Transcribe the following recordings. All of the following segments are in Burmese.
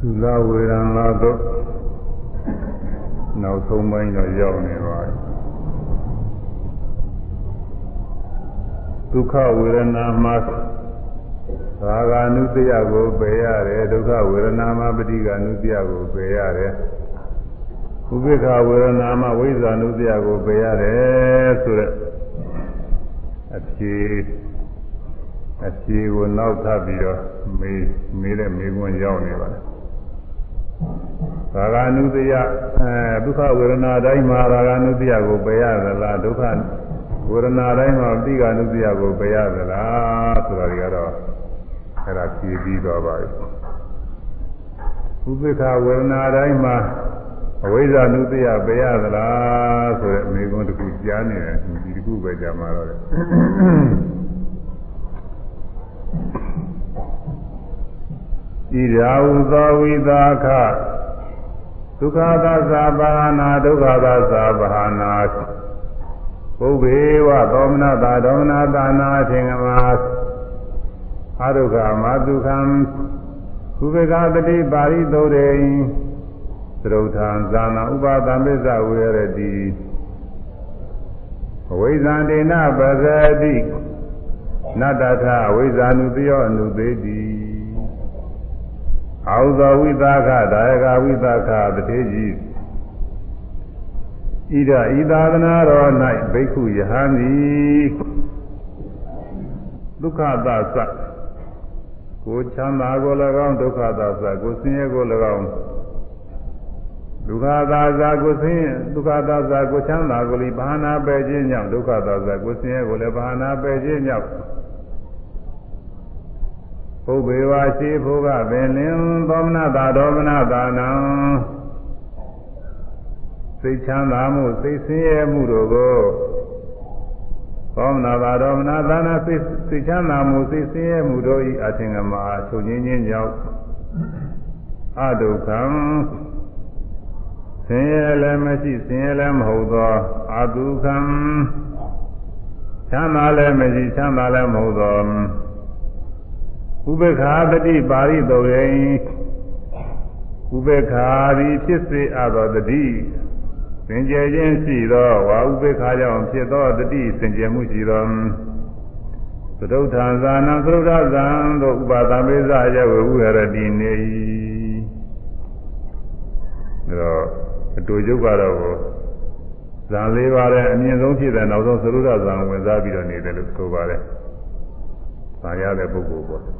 သုလဝေဒနာတို့နောက်ဆုံးပိုင်းတော့ရောက်နေပါပြီဒုက္ခဝေဒနာမှာသာဂာနုတ္တယကိုပယ်ရတယ်ဒုက္ခဝေဒနာမှာပဋိက္ခာနုတ္တယကိုပယ်ရတယ်ဥပိ္ပခာဝေဒနာမှာဝိဇာနုတ္တယကိုပယ်ရတယ်ဆိုတော့အဖြေအဖြေကိုနောက်ထပ်ပြီးတော့မေးမေးတဲ့မေးခွန်းရောက်နေပါတယ် ရာဂ ानु တရားအဲဒုက္ခဝေဒနာတိုင်းမှာရာဂ ानु တရားကိုပယ်ရသလားဒုက္ခဝေဒနာတိုင်းမှာပိဂ ानु တရားကိုပယ်ရသလားဆိုတာတွေကတော့အဲ့ဒါဖြေပြီးတော့ပါပြီဥပိ္ပခဝေဒနာတိုင်းမှာအဝိဇ္ဇာနုတရားပယ်ရသလားဆိုတဲ့မေခွန်းတစ်ခုကြားနေတယ်ဒီတစ်ခုပဲကြားမှာတော့တယ်ဣရာဟုသောဝိသာခ ဒုက္ခသသဘာနာဒုက္ခသသဘာနာပုဗ္ဗေဝသောမနတာဒေါမနတာနာအထင်ကမာအဒုက္ခမဒုက္ခံကုဗေကတတိပါရိသုရေသရုထံဇာနာဥပါဒံပိစ္ဆဝေရတိအဝိဇ္ဇန္တေနပဇတိနတ္တထအဝိဇ္ဇာနုတယောအနုသေးတိ အာဟုသောဝိသခဒါယကဝိသခတတိကြီးဣဒဤသာသနာတော်၌ဘိက္ခုယဟန်သည်ဒုက္ခသသကိုချမ်းသာကို၎င်းဒုက္ခသသကိုဆင်းရဲကို၎င်းဒုက္ခသာသာကိုဆင်းဒုက္ခသာသာကိုချမ်းသာကိုလိဘာနာပယ်ခြင်းကြောင့်ဒုက္ခသာသာကိုဆင်းရဲကိုလည်းဘာနာပယ်ခြင်းကြောင့် ဘုဗ္ဗေဝါရှိဘုကပင်လင်သောမနတာဒေါမနတာနံစိတ်ချမ်းသာမှုစိတ်ဆင်းရဲမှုတို့ကိုသောမနာတာဒေါမနတာနစိတ်စိတ်ချမ်းသာမှုစိတ်ဆင်းရဲမှုတို့ဤအထင်ကမှာချုပ်ငင်းခြင်းကြောင့်အဒုက္ခံဆင်းရဲလည်းမရှိဆင်းရဲလည်းမဟုတ်သောအဒုက္ခံချမ်းသာလည်းမရှိချမ်းသာလည်းမဟုတ်သော ဥပေက္ခာတတိပါရိတောယိဥပေက္ခာသည်ဖြစ်စေအပ်သောတတိစင်ကြယ်ခြင်းရှိသောဝါဥပေက္ခာကြောင့်ဖြစ်သောတတိစင်ကြယ်မှုရှိသောသဒုဋ္ဌာဇာနံသရုဒ္ဓဇံသို့ဥပါဒမေဇယဝေဝရတိနေ၏ဒါတော့အတူယုတ်ကတော့ဇံလေးပါးတဲ့အမြင့်ဆုံးဖြစ်တဲ့နောက်ဆုံးသရုဒ္ဓဇံဝင်စားပြီးတော့နေတယ်လို့ဆိုပါတယ်။ဇာရတဲ့ပုဂ္ဂိုလ်ပေါ့။ဇံ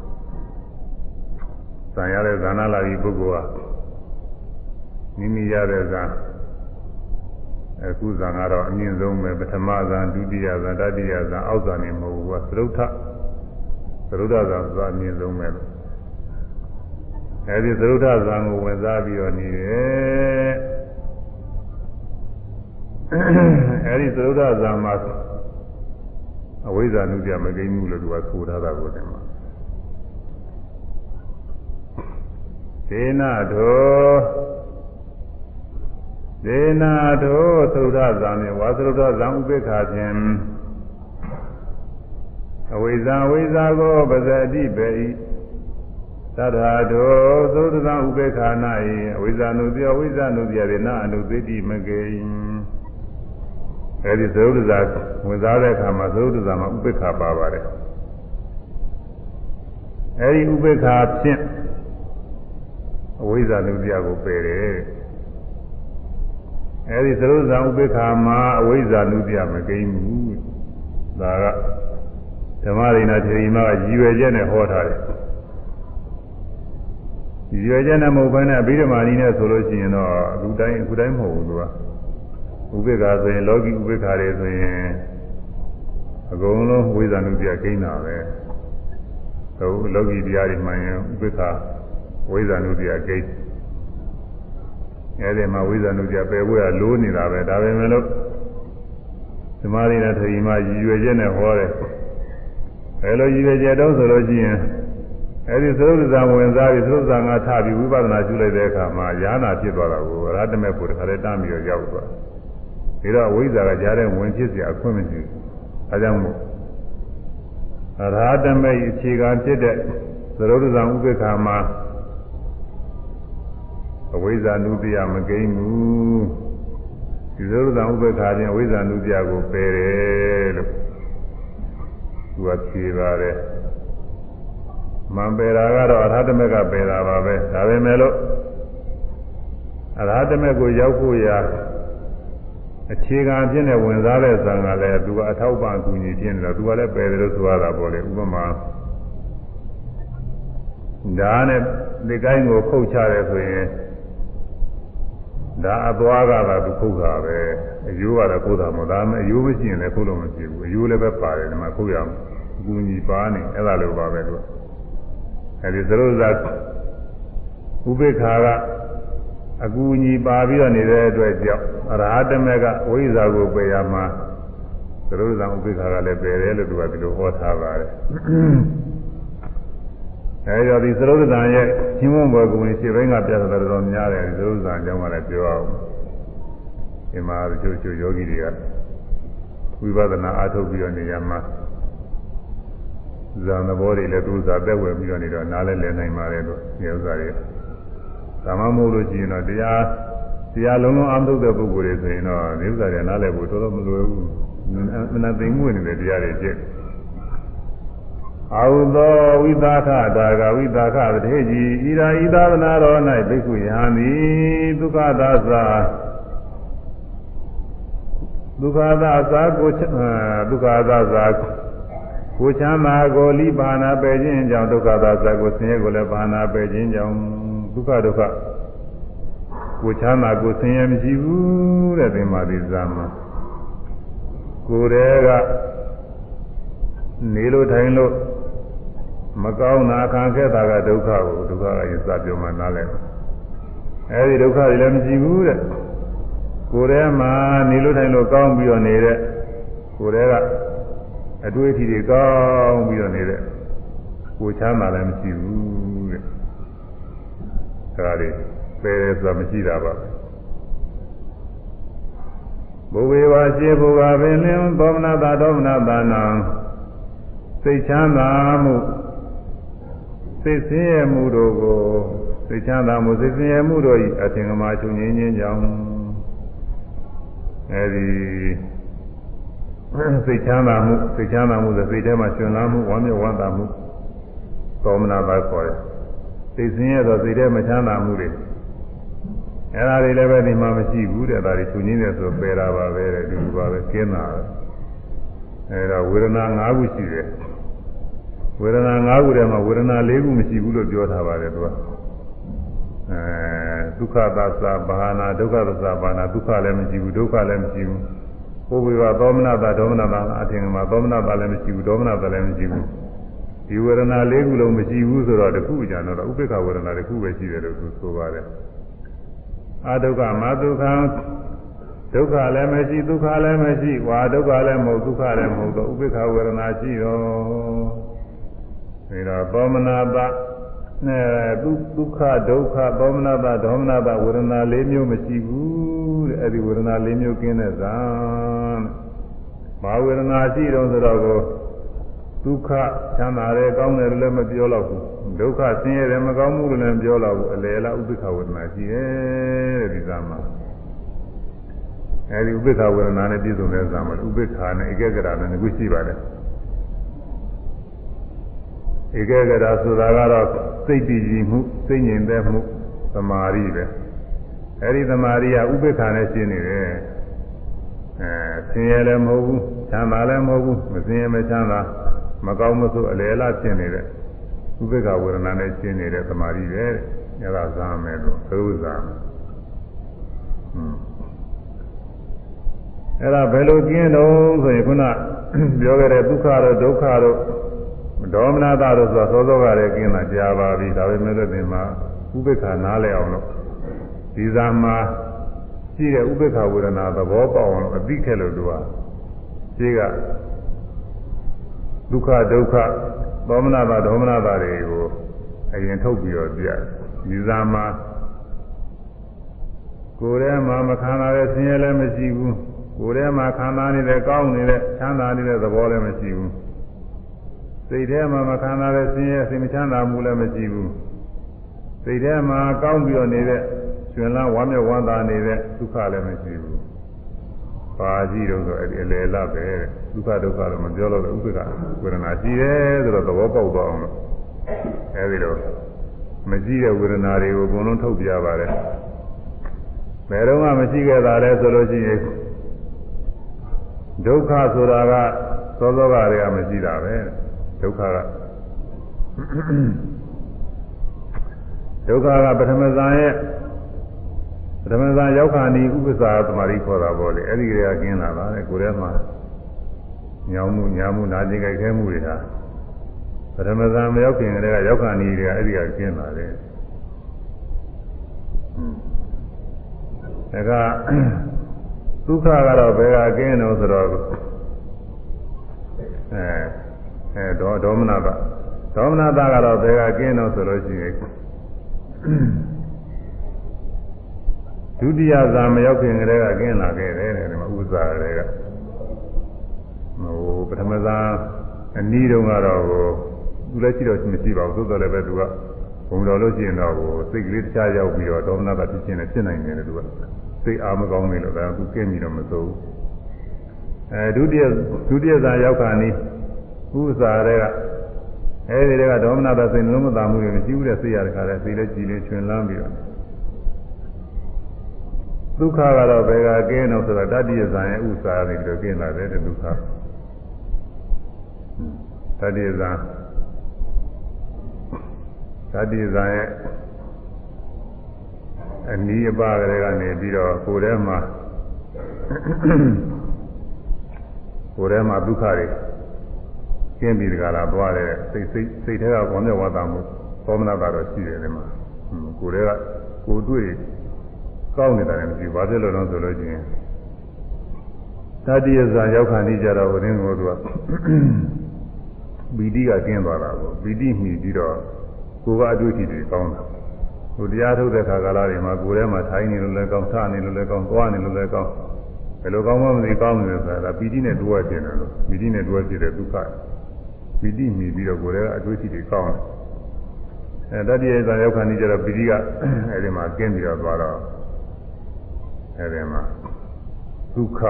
ရတဲ့ဇာနာလာပြီးပုဂ္ဂိုလ်ဟာမိမိရတဲ့ဇံအခုဇံကတော့အမြင့်ဆုံးပဲပထမဇံဒုတိယဇံတတိယဇံအောက်ဇံနေမဟုတ်ဘူးကသရုဒ္ဓသရုဒ္ဓဇံဆိုတာအမြင့်ဆုံးပဲလို့အဲဒီသရုဒ္ဓဇံကိုဝင်စားပြီးတော့နေတယ်အဲဒီသရုဒ္ဓဇံမှာအဝိဇ္ဇာနုပြမကိန်းမှုလို့သူကဆိုထားတာကိုတင်မှာ ဒေနာထောဒေနာထောသုဒ္ဓဇံနဲ့ဝါသုဒ္ဓဇံဥပိ္ပခာဖြင့်အဝိဇ္ဇာဝိဇ္ဇာကိုပဇတိပေဤသတ္ထာထောသုဒ္ဓဇံဥပိ္ပခာနာဤအဝိဇ္ဇာနုတိအဝိဇ္ဇာနုတိရေနာအနုသိတိမကိန်းအဲဒီသုဒ္ဓဇာဝင်စားတဲ့အခါမှာသုဒ္ဓဇာမှာဥပိ္ပခာပါပါတယ်အဲဒီဥပိ္ပခာဖြင့် အဝိဇ္ဇာနုတရားကိုပယ်တယ်အဲဒီသရုပ်ဇံဥပိ္ပခာမှာအဝိဇ္ဇာနုတရားမကိန်းဘူးဒါကဓမ္မရိနာထေရီမကရည်ရွယ်ချက်နဲ့ဟောထားတယ်ရည်ရွယ်ချက်နဲ့မဟုတ်ဘဲနဲ့အဘိဓမ္မာနည်းနဲ့ဆိုလို့ရှိရင်တော့အခုတိုင်းအခုတိုင်းမဟုတ်ဘူးသူကဥပိ္ပခာဆိုရင်လောကီဥပိ္ပခာတွေဆိုရင်အကုန်လုံးဝိဇ္ဇာနုတရားကိန်းတာပဲဟိုလောကီတရားတွေမှရင်ဥပိ္ပခာ ဝိဇ္ဇာနုတရားဂိတ်အဲဒီမှာဝိဇ္ဇာနုတရားပယ်ဖို့ရလိုးနေတာပဲဒါပဲမလို့သမာဓိနဲ့ထရီမှာရည်ရွယ်ချက်နဲ့ဟောတယ်အဲလိုရည်ရွယ်ချက်တော့ဆိုလို့ရှိရင်အဲဒီသုဒ္ဓဇံဝင်စားပြီးသုဒ္ဓဇံကထပြီးဝိပဿနာရှုလိုက်တဲ့အခါမှာယာနာဖြစ်သွားတာကိုရတမေဖို့တခါတည်းတမ်းပြီးတော့ရောက်သွားပြီးတော့ဝိဇ္ဇာကကြားတဲ့ဝင်ဖြစ်เสียအခွင့်မရှိဘူးအဲကြောင့်မို့ရဟတမေအခြေခံဖြစ်တဲ့သရုပ်ဇံဥပ္ပခါမှာ အဝိဇ္ဇာနုတ္တိယမကိန်းဘူးဒီသုဒ္ဓံဥပ္ပခါချင်းအဝိဇ္ဇာနုတ္တိယကိုပယ်တယ်လို့သူကဖြေပါတယ်မံပယ်တာကတော့အရဟတမေကပယ်တာပါပဲဒါပေမဲ့လို့အရဟတမေကိုရောက်ဖို့ရာအခြေခံအဖြစ်နဲ့ဝင်စားတဲ့ဇံကလည်းသူကအထောက်ပံ့ကူညီဖြစ်နေတော့သူကလည်းပယ်တယ်လို့ဆိုရတာပေါ့လေဥပမာဒါနဲ့ဒီကိုင်းကိုခုတ်ချတယ်ဆိုရင် ဒါအသွားကသာသူခုတ်တာပဲအယိုးကတော့ခုတ်တာမဟုတ်ဒါမှအယိုးမရှိရင်လည်းခုတ်လို့မရှိဘူးအယိုးလည်းပဲပါတယ်ဒီမှာခုတ်ရအောင်အကူညီပါနေအဲ့ဒါလိုပါပဲသူအဲဒီသရုပ်ဇာဥပေက္ခာကအကူအညီပါပြီးတော့နေတဲ့အတွက်ကြောင့်အရဟတမေကဝိဇ္ဇာကိုပယ်ရမှာသရုပ်ဇာဥပေက္ခာကလည်းပယ်တယ်လို့သူကဒီလိုဟောထားပါတယ် အဲဒီတော့ဒီသရုပ်ဇာရဲ့ရှင်းမွန်ဘွယ်ကိုရှင်းဘင်းကပြတာတော်များတယ်ဒီသရုပ်ဇာအကြောင်းကလည်းပြောအောင်ဒီမှာချို့ချို့ယောဂီတွေကဝိပဿနာအားထုတ်ပြီးတော့နေရမှာဇာသဘောတွေလည်းသူစားသက်ဝင်ပြီးတော့နေတော့နားလည်းလည်နိုင်ပါတယ်လို့ဒီဥစ္စာတွေဒါမှမဟုတ်လို့ရှိရင်တော့တရားတရားလုံးလုံးအားထုတ်တဲ့ပုဂ္ဂိုလ်တွေဆိုရင်တော့ဒီဥစ္စာတွေနားလည်ဖို့တော်တော်မလွယ်ဘူးမနာသိမှုနေတဲ့တရားတွေကျက် အာဟုသောဝိသခတာကဝိသခတထေကြီးဤရာဤသာသနာတော်၌ဘိက္ခုယဟန်သည်ဒုက္ခသာသာဒုက္ခသာသာကိုဒုက္ခသာသာကိုချမ်းသာကိုလိပါဏပယ်ခြင်းကြောင့်ဒုက္ခသာသာကိုဆင်းရဲကိုလည်းပါဏပယ်ခြင်းကြောင့်ဒုက္ခဒုက္ခကိုချမ်းသာကိုဆင်းရဲမရှိဘူးတဲ့ဒီမှာဒီဇာမှာကိုယ်တည်းကနေလို့ထိုင်လို့ မကောင်းတာခံခဲ့တာကဒုက္ခကိုဒုက္ခကရင်စပြောမှနားလဲအဲဒီဒုက္ခတွေလည်းမရှိဘူးတဲ့ကိုယ်ထဲမှာနေလို့ထိုင်လို့ကောင်းပြီးတော့နေတဲ့ကိုယ်ထဲကအတွေ့အထိတွေကောင်းပြီးတော့နေတဲ့ကိုချမ်းသာလည်းမရှိဘူးတဲ့အဲဒါတွေပယ်တယ်ဆိုတာမရှိတာပါဘုဝေဝါရှိဘုရားပင်လင်းသောမနာတာဒေါမနာတာနံစိတ်ချမ်းသာမှု စိတ်ဆင်းရဲမှုတို့ကိုစိတ်ချမ်းသာမှုစိတ်ဆင်းရဲမှုတို့၏အထင်ကမာချုပ်ငြင်းခြင်းကြောင့်အဲဒီစိတ်ချမ်းသာမှုစိတ်ချမ်းသာမှုဆိုစိတ်ထဲမှာရှင်လာမှုဝမ်းမြောက်ဝမ်းသာမှုသောမနာပါခေါ်တယ်စိတ်ဆင်းရဲတော့စိတ်ထဲမချမ်းသာမှုတွေအဲဒါတွေလည်းပဲဒီမှာမရှိဘူးတဲ့ဒါတွေချုပ်ငင်းတယ်ဆိုပယ်တာပါပဲတဲ့ဒီလိုပါပဲကျင်းတာအဲဒါဝေဒနာ၅ခုရှိတယ် ဝေဒနာ၅ခုထဲမှာဝေဒနာ၄ခုမရှိဘူးလို့ပြောထားပါတယ်သူကအဲဒုက္ခသစ္စာဘာနာဒုက္ခသစ္စာဘာနာဒုက္ခလည်းမရှိဘူးဒုက္ခလည်းမရှိဘူးဘုဝေဝသောမနတာဒေါမနတာအထင်မှာသောမနတာလည်းမရှိဘူးဒေါမနတာလည်းမရှိဘူးဒီဝေဒနာ၄ခုလုံးမရှိဘူးဆိုတော့တခုကြတော့ဥပိ္ပခဝေဒနာတခုပဲရှိတယ်လို့သူဆိုပါတယ်အာဒုက္ခမဒုက္ခဒုက္ခလည်းမရှိဒုက္ခလည်းမရှိဝါဒုက္ခလည်းမဟုတ်ဒုက္ခလည်းမဟုတ်တော့ဥပိ္ပခဝေဒနာရှိတော့ ဒါတော့သောမနာတာအဲဒုဒုက္ခဒုက္ခသောမနာတာဒေါမနာတာဝေဒနာ၄မျိုးမရှိဘူးတဲ့အဲဒီဝေဒနာ၄မျိုးကင်းတဲ့ဇာဘာဝေဒနာရှိတော့ဆိုတော့ကိုဒုက္ခချမ်းသာတယ်ကောင်းတယ်လည်းမပြောတော့ဘူးဒုက္ခဆင်းရဲတယ်မကောင်းမှုလည်းမပြောတော့ဘူးအလယ်လားဥပ္ပခဝေဒနာရှိရဲ့တဲ့ဒီဇာမှာအဲဒီဥပ္ပခဝေဒနာနဲ့ပြည့်စုံတဲ့ဇာမှာဥပ္ပခာနဲ့ဧကဂရနဲ့ငါရှိပါတယ် ဧကဂရဆိုတာကတော့စိတ်တည်ကြည်မှုစိတ်ငြိမ်သက်မှုသမာဓိပဲအဲဒီသမာဓိကဥပေက္ခနဲ့ရှင်းနေတယ်အဲဆင်းရဲလည်းမဟုတ်ဘူးချမ်းသာလည်းမဟုတ်ဘူးမဆင်းရဲမချမ်းသာမကောင်းမဆိုးအလယ်လားရှင်းနေတဲ့ဥပေက္ခဝေဒနာနဲ့ရှင်းနေတဲ့သမာဓိပဲအဲဒါဇာမယ်လို့သုဇာမယ်အဲ့ဒါဘယ်လိုကျင်းတော့ဆိုရင်ခုနပြောခဲ့တဲ့ဒုက္ခတို့ဒုက္ခတို့ ဒေါမနတာတို့ဆိုသောသောကလည်းကျင်းတာကြားပါပြီဒါပေမဲ့လည်းဒီမှာဥပေက္ခနားလဲအောင်လို့ဒီဇာမှာရှိတဲ့ဥပေက္ခဝေဒနာသဘောပေါက်အောင်အသိခဲ့လို့သူကရှိကဒုက္ခဒုက္ခဒေါမနတာဒေါမနတာတွေကိုအရင်ထုတ်ပြီးတော့ပြဒီဇာမှာကိုယ်ထဲမှာမခံရတဲ့ဆင်းရဲလည်းမရှိဘူးကိုယ်ထဲမှာခံစားနေတဲ့ကောင်းနေတဲ့ချမ်းသာနေတဲ့သဘောလည်းမရှိဘူး စိတ်ထဲမှာမခံစားတဲ့ဆင်းရဲစိတ်မချမ်းသာမှုလည်းမရှိဘူးစိတ်ထဲမှာကောင်းပြီးတော့နေတဲ့ရှင်လန်းဝမ်းမြောက်ဝမ်းသာနေတဲ့ဒုက္ခလည်းမရှိဘူးပါကြီးတော့ဆိုအဲ့ဒီအလေလပဲဒုက္ခဒုက္ခတော့မပြောလို့ဥပ္ပကဝေဒနာရှိတယ်ဆိုတော့သဘောပေါက်သွားအောင်လို့အဲ့ဒီတော့မရှိတဲ့ဝေဒနာတွေကိုအကုန်လုံးထုတ်ပြပါတယ်ဘယ်တော့မှမရှိခဲ့တာလဲဆိုလို့ရှိရင်ဒုက္ခဆိုတာကသောသောကတွေကမရှိတာပဲ ဒုက္ခကဒုက္ခကပထမဇန်ရဲ့ပထမဇန်ရောက်ခါနီဥပ္ပစာသမารိခေါ်တာပေါ့လေအဲ့ဒီကလေးကကျင်းလာတာလေကိုယ်ထဲမှာညောင်းမှုညာမှုနာကျင်ကြိုက်ခဲမှုတွေဟာပထမဇန်မရောက်ခင်ကလေးကရောက်ခါနီတွေကအဲ့ဒီကကျင်းလာတယ်ဒါကဒုက္ခကတော့ဘယ်ကကျင်းတော့ဆိုတော့အဲ အဲဒေါဒေါမနတာဒေါမနတာကတော့ဘယ်ကကျင်းတော့ဆိုလို့ရှိရင်ဒုတိယဇာမရောက်ခင်ကလေးကကျင်းလာခဲ့တယ်တဲ့ဒီမှာဥစ္စာတွေကဟိုပထမဇာအနည်းတုန်းကတော့ဟိုသူလည်းရှိတော့မရှိပါဘူးသို့တော်လည်းပဲသူကဘုံတော်လို့ရှိရင်တော့ဟိုစိတ်ကလေးတခြားရောက်ပြီးတော့ဒေါမနတာဖြစ်ခြင်းနဲ့ဖြစ်နိုင်တယ်သူကစိတ်အားမကောင်းနေလို့ဒါသူကျင်းပြီးတော့မစိုးဘူးအဲဒုတိယဒုတိယဇာရောက်ခါနီး ဥစ္စာတွေကအဲဒီတွေကဒေါမနတာစိတ်လုံးမသာမှုတွေမရှိဘူးတဲ့စိတ်ရတဲ့ခါလဲစိတ်လည်းကြည်လေးချွင်လန်းပြီးတော့ဒုက္ခကတော့ဘယ်ကကင်းတော့ဆိုတော့တတိယဇာရဲ့ဥစ္စာတွေပြီးတော့ကင်းလာတယ်တဲ့ဒုက္ခတတိယဇာတတိယဇာရဲ့အနီးအပါးကလေးကနေပြီးတော့ကိုယ်ထဲမှာကိုယ်ထဲမှာဒုက္ခတွေ ကျင်းပြီးတကလားသွားတယ်စိတ်စိတ်စိတ်ထဲကဘောမြဝါဒမှုသောမနာကတော့ရှိတယ်ဒီမှာကိုယ်ထဲကကိုယ်တွေ့ကောင်းနေတာလည်းမရှိဘူးဘာဖြစ်လို့လဲဆိုလို့ချင်းတတိယဇာရောက်ခါနေကြတော့ဝိရင်းကိုသူကပီတိကကျင်းသွားတာကိုပီတိမှီပြီးတော့ကိုယ်ကအတွေ့အထိတွေကောင်းတာဟိုတရားထုတ်တဲ့ခါကာလတွေမှာကိုယ်ထဲမှာထိုင်နေလို့လည်းကောင်းထနေလို့လည်းကောင်းသွားနေလို့လည်းကောင်းဘယ်လိုကောင်းမှမသိကောင်းနေလဲဆိုတာပီတိနဲ့တွဲကျင်တယ်လို့ပီတိနဲ့တွဲကျင်တဲ့ဒုက္ခ ပီတိမြည်ပြီးတော့ကိုယ်ထဲကအတွေ့အထိတွေကောင်းတယ်အဲတတိယဇာရောက်ခါနေကြတော့ပီတိကအဲဒီမှာကျင်းပြီးတော့သွားတော့အဲဒီမှာဒုက္ခ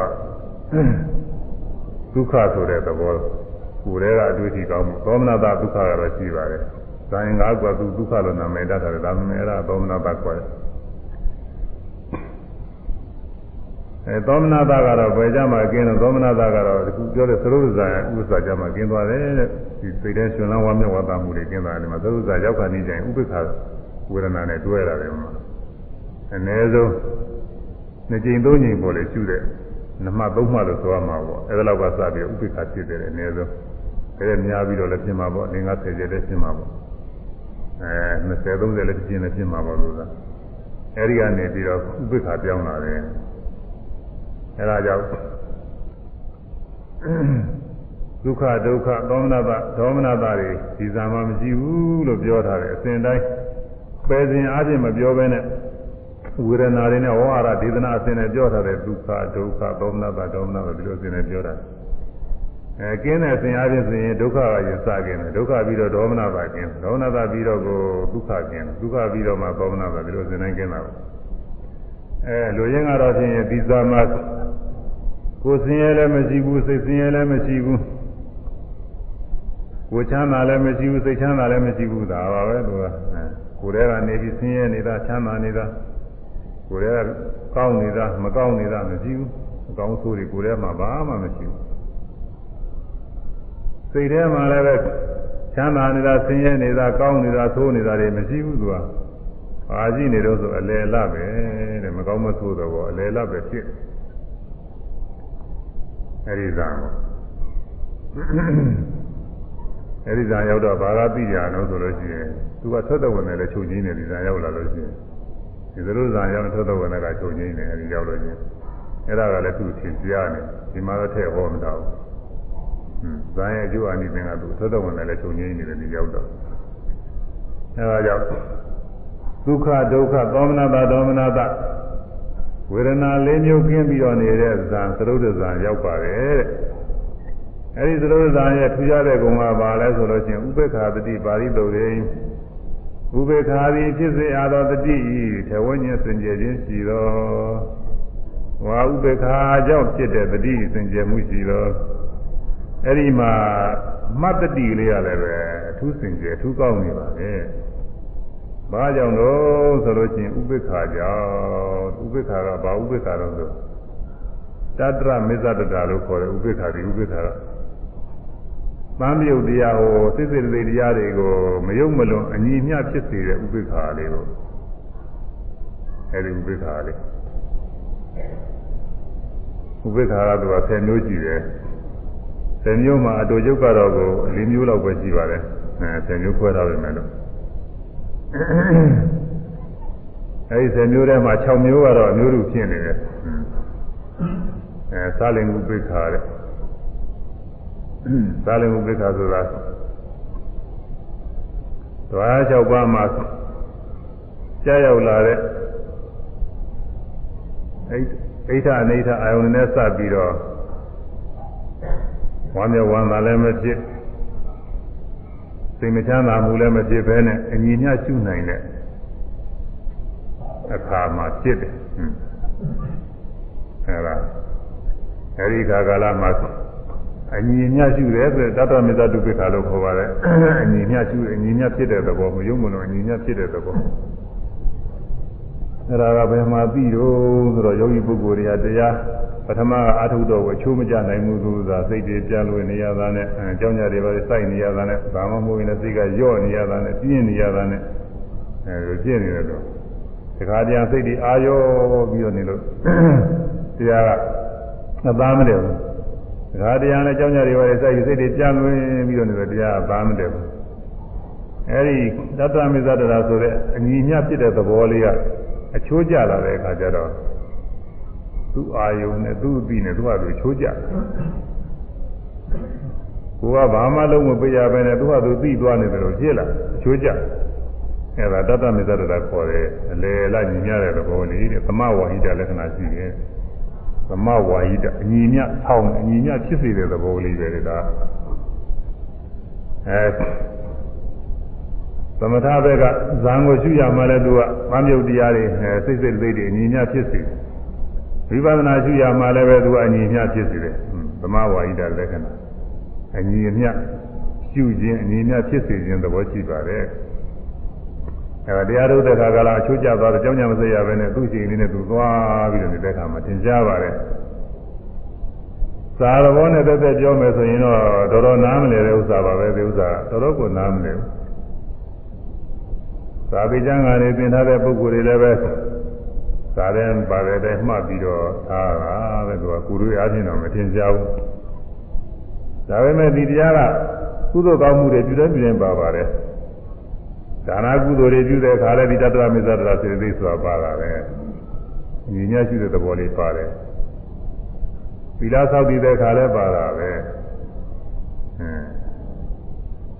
ဒုက္ခဆိုတဲ့သဘောကိုယ်ထဲကအတွေ့အထိကောင်းမှုသောမနာတဒုက္ခကတော့ရှိပါတယ်။ဇာယင်ငါးကသူဒုက္ခလို့နာမည်တတ်တယ်ဒါမှမဟုတ်အဲ့ဒါသောမနာတခေါ်တယ်။ အဲသောမနာတကတော့ဘယ်ကြမှာကျင်းတော့သောမနာတကတော့ဒီခုပြောတဲ့သရုပ်ဇာယဥစ္စာကြမှာကျင်းသွားတယ်တဲ့။ဒီစိတ်ထဲရှင်လန်းဝမ်းမြောက်ဝါသမှုတွေကျင်းသွားတယ်မှာသရုပ်ဇာရောက်ခါနေကြရင်ဥပိ္ပခာဝေဒနာနဲ့တွဲရတယ်မှာ။အ ਨੇ ဆုံးနှစ်ကြိမ်သုံးကြိမ်ပေါ်လေကျူးတဲ့နမသုံးမှလို့ဆိုရမှာပေါ့အဲဒါလောက်ကစပြီးဥပိ္ပခာဖြစ်တယ်အ ਨੇ ဆုံးအဲဒါများပြီးတော့လည်းပြင်မှာပေါ့အင်္ဂါဆယ်ကျလည်းပြင်မှာပေါ့အဲ20 30လည်းပြင်လည်းပြင်မှာပေါ့လို့သာအဲဒီကနေပြီးတော့ဥပိ္ပခာပြောင်းလာတယ် အဲဒါကြောင့်ဒုက္ခဒုက္ခသောမနတဒေါမနတတွေဒီဇာမမရှိဘူးလို့ပြောထားတယ်အစဉ်တိုင်းပယ်စဉ်အားဖြင့်မပြောဘဲနဲ့ဝေဒနာတွေနဲ့ဝါရဒေသနာအစဉ်နဲ့ပြောထားတဲ့ဒုက္ခဒုက္ခသောမနတဒေါမနတဒီလိုအစဉ်နဲ့ပြောတာအဲကင်းတဲ့အစဉ်အားဖြင့်ဆိုရင်ဒုက္ခကရင်စကင်းတယ်ဒုက္ခပြီးတော့ဒေါမနတကင်းဒေါမနတပြီးတော့ကိုဒုက္ခကင်းဒုက္ခပြီးတော့မှသောမနတဒီလိုအစဉ်နဲ့ကင်းတာပါ အဲလူရင်းကတော့ဖြင့်ဒီဇာမကိုယ်စင်ရဲလည်းမရှိဘူးစိတ်စင်ရဲလည်းမရှိဘူးကိုချမ်းသာလည်းမရှိဘူးစိတ်ချမ်းသာလည်းမရှိဘူးဒါပါပဲသူကကိုယ်ထဲကနေပြီးဆင်းရဲနေတာချမ်းသာနေတာကိုယ်ထဲကကောင်းနေတာမကောင်းနေတာမရှိဘူးအကောင်းဆိုးတွေကိုယ်ထဲမှာဘာမှမရှိဘူးစိတ်ထဲမှာလည်းပဲချမ်းသာနေတာဆင်းရဲနေတာကောင်းနေတာဆိုးနေတာတွေမရှိဘူးသူက ဘာကြည့်နေတော့ဆိုအလယ်လပဲတဲ့မကောင်းမဆိုးတော့အလယ်လပဲဖြစ်အဲဒီသာအဲဒီဇာရောက်တော့ဘာသာသိကြအောင်ဆိုလို့ရှိရင်သူကထွက်တဲ့ဝင်တယ်လည်းချုပ်ချင်းနေဒီဇာရောက်လာလို့ရှိရင်ဒီလိုဇာရောက်ထွက်တဲ့ဝင်တယ်ကချုပ်ချင်းနေအဲဒီရောက်လို့ရှိရင်အဲ့ဒါကလည်းသူ့သင်ကြားနေဒီမှာတော့ထည့်ဟောမတော့ဘူးဇာရဲ့အကျိုးအနိသင်ကသူထွက်တဲ့ဝင်တယ်လည်းချုပ်ချင်းနေတယ်ဒီရောက်တော့အဲဒါကြောင့် ဒုက္ခဒုက္ခသောမနာတာဒေါမနာတာဝေဒနာလေးမျိုးကင်းပြီးတော့နေတဲ့ဇာသရုပ်ဇာရောက်ပါတယ်တဲ့အဲဒီသရုပ်ဇာရဲ့ထူးခြားတဲ့ဂုဏ်ကဘာလဲဆိုလို့ချင်းဥပေက္ခာတတိပါဠိတော်ရင်းဥပေက္ခာသည်ဖြစ်စေအသောတတိဤထဝဉ္ဉစင်ကြယ်ခြင်းရှိသောဝါဥပေက္ခာကြောင့်ဖြစ်တဲ့တတိစင်ကြယ်မှုရှိသောအဲ့ဒီမှာမှတ်တတိလေးရတယ်ပဲအထူးစင်ကြယ်အထူးကောင်းနေပါလေ ဘာကြောင့်လို့ဆိုလို့ချင်းဥပေက္ခာကြောင့်ဥပေက္ခာကဘာဥပေက္ခာတော့ဆိုတတ္တရမေဇတတာလို့ခေါ်တယ်ဥပေက္ခာဒီဥပေက္ခာကပန်းမြုပ်တရားဟိုစိတ်စိတ်လေးတရားတွေကိုမယုံမလွန်အညီမျှဖြစ်စေတဲ့ဥပိ္ပခာလေးကိုအဲဒီဥပိ္ပခာလေးဥပိ္ပခာကတော့10မျိုးကြည့်တယ်10မျိုးမှာအတူကျုပ်ကတော့ကို4မျိုးလောက်ပဲရှိပါတယ်အဲ10မျိုးခွဲထားပြီမယ်လို့ အဲဒီ10မျိုးထဲမှာ6မျိုးကတော့အမျိုးလူဖြစ်နေတယ်အဲသာလင်ဥပိ္ပခာတဲ့သာလင်ဥပိ္ပခဆိုတာဓဝါ6ပါးမှာကြားရောက်လာတဲ့အိအိဋ္ဌအနိဋ္ဌအာယုန်နဲ့စပ်ပြီးတော့ဝမ်းမြောက်ဝမ်းသာလည်းမဖြစ် စိတ်မချမ်းသာမှုလည်းမဖြစ်ဘဲနဲ့အညီမျှရှုနိုင်တဲ့အခါမှာဖြစ်တယ်အဲဒါအဲဒီခါကာလမှာအညီမျှရှုတယ်ဆိုတတ္တမေတ္တတုပိခါလို့ခေါ်ပါတယ်အညီမျှရှုအညီမျှဖြစ်တဲ့သဘောမယုံမလို့အညီမျှဖြစ်တဲ့သဘောအဲ့ဒါကဘယ်မှာပြီးတော့ဆိုတော့ယောဂီပုဂ္ဂိုလ်တွေကတရား ပထမကအထုတော်ကိုအချိုးမကျနိုင်ဘူးဆိုတာစိတ်တွေပြန်လို့နေရတာနဲ့အကြောင်းကြတွေပဲစိုက်နေရတာနဲ့ဘာမှမဟုတ်ရင်လည်းစိတ်ကယော့နေရတာနဲ့ပြင်းနေရတာနဲ့အဲလိုပြင်းနေတယ်တော့တခါတည်းစိတ်တွေအာရောပြီးတော့နေလို့တရားကမသားမတယ်ဘူးဒါတရားနဲ့ကြောင်းကြတွေပါလေစိုက်ပြီးစိတ်တွေပြန်လွင်ပြီးတော့နေတော့တရားဘာမတည့်ဘူးအဲဒီတတ္တမိသတ္တရာဆိုတဲ့အညီမျှဖြစ်တဲ့သဘောလေးကအချိုးကျလာတဲ့အခါကျတော့ သူ့အာယုံနဲ့သူ့အပြီးနဲ့သူ့ဟာသူချိုးကျကိုကဘာမှလုံးမပေးရဘဲနဲ့သူ့ဟာသူသိသွားနေတယ်လို့ဖြစ်လာအချိုးကျအဲဒါတတ္တမိသတ္တရာခေါ်တယ်အလေလိုက်ညီမျှတဲ့သဘောလေးတဲ့သမဝါဟိတလက္ခဏာရှိတယ်သမဝါယိတအညီမြဆောင်းအညီမြဖြစ်စေတဲ့သဘောလေးပဲဒါအဲသမထဘက်ကဇံကိုရှုရမှလည်းသူကမမြုပ်တရားတွေစိတ်စိတ်လေးတွေအညီမြဖြစ်စေ ဝိပဿနာရှုရမှလည်းပဲသူကအညီမြဖြစ်စေတယ်သမဝါယိတလက္ခဏာအညီမြရှုခြင်းအညီမြဖြစ်စေခြင်းသဘောရှိပါတယ်အဲတရားထုတ်တဲ့ခါကလာအချိုးကျသွားတော့ကြောင်းကြမစရပဲနဲ့သူ့ရှိလေးနဲ့သူသွားပြီးတော့နေတဲ့ခါမှာသင်ကြားပါတယ်သာရဘောနဲ့တက်တက်ပြောမယ်ဆိုရင်တော့တော်တော်နားမလည်တဲ့ဥစ္စာပါပဲဒီဥစ္စာတော်တော်ကိုနားမလည်ဘူးသာပိကျမ်းကနေသင်ထားတဲ့ပုဂ္ဂိုလ်တွေလည်းပဲ သာတဲ့ပါတဲ့တိုင်းမှတ်ပြီးတော့ထားတာပဲသူကကုရွေးအားဖြင့်တော့မသင်ကြားဘူးဒါပေမဲ့ဒီတရားကကုသိုလ်ကောင်းမှုတွေပြုတဲ့ပြုရင်ပါပါတယ်ဒါနာကုသိုလ်တွေပြုတဲ့အခါလည်းဒီတတ္တဝမေသတ္တရာစေတိဆိုတာပါတာပဲညီညာရှိတဲ့သဘောလေးပါတယ်သီလဆောက်တည်တဲ့အခါလည်းပါတာပဲ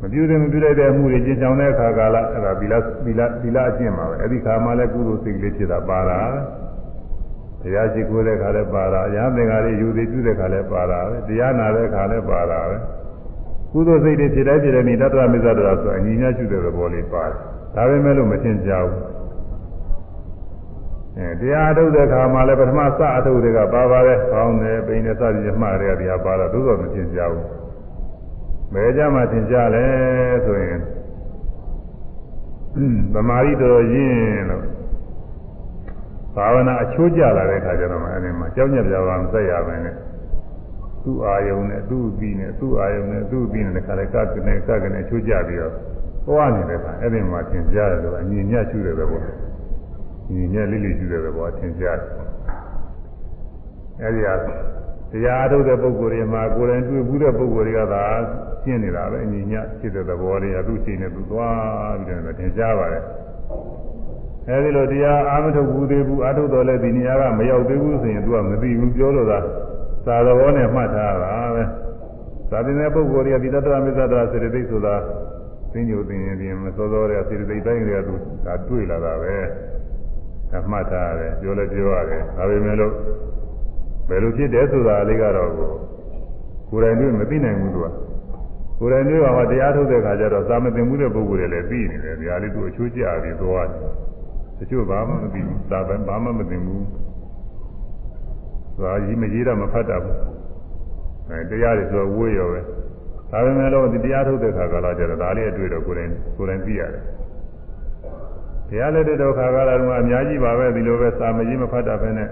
မပြုတဲ့မပြုလိုက်တဲ့အမှုတွေကျင့်ကြောင်တဲ့အခါကာလအဲ့ဒါသီလသီလသီလအကျင့်ပါပဲအဲ့ဒီခါမှလည်းကုသိုလ်စိတ်ကလေးဖြစ်တာပါတာတရားရှိခိုးတဲ့အခါလည်းပါတာအရာသင်္ကားတွေယူသေးပြုတဲ့အခါလည်းပါတာပဲတရားနာတဲ့အခါလည်းပါတာပဲကုသိုလ်စိတ်တွေဖြစ်တိုင်းဖြစ်တိုင်းတတ္တဝမေဇ္ဇတရာဆိုအညီညာရှိတဲ့သဘောလေးပါတယ်ဒါပေမဲ့လို့မသင်ကြဘူးအဲတရားထုတ်တဲ့အခါမှာလည်းပထမစအထုတ်တွေကပါပါတယ်။ကောင်းတယ်ပိန်နဲ့စသည်ဖြင့်မှားတွေကတရားပါတော့သို့တော်မသင်ကြဘူး။ ဘယ်ကြမှာသင်ကြလဲဆိုရင်သမာဓိတော်ရင်းလို့ဘာဝနာအချိုးကျလာတဲ့အခါကျတော့မှအဲဒီမှာကြောက်ညက်ပြပါမဆက်ရမယ်နဲ့သူ့အာယုံနဲ့သူ့အပြီးနဲ့သူ့အာယုံနဲ့သူ့အပြီးနဲ့တခါလဲကကနေကကနေချိုးကြပြီးတော့သွားနေတဲ့အခါအဲ့ဒီမှာသင်ကြားတယ်လို့အညီညွတ်ရှိတယ်ပဲပေါ့ညီညွတ်လေးလေးရှိတယ်ပဲပေါ့သင်ကြားတယ်အဲ့ဒီဟာ တရားထုတ်တဲ့ပုဂ္ဂိုလ်တွေမှာကိုယ်တိုင်တွေ့ဘူးတဲ့ပုဂ္ဂိုလ်တွေကသာရှင်းနေတာပဲအညီညွတ်ဖြစ်တဲ့သဘောလေးကသူ့ချိန်နဲ့သူသွားပြီးတော့သင်ကြားပါတယ်အဲဒီလိုတရားအာမထုတ်ဘူးသေးဘူးအာထုတ်တော်လဲဒီနေရာကမရောက်သေးဘူးဆိုရင် तू ကမသိဘူးပြောလို့သာသာသဘောနဲ့မှတ်ထားတာပဲသာသနာပုဂ္ဂိုလ်တွေကဒီတတ္တမေတ္တာစေတသိက်ဆိုတာသိညိုသိရင်ပြင်မစောစောတဲ့စေတသိက်တိုင်းတွေကသူဒါတွေ့လာတာပဲအမှတ်ထားရတယ်ပြောလဲပြောရတယ်ဒါပေမဲ့လို့ ဘယ်လိုဖြစ်တယ်ဆိုတာလေးကတော့ကိုယ်တိုင်တွေ့မသိနိုင်ဘူးသူကကိုယ်တိုင်တွေ့ပါမှတရားထုတ်တဲ့ခါကျတော့သာမသိမှုတဲ့ပုဂ္ဂိုလ်တွေလည်းပြီးနေတယ်။ဒါလေးသူအချိုးကျပြီးသွားတယ်။တချို့ဘာမှမသိဘူး။သာပဲဘာမှမသိဘူး။သာကြီးမကြီးတော့မဖတ်တတ်ဘူး။အဲတရားတွေဆိုဝေးရောပဲ။ဒါပေမဲ့လို့ဒီတရားထုတ်တဲ့ခါကလာကျတော့ဒါလေးအတွေ့တော့ကိုယ်တိုင်ကိုယ်တိုင်သိရတယ်။တရားလက်တဲ့ခါကလာတော့အများကြီးပါပဲဒီလိုပဲသာမကြီးမဖတ်တတ်ပဲနဲ့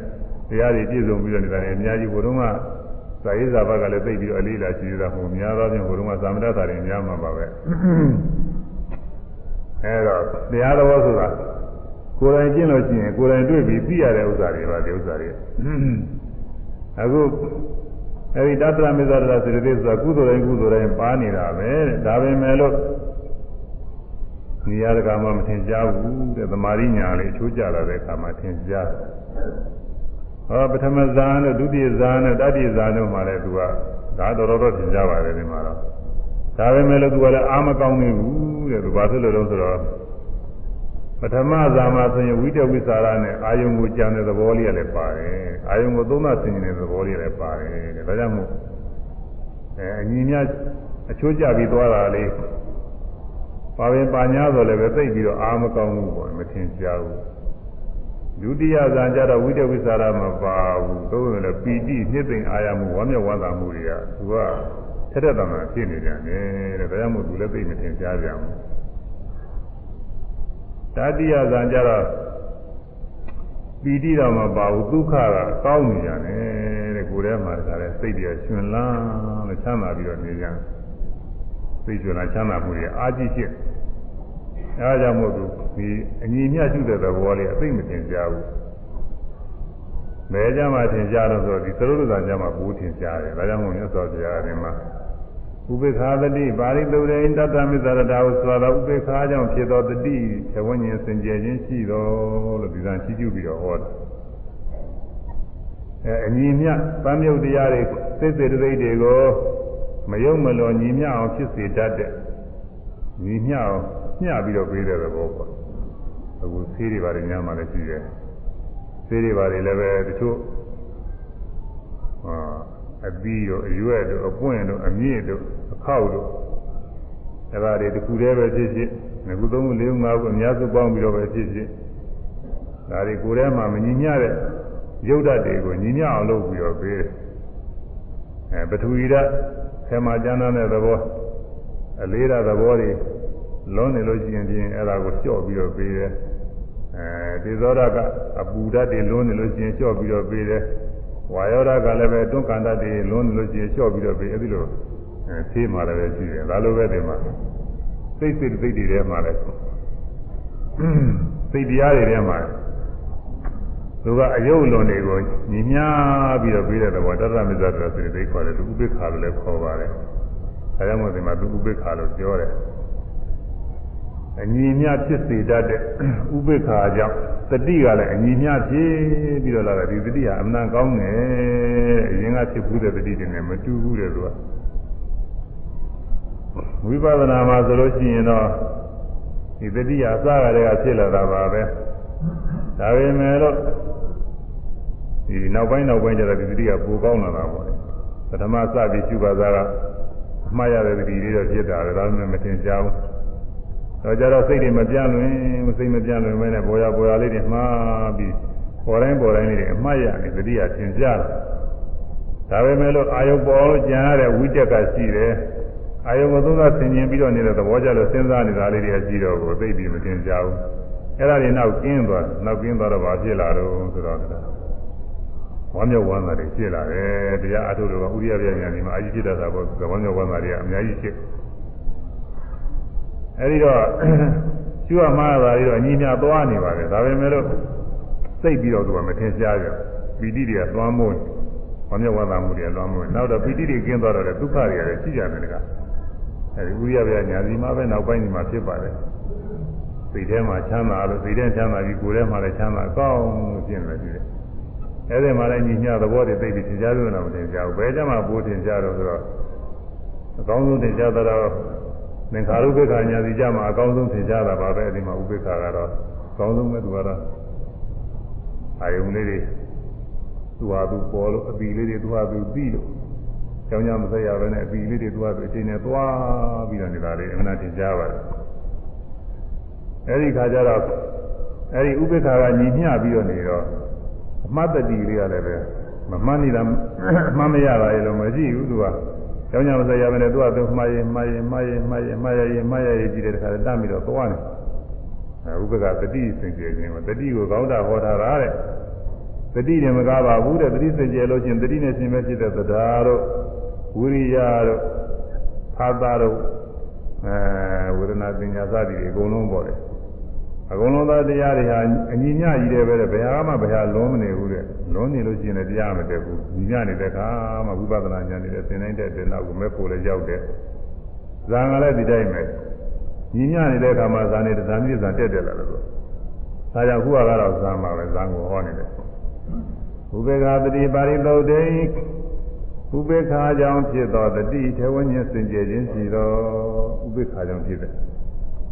တရားတွေပြည့်စုံပြီးတော့နေတာလည်းအများကြီးဘုရုံးကဇာရေးဇာဘကလည်းသိပြီးတော့အလေးလာရှိရတာမဟုတ်များသောဖြင့်ဘုရုံးကသာမတ္တတွေများမှာပါပဲအဲတော့တရားတော်ဆိုတာကိုယ်တိုင်ကျင့်လို့ရှိရင်ကိုယ်တိုင်တွေ့ပြီးသိရတဲ့ဥစ္စာတွေပါဒီဥစ္စာတွေအခုအဲဒီတတ္တရမေဇရစေတသိက်ဆိုတာကုသိုလ်တိုင်းကုသိုလ်တိုင်းပါနေတာပဲတဲ့ဒါပေမဲ့လို့နေရာတကာမှမထင်ရှားဘူးတဲ့သမာဓိညာလေးအချိုးကျလာတဲ့အခါမှာထင်ရှား ဟောပထမဇာန်တို့ဒုတိယဇာန်တို့တတိယဇာန်တို့မှလည်းသူကဒါတော်တော်ထင်ရှားပါတယ်ဒီမှာတော့ဒါပေမဲ့လို့သူကလည်းအာမကောင်းနေဘူးတဲ့သူဘာဖြစ်လို့လဲဆိုတော့ပထမဇာမှာဆိုရင်ဝိတဝိသရာနဲ့အာယုံကိုကြံတဲ့သဘောလေးလည်းပါတယ်အာယုံကိုသုံးသဆင်ခြင်တဲ့သဘောလေးလည်းပါတယ်တဲ့ဒါကြောင့်မို့အဲအညီမြအချိုးကျပြီးသွားတာလေးပါပင်ပါညာဆိုလည်းပဲသိပြီးတော့အာမကောင်းဘူးပေါ့မထင်ရှားဘူး ဒုတိယဇာကြတော့ဝိတဝိသရာမပါဘူးသို့လည်းပီတိနှစ်သိမ့်အာရမှုဝမ်းမြောက်ဝမ်းသာမှုတွေကသူကထက်တဲ့တမ်းဖြစ်နေကြတယ်တဲ့ဒါကြောင့်မို့သူလည်းသိမထင်ရှားကြဘူးတတိယဇာကြတော့ပီတိတော့မပါဘူးဒုက္ခကကောင်းနေကြတယ်တဲ့ကိုယ်ထဲမှာတခါလဲစိတ်တွေရှင်လန်းလို့ချမ်းသာပြီးတော့နေကြစိတ်ရှင်လန်းချမ်းသာမှုတွေအာကြည့်ဖြစ် အဲဒါကြောင့်မို့သူဒီအညီမြတ်ရှိတဲ့သဘောလေးအသိမတင်ကြဘူး။မဲကြမှာတင်ကြတော့ဆိုဒီသရုပ်သာကြမှာဘူးတင်ကြတယ်။ဒါကြောင့်မို့မြတ်စွာဘုရားကဒီမှာဥပေက္ခာတတိပါရိသုရေတတ္တမိသရတာဟုဆိုတော့ဥပေက္ခာကြောင့်ဖြစ်သောတတိသဝဉ္ဉ္စင်ကြယ်ခြင်းရှိတော်လို့ဒီကံရှိကျူပြီးတော့ဟောတာ။အဲအညီမြတ်ပန်းမြုပ်တရားတွေစိတ်စေတသိက်တွေကိုမယုံမလွန်ညီမြအောင်ဖြစ်စေတတ်တဲ့ညီမြအောင် မျှပြီးတော့ပေးတဲ့သဘောပေါ့အခုဆေးတွေပါတယ်ညမှာလည်းရှိတယ်ဆေးတွေပါတယ်လည်းပဲတချို့ဟာအပီးတို့အရွက်တို့အပွင့်တို့အမြင့်တို့အခောက်တို့အဲဒါတွေတခုတည်းပဲဖြစ်ဖြစ်ငခုသုံးခုလေးခုငါးခုအများစုပေါင်းပြီးတော့ပဲဖြစ်ဖြစ်ဒါတွေကိုယ်ထဲမှာမညီမျှတဲ့ရုပ်ဓာတ်တွေကိုညီမျှအောင်လုပ်ပြီးတော့ပေးတယ်အဲပထဝီဓာတ်ဆေမာကျမ်းတဲ့သဘောအလေးဓာတ်သဘောတွေ လုံးနေလို့ရှိရင်ပြင်အဲ့ဒါကိုလျှော့ပြီးတော့ပေးတယ်အဲဒေဇောရကအပူဓာတ်တွေလုံးနေလို့ရှိရင်လျှော့ပြီးတော့ပေးတယ်ဝါယောဓာတ်ကလည်းပဲတွန်းကန်ဓာတ်တွေလုံးနေလို့ရှိရင်လျှော့ပြီးတော့ပေးအဲ့ဒီလိုအဲဆေးမှလည်းပဲရှိတယ်ဒါလိုပဲဒီမှာစိတ်စိတ်စိတ်တွေထဲမှာလည်းစိတ်တရားတွေထဲမှာသူကအယုတ်လွန်တွေကိုညီမြပြီးတော့ပြီးတဲ့သဘောတတ္တမစ္ဆတဆိုတဲ့သိခေါ်တယ်သူဥပိ္ပခါလို့လည်းခေါ်ပါတယ်ဒါကြောင့်မို့ဒီမှာသူဥပိ္ပခါလို့ပြောတယ် အညီမြဖြစ်စေတတ်တဲ့ဥပိ္ပခါကြောင့်တတိကလည်းအညီမြဖြစ်ပြီးတော့လာတယ်ဒီတတိဟာအမှန်ကောင်းတယ်အရင်ကဖြစ်ဘူးတဲ့တတိတွေနဲ့မတူဘူးတဲ့သူကဝိပဿနာမှာဆိုလို့ရှိရင်တော့ဒီတတိဟာအစကတည်းကဖြစ်လာတာပါပဲဒါပေမဲ့လို့ဒီနောက်ပိုင်းနောက်ပိုင်းကျတော့ဒီတတိကပိုကောင်းလာတာပေါ့ပထမစပြီးရှုပါသားကအမှားရတဲ့တတိလေးတော့ဖြစ်တာဒါမှမထင်ကြဘူး တော့ကြတော့စိတ်တွေမပြန့်လွင်စိတ်မပြန့်လွင်မဲနဲ့ပေါ်ရပေါ်ရလေးတွေမှားပြီးပေါ်တိုင်းပေါ်တိုင်းလေးတွေအမှားရနေသတိရသင်ကြတယ်ဒါပေမဲ့လို့အာယုပေါ်လို့ကြံရတဲ့ဝိတက်ကရှိတယ်အာယုကိုသုံးသဆင်ခြင်ပြီးတော့နေတဲ့သဘောကြလို့စဉ်းစားနေတာလေးတွေကရှိတော့ကိုသိပြီးမတင်ကြဘူးအဲ့ဒါတွေနောက်ကင်းသွားနောက်ကင်းသွားတော့ဘာဖြစ်လာတော့ဆိုတော့ဝမ်းမြောက်ဝမ်းသာတွေဖြစ်လာတယ်တရားအထုတော်ကဥရိယပြညာနေမှာအကြီးဖြစ်တတ်တာပေါ့ဝမ်းမြောက်ဝမ်းသာတွေကအများကြီးဖြစ် အဲဒီတော့ကျွတ်မှားတာပြီးတော့အညီညာသွားနေပါတယ်ဒါပေမဲ့လို့စိတ်ပြီးတော့သူကမထင်ရှားကြပီတိတွေကသွားမိုးဘာမြတ်ဝါသာမှုတွေလွမ်းမိုးနောက်တော့ပီတိတွေကင်းသွားတော့လည်းဒုက္ခတွေလည်းရှိကြတယ်ကအဲဒီဥရိယပြညာစီမှာပဲနောက်ပိုင်းဒီမှာဖြစ်ပါတယ်စိတ်ထဲမှာချမ်းသာလို့စိတ်ထဲချမ်းသာပြီးကိုယ်ထဲမှာလည်းချမ်းသာအကောင်းလို့ဖြစ်နေတယ်အဲဒီမှာလည်းညီညာသဘောတွေသိပြီးသင်ကြားလို့တော့မသင်ကြားဘူးဘယ်ကြမှာပိုးသင်ကြားတော့ဆိုတော့အကောင်းဆုံးသင်ကြားတော့ သင်္ခါရုပ္ပခာညာစီကြမှာအကောင်းဆုံးသင်ကြားတာပါပဲဒီမှာဥပ္ပခာကတော့အကောင်းဆုံးပဲသူကတော့အာယုန်လေးတွေသူဟာသူပေါ်လို့အပီလေးတွေသူဟာသူပြီးလို့ကြောင်းကြမဆက်ရဘဲနဲ့အပီလေးတွေသွားပြီးအချိန်နဲ့သွားပြီးတော့နေတာလေအမှန်တင်ကြပါတယ်အဲဒီခါကျတော့အဲဒီဥပိ္ပခာကညီမျှပြီးတော့နေတော့အမှတ်တတိလေးရတယ်ပဲမမှန်နေတာမှန်မရတာရေလို့မရှိဘူးသူက ကြောင်းကြမဆက်ရဘဲနဲ့သူကသူမှားရင်မှားရင်မှားရင်မှားရင်မှားရရင်မှားရရင်ကြည့်တဲ့ခါတမ်းပြီးတော့သွားနေဥပ္ပကတတိစင်ကြယ်ခြင်းတတိကိုကောင်းတာဟောထားတာတဲ့တတိနဲ့မကားပါဘူးတဲ့တတိစင်ကြယ်လို့ချင်းတတိနဲ့ရှင်ပဲဖြစ်တဲ့သဒ္ဓါတို့ဝိရိယတို့သာသာတို့အဲဝေဒနာပညာစသည်တွေအကုန်လုံးပေါ်တယ် အကုန်လုံးသောတရားတွေဟာအညီညကြီးတယ်ပဲတဲ့ဘယ်ဟာမှဘယ်ဟာလုံးမနေဘူးတဲ့လုံးနေလို့ရှိရင်လည်းတရားမတက်ဘူးညီညနေတဲ့အခါမှဝိပဿနာဉာဏ်တွေသင်နိုင်တဲ့တဲ့နောက်ကိုမဲ့ဖို့လည်းရောက်တယ်ဇာန်ကလည်းဒီတိုင်းပဲညီညနေတဲ့အခါမှာဇာန်နဲ့ဇာန်ပြည့်ဇာန်တက်တယ်လားလို့ဒါကြောင့်ခုကတော့ဇာန်ပါပဲဇာန်ကိုဟောနေတယ်ဥပေက္ခတတိပါရိသုတ်တိဥပေက္ခကြောင့်ဖြစ်သောတတိထေဝဉ္စင်ကြယ်ခြင်းရှိသောဥပေက္ခကြောင့်ဖြစ်တဲ့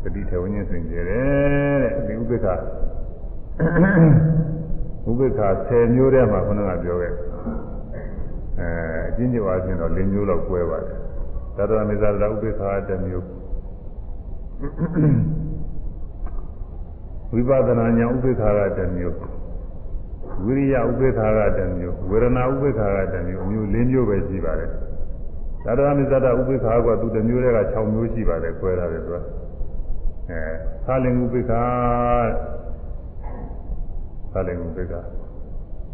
တတိထေဝဉ္စင်ကြယ်တယ်တဲ့ဒီဥပေက္ခဥပေက္ခ10မျိုးထဲမှာခဏကပြောခဲ့အဲအချင်းချင်းအားဖြင့်တော့၄မျိုးလောက်꿰ပါတယ်သတ္တဝမေဇာတဥပေက္ခတစ်မျိုးဝိပဿနာဉာဏ်ဥပေက္ခကတစ်မျိုးဝိရိယဥပေက္ခကတစ်မျိုးဝေဒနာဥပေက္ခကတစ်မျိုးအမျိုး၄မျိုးပဲရှိပါတယ်သတ္တဝမေဇာတဥပေက္ခကသူတစ်မျိုးတည်းက6မျိုးရှိပါတယ်꿰ရတယ်သူက အဲသာလင်ဥပေက္ခသာလင်ဥပေက္ခ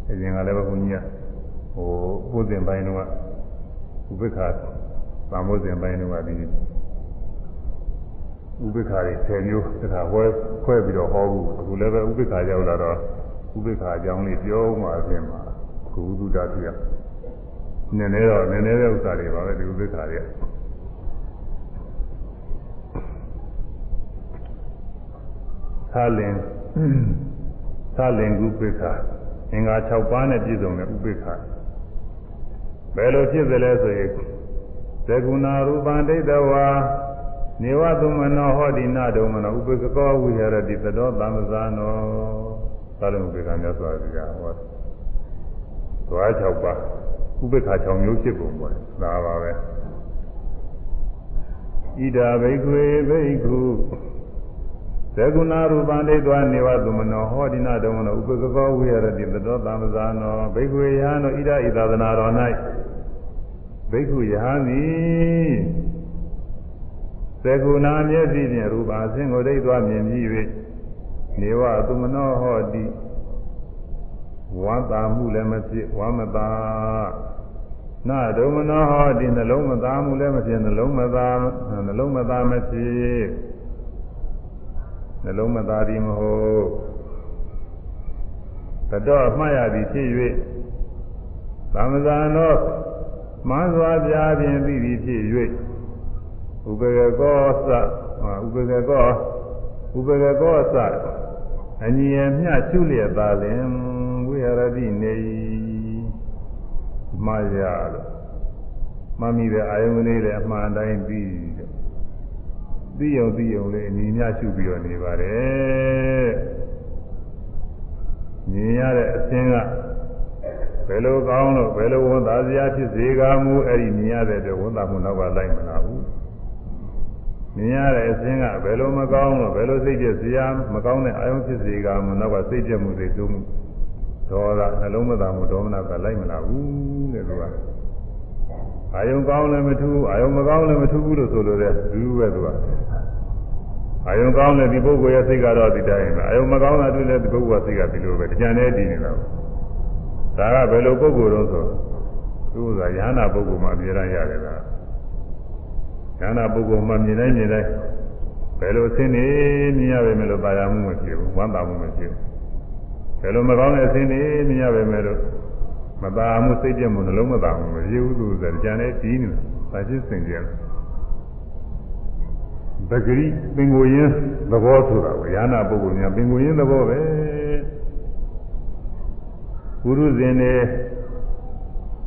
အရင်ကလည်းဘုန်းကြီးကဟိုဘုဇင်ပိုင်းတော့ဥပေက္ခသံမိုးဇင်ပိုင်းတော့ဒီဥပိ္ပခါတွေ10မျိုးတခါဝဲခွဲပြီးတော့ဟောဘူးအခုလည်းပဲဥပိ္ပခါရောက်လာတော့ဥပိ္ပခါအကြောင်းလေးပြောမှအပြင်မှာကုသဒတိယနည်းနည်းတော့နည်းနည်းတဲ့ဥစ္စာတွေပါပဲဒီဥပိ္ပခါတွေ သာလင်သာလင်ဥပိ္ပခါအင်္ဂါ6ပါးနဲ့ပြည့်စုံတဲ့ဥပိ္ပခါဘယ်လိုဖြစ်သလဲဆိုရင်သကုဏရူပံဒိဋ္ဌဝါနေဝသမနောဟောဒီနာဒုံမနောဥပကကောဝိဟရတိသတောသမဇာနောသာလမုပေကမြတ်စွာဘုရားဟောသွား6ပါးဥပ္ပခါ6မျိုးဖြစ်ပုံပေါ်ဒါပါပဲဣဒာဘိကွေဘိက္ခု သကုဏရူပံဒိဋ္ဌဝနေဝသမနောဟောဒီနာဒုံမနောဥပကကောဝိဟရတိသတောသမဇာနောဘိကွေယဟနောဣဒာဣသဒနာတော်၌ဘိက္ခုယဟန်သည်သေကုဏမျက်စိဖြင့်ရူပါအစဉ်ကိုဒိတ်သွားမြင်ပြီး၍နေဝသူမနောဟောတိဝမ်းသာမှုလည်းမဖြစ်ဝမ်းမသာနာဒုမနောဟောတိနှလုံးမသာမှုလည်းမဖြစ်နှလုံးမသာနှလုံးမသာမဖြစ် နှလုံးမသာသည်မဟုတ်တတော်အမှားရသည်ဖြစ်၍သမဇာနောမှန်စွာပြားဖြင့်ပြီးသည်ဖြစ်၍ဥပကေကောသဥပကေကောဥပကေကောသအညီအမျှရှုလျက်သာလင်ဝိဟရတိနေမှားရလို့မမိတဲ့အာယုန်လေးလည်းအမှန်တိုင်းပြီးတဲ့ သိယုံသိယုံလေးအညီအမျှရှုပြီးတော့နေပါတယ်မြင်ရတဲ့အသင်းကဘယ်လိုကောင်းလို့ဘယ်လိုဝန်သာစရာဖြစ်စေကမူအဲ့ဒီမြင်ရတဲ့အတွက်ဝန်သာမှုနောက်ကလိုက်မလာဘူးမြင်ရတဲ့အစင်းကဘယ်လိုမကောင်းလို့ဘယ်လိုစိတ်ပြည့်စရာမကောင်းတဲ့အာယုံဖြစ်စေကမနောက်ကစိတ်ပြည့်မှုတွေသုံးမှုဒေါသနှလုံးမသာမှုဒေါမနကလိုက်မလာဘူးတဲ့သူကအာယုံကောင်းလည်းမထူးအာယုံမကောင်းလည်းမထူးဘူးလို့ဆိုလိုတဲ့ဒူးပဲသူက အာယုံကောင်းတဲ့ဒီပုဂ္ဂိုလ်ရဲ့စိတ်ကတော့ဒီတိုင်းပဲအာယုံမကောင်းတာတွေ့တဲ့ဒီပုဂ္ဂိုလ်ရဲ့စိတ်ကဒီလိုပဲကြံနေတည်နေတာဒါကဘယ်လိုပုဂ္ဂိုလ်တော့ဆိုသူကရဟနာပုဂ္ဂိုလ်မှအမြဲတမ်းရတယ်လားဉာဏပုဂ္ဂိုလ်မှမြင်တိုင်းမြင်တိုင်းဘယ်လိုအင်းနေမြင်ရပဲမလို့ပါရမှုမဖြစ်ဘူးဝမ်းသာမှုမဖြစ်ဘူးဘယ်လိုမကောင်းတဲ့အင်းနေမြင်ရပဲမလို့မသာမှုစိတ်ပြမှုနှလုံးမသာမှုမဖြစ်ဘူးသူဆိုကြံတဲ့ဒီနေပါချင်းစင်ကြယ် ပဂရိပင်ကိုရင်းသဘောဆိုတာကိုယာနာပုဂ္ဂိုလ်များပင်ကိုရင်းသဘောပဲပုရုဇဉ်တွေ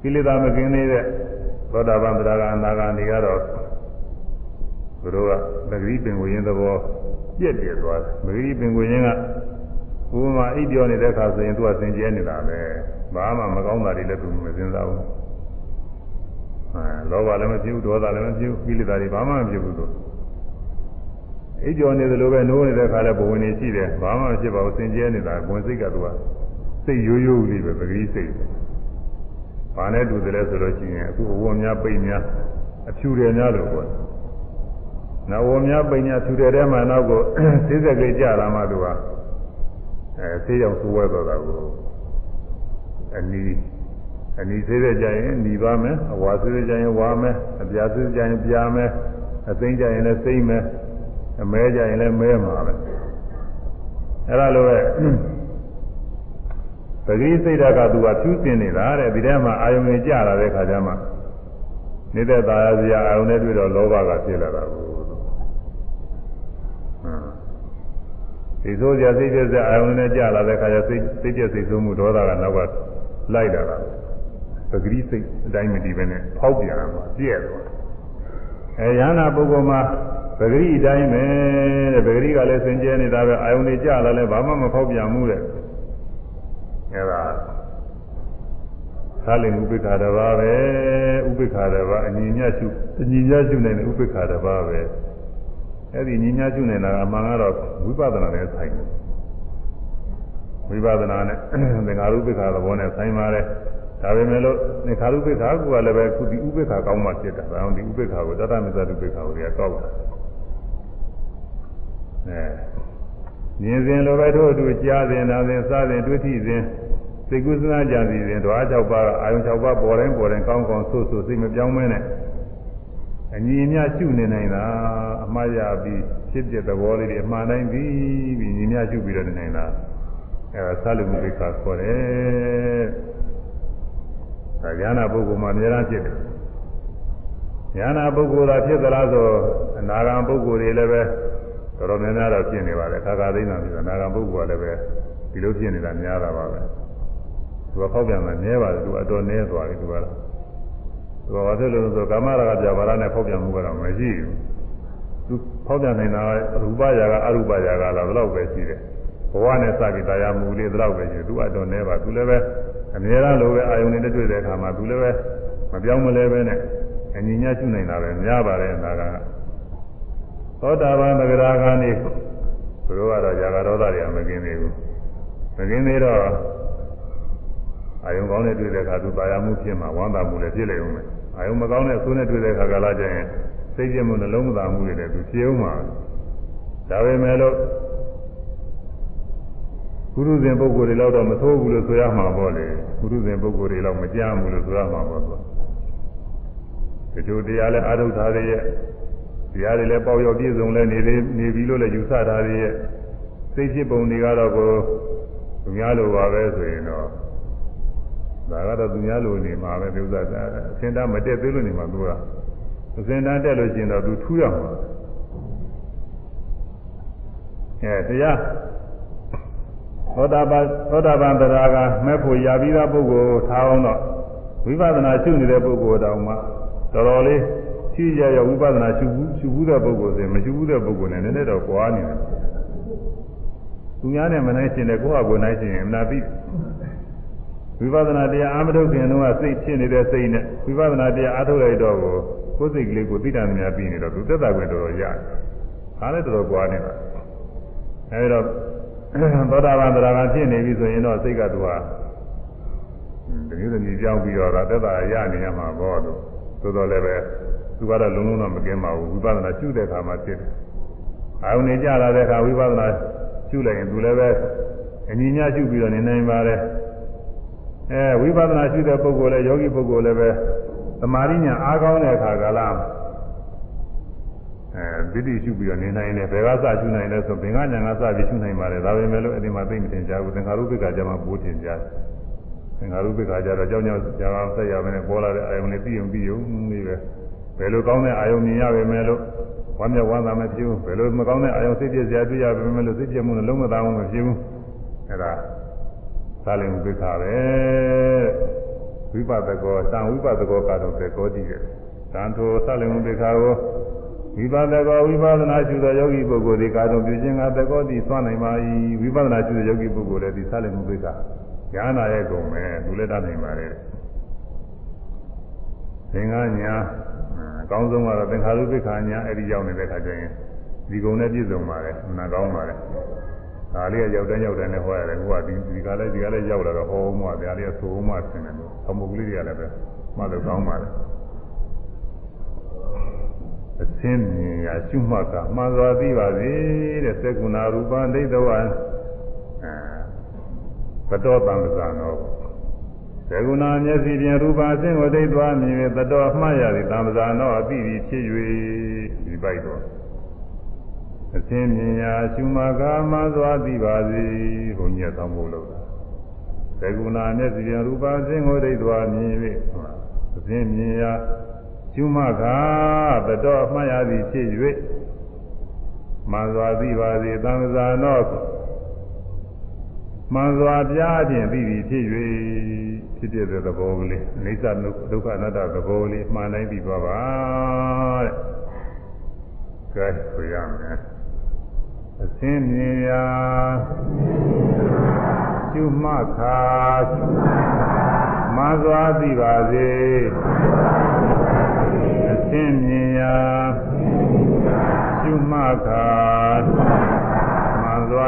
ကိလေသာမကင်းနေတဲ့သောတာပန်တရားကအနာဂါနေကတော့သူတို့ကပဂရိပင်ကိုရင်းသဘောပြည့်ပြည့်သွားတယ်ပဂရိပင်ကိုရင်းကဥပမာအိပ်ပြောနေတဲ့အခါဆိုရင်သူကသင်ကျဲနေတာပဲဘာမှမကောင်းတာတွေလည်းသူမစဉ်းစားဘူးအဲလောဘလည်းမဖြစ်ဘူးဒေါသလည်းမဖြစ်ဘူးကိလေသာတွေဘာမှမဖြစ်ဘူးသူ အိပ်ကျော်နေသလိုပဲနိုးနေတဲ့ခါလဲဘဝင်နေရှိတယ်ဘာမှမဖြစ်ပါဘူးစင်ကြဲနေတာဝင်စိတ်ကသူကစိတ်ရိုးရိုးလေးပဲပဂရိစိတ်ဘာနဲ့တူတယ်လဲဆိုတော့ရှိရင်အခုအဝတ်များပိတ်များအဖြူတယ်များလို့ပေါ့နဝများပိတ်များဖြူတယ်ထဲမှာနောက်ကိုသိစက်ကလေးကြလာမှသူကအဲဆေးရောင်စူးဝဲတော့တာကိုအနီးအနီးသေးတဲ့ကြရင်หนีပါမယ်အဝါသေးတဲ့ကြရင်ဝါမယ်အပြာသေးတဲ့ကြရင်ပြာမယ်အသိကြရင်လည်းသိမ့်မယ် အမဲကြရင်လည်းမဲမှာပဲအဲ့ဒါလိုပဲပဂိစိတ်ဓာတ်ကသူကဖြူးတင်နေတာတဲ့ဒီထဲမှာအာယုံတွေကြလာတဲ့ခါကျမှနေတဲ့သာယာစရာအာယုံနဲ့တွေ့တော့လောဘကဖြစ်လာတာကိုဒီဆိုစရာစိတ်ပြည့်စရာအာယုံနဲ့ကြလာတဲ့ခါကျစိတ်စိတ်ပြည့်စိတ်ဆိုးမှုဒေါသကနောက်ကလိုက်လာတာပဂိစိတ်အတိုင်းမတည်ပဲနဲ့ဖောက်ပြန်လာပြည့်သွားအဲယန္နာပုဂ္ဂိုလ်မှာ ပဂရိအတိုင်းပဲတဲ့ပဂရိကလည်းစင်ကြဲနေတာပဲအာယုန်တွေကြလာလဲဘာမှမဖောက်ပြန်ဘူးတဲ့အဲဒါသာလင်ဥပိ္ပခာတဘာပဲဥပိ္ပခာတဘာအညီညရှုအညီညရှုနိုင်တဲ့ဥပိ္ပခာတဘာပဲအဲ့ဒီညီညရှုနေတာအမှန်ကတော့ဝိပဿနာနဲ့ဆိုင်တယ်ဝိပဿနာနဲ့သင်္ဃာရုပ္ပခာသဘောနဲ့ဆိုင်ပါတယ်ဒါပေမဲ့လို့သင်္ခါရုပ္ပခာကလည်းပဲခုဒီဥပ္ပခာကောင်းမှဖြစ်တာဒါအောင်ဒီဥပ္ပခာကိုတတမစ္ဆတုပ္ပခာကိုလည်းကောက်တာ အဲမြင်စဉ်လိုပဲတို့အတူကြားစဉ်နာစဉ်စားစဉ်တွေ့ထိစဉ်စိတ်ကူးစဉ်းစားကြစီစဉ်ဓဝါ၆ပါးအာယုံ၆ပါးပေါ်တိုင်းပေါ်တိုင်းကောင်းကောင်းဆိုးဆိုးစိတ်မပြောင်းမဲနဲ့အညီအမျှရှုနေနိုင်တာအမှားရပြီးဖြစ်တဲ့သဘောလေးတွေအမှန်တိုင်းပြီးပြီးညီမျှရှုပြီးတော့နေနိုင်တာအဲဒါသလူမှုပိက္ခာခေါ်တယ်ဒါဉာဏပုဂ္ဂိုလ်မှာအများအားဖြစ်တယ်ဉာဏပုဂ္ဂိုလ်သာဖြစ်သလားဆိုအနာဂံပုဂ္ဂိုလ်တွေလည်းပဲ တော်တော်များများတော့ဖြစ်နေပါတယ်ခါခါသိနေတာပြီးတော့အနာဂံပုဂ္ဂိုလ်ကလည်းပဲဒီလိုဖြစ်နေတာများတာပါပဲသူကဖောက်ပြန်တာနည်းပါတယ်သူအတော်နည်းသွားပြီသူကတော့သူကဘာဖြစ်လို့လဲဆိုကာမရာဂပြဘာလာနဲ့ဖောက်ပြန်မှုကတော့မရှိဘူးသူဖောက်ပြန်နေတာရူပရာဂအရူပရာဂလားဘယ်လောက်ပဲရှိတယ်ဘဝနဲ့စပြီးတရားမှုလေးဘယ်လောက်ပဲရှိတယ်သူအတော်နည်းပါသူလည်းပဲအများအားလိုပဲအာယုန်နဲ့တွေ့တဲ့အခါမှာသူလည်းပဲမပြောင်းမလဲပဲနဲ့အညီညာရှုနိုင်တာပဲများပါတယ်နာက သောတာပန်သဂရာဂာနေသူတို့ကတော့ဇာကရောသတွေကမกินသေးဘူးမกินသေးတော့အာယုံကောင်းနဲ့တွေ့တဲ့အခါသူပါရမှုဖြစ်မှာဝမ်းသာမှုလည်းဖြစ်လေဦးမယ်အာယုံမကောင်းတဲ့ဆိုးနဲ့တွေ့တဲ့အခါကလာကျရင်စိတ်ပြမှုနှလုံးမသာမှုတွေလည်းသူဖြစ်ဦးမှာဒါပေမဲ့လို့ကုရုဇဉ်ပုဂ္ဂိုလ်တွေလောက်တော့မသိုးဘူးလို့ဆိုရမှာပေါ့လေကုရုဇဉ်ပုဂ္ဂိုလ်တွေလောက်မကြားဘူးလို့ဆိုရမှာပေါ့သူတချို့တရားလည်းအာထုတ်ထားတဲ့ရဲ့ တရားတွေလည်းပေါ့ရောပြည့်စုံလဲနေသေးနေပြီလို့လည်းယူဆထားတဲ့ရဲ့စိတ်ဖြစ်ပုံတွေကတော့ကိုသူများလိုပါပဲဆိုရင်တော့ဒါကတော့သူများလိုနေမှာပဲဒီဥစ္စာအစင်တာမတက်သေးလို့နေမှာသူကအစင်တာတက်လို့ရှိရင်တော့သူထူးရမှာအဲတရားသောတာပန်သောတာပန်တရားကမဲ့ဖို့ရပြီးသားပုဂ္ဂိုလ်ထားအောင်တော့ဝိပဿနာရှုနေတဲ့ပုဂ္ဂိုလ်တောင်မှတော်တော်လေးရှိရရဝိပဿနာရှုဘူး ရှုဘူးတဲ့ပုဂ္ဂိုလ်ဆိုမရှုဘူးတဲ့ပုဂ္ဂိုလ်နဲ့နည်းနည်းတော့ကွာနေတယ်သူများနဲ့မနိုင်ရှင်တဲ့ကိုယ့်ဟာကိုယ်နိုင်ရှင်ရင်နာပြီဝိပဿနာတရားအာမထုတ်ခင်တုန်းကစိတ်ဖြစ်နေတဲ့စိတ်နဲ့ဝိပဿနာတရားအားထုတ်လိုက်တော့ကိုကိုယ်စိတ်ကလေးကိုသိတာများပြီးနေတော့သူသက်သာခွင့်တော်တော်ရတယ်။ဒါလည်းတော်တော်ကွာနေတာ။အဲဒီတော့သောတာပန်တရားကဖြစ်နေပြီဆိုရင်တော့စိတ်ကသူဟာတမျိုးသမီးကြောင်းပြီးတော့သက်သာရနေရမှာပေါ့လို့သို့တော်လည်းပဲ သူကတော့လုံးလုံးတော့မကင်းပါဘူးဝိပဿနာရှုတဲ့အခါမှာဖြစ်တယ်။အာယုန်နေကြလာတဲ့အခါဝိပဿနာရှုလိုက်ရင်သူလည်းပဲအညီညာရှုပြီးတော့နေနိုင်ပါတယ်။အဲဝိပဿနာရှုတဲ့ပုဂ္ဂိုလ်လည်းယောဂီပုဂ္ဂိုလ်လည်းပဲသမာဓိညာအားကောင်းတဲ့အခါကလားအဲဒိဋ္ဌိရှုပြီးတော့နေနိုင်တယ်ဘယ်ကစရှုနိုင်လဲဆိုဘင်္ဂညာကစပြီးရှုနိုင်ပါတယ်ဒါပေမဲ့လို့အဲ့ဒီမှာသိမတင်ကြဘူးသင်္ခါရုပ္ပကကြမှာပိုးတင်ကြတယ်သင်္ခါရုပ္ပကကြတော့ကြောင်းကြောင်းကြာအောင်ဆက်ရမယ်ပေါ်လာတဲ့အာယုန်နဲ့ပြီးုံပြီးုံလေးပဲ ဘယ်လိုကောင်းတဲ့အာယုန်မြင်ရပေမဲ့လို့ဝမ်းမြောက်ဝမ်းသာမဖြစ်ဘူးဘယ်လိုမကောင်းတဲ့အာယုန်စိတ်ပြည့်စရာတွေ့ရပေမဲ့လို့စိတ်ပြည့်မှုနဲ့လုံးမသားမှုမဖြစ်ဘူးအဲ့ဒါသာလင်ဥပ္ပခါပဲဝိပဿကောတံဝိပဿကောကတော့တေကောတည်တယ်တန်ထိုသာလင်ဥပ္ပခါကိုဝိပဿကောဝိပဿနာရှုသောယောဂီပုဂ္ဂိုလ်ဒီကာတော်ပြုခြင်းကသကောတိသွားနိုင်ပါ၏ဝိပဿနာရှုတဲ့ယောဂီပုဂ္ဂိုလ်လည်းဒီသာလင်ဥပ္ပခါဉာဏ်နာရဲ့ကုန်ပဲသူလည်းတတ်နိုင်ပါလေအဲသင်္ကညာ အကောင်းဆုံးကတော့သင်္ခါရုပ္ပခာညာအဲ့ဒီရောက်နေတဲ့ခါကျရင်ဒီကုံနဲ့ပြည့်စုံပါတယ်နာကောင်းပါတယ်ဒါလေးကရောက်တဲ့ရောက်တဲ့နဲ့ဟောရတယ်ဟိုကဒီဒီကလည်းဒီကလည်းရောက်လာတော့ဟောမှဒါလေးကသိုးမှဆင်းတယ်လို့အမှုကလေးတွေကလည်းပဲမှလို့ကောင်းပါတယ်အသင်းမြင်ရာရှုမှတ်ကမှန်စွာသိပါစေတဲ့သက္ကုဏရူပဒိဋ္ဌဝအဲဘတော်တံပဇာနော သက္ကုဏမျက်စိဖြင့်ရူပအသင်းကိုဒိဋ္ဌဝမြင်၍ဘတော်မှတ်ရသည်တံပဇာနောအသိပြီးဖြစ်၍ဒီပိုက်တော့အသင်းမြင်ရာရှုမှတ်ကမှန်စွာသိပါစေဘုန်းကြီးသောမို့လို့သက္ကုဏမျက်စိဖြင့်ရူပအသင်းကိုဒိဋ္ဌဝမြင်၍အသင်းမြင်ရာကျုမကတတော်အမှတ်ရသည်ဖြစ်၍မှန်စွာသိပါစေသံဃာနောမှန်စွာပြားခြင်းသိပြီဖြစ်၍ ဖြစ်တဲ့သဘောကလေးအိဋ္ဌဒုက္ခအနတ္တသဘောကလေးမှန်တိုင်းပြီးသွားပါတဲ့ကဲဆိုရမယ်အစင်းမြင်ရာကျုမခါမှန်စွာသိပါစေသင်မြင်ရာရှုမှတ်ခါမှန်စွာ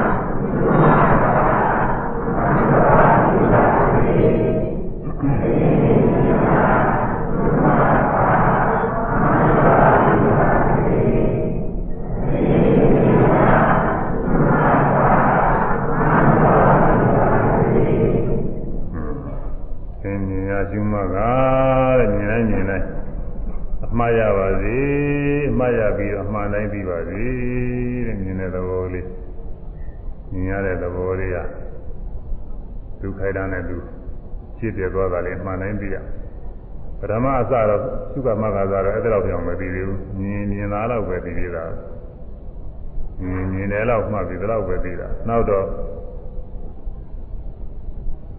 မြင်ရာရှုမှတ်ခါမှန်စွာသိပါစေခိုက်တာနဲ့သူဖြစ်ပြသွားတာလေးမှန်တိုင်းသိရပထမအစတော့သုကမကသာတော့အဲ့ဒါတော့ပြောင်းမသိသေးဘူးမြင်မြင်သားတော့ပဲသိသေးတာမြင်မြင်တယ်တော့မှတ်ပြီးတော့ပဲသိတာနောက်တော့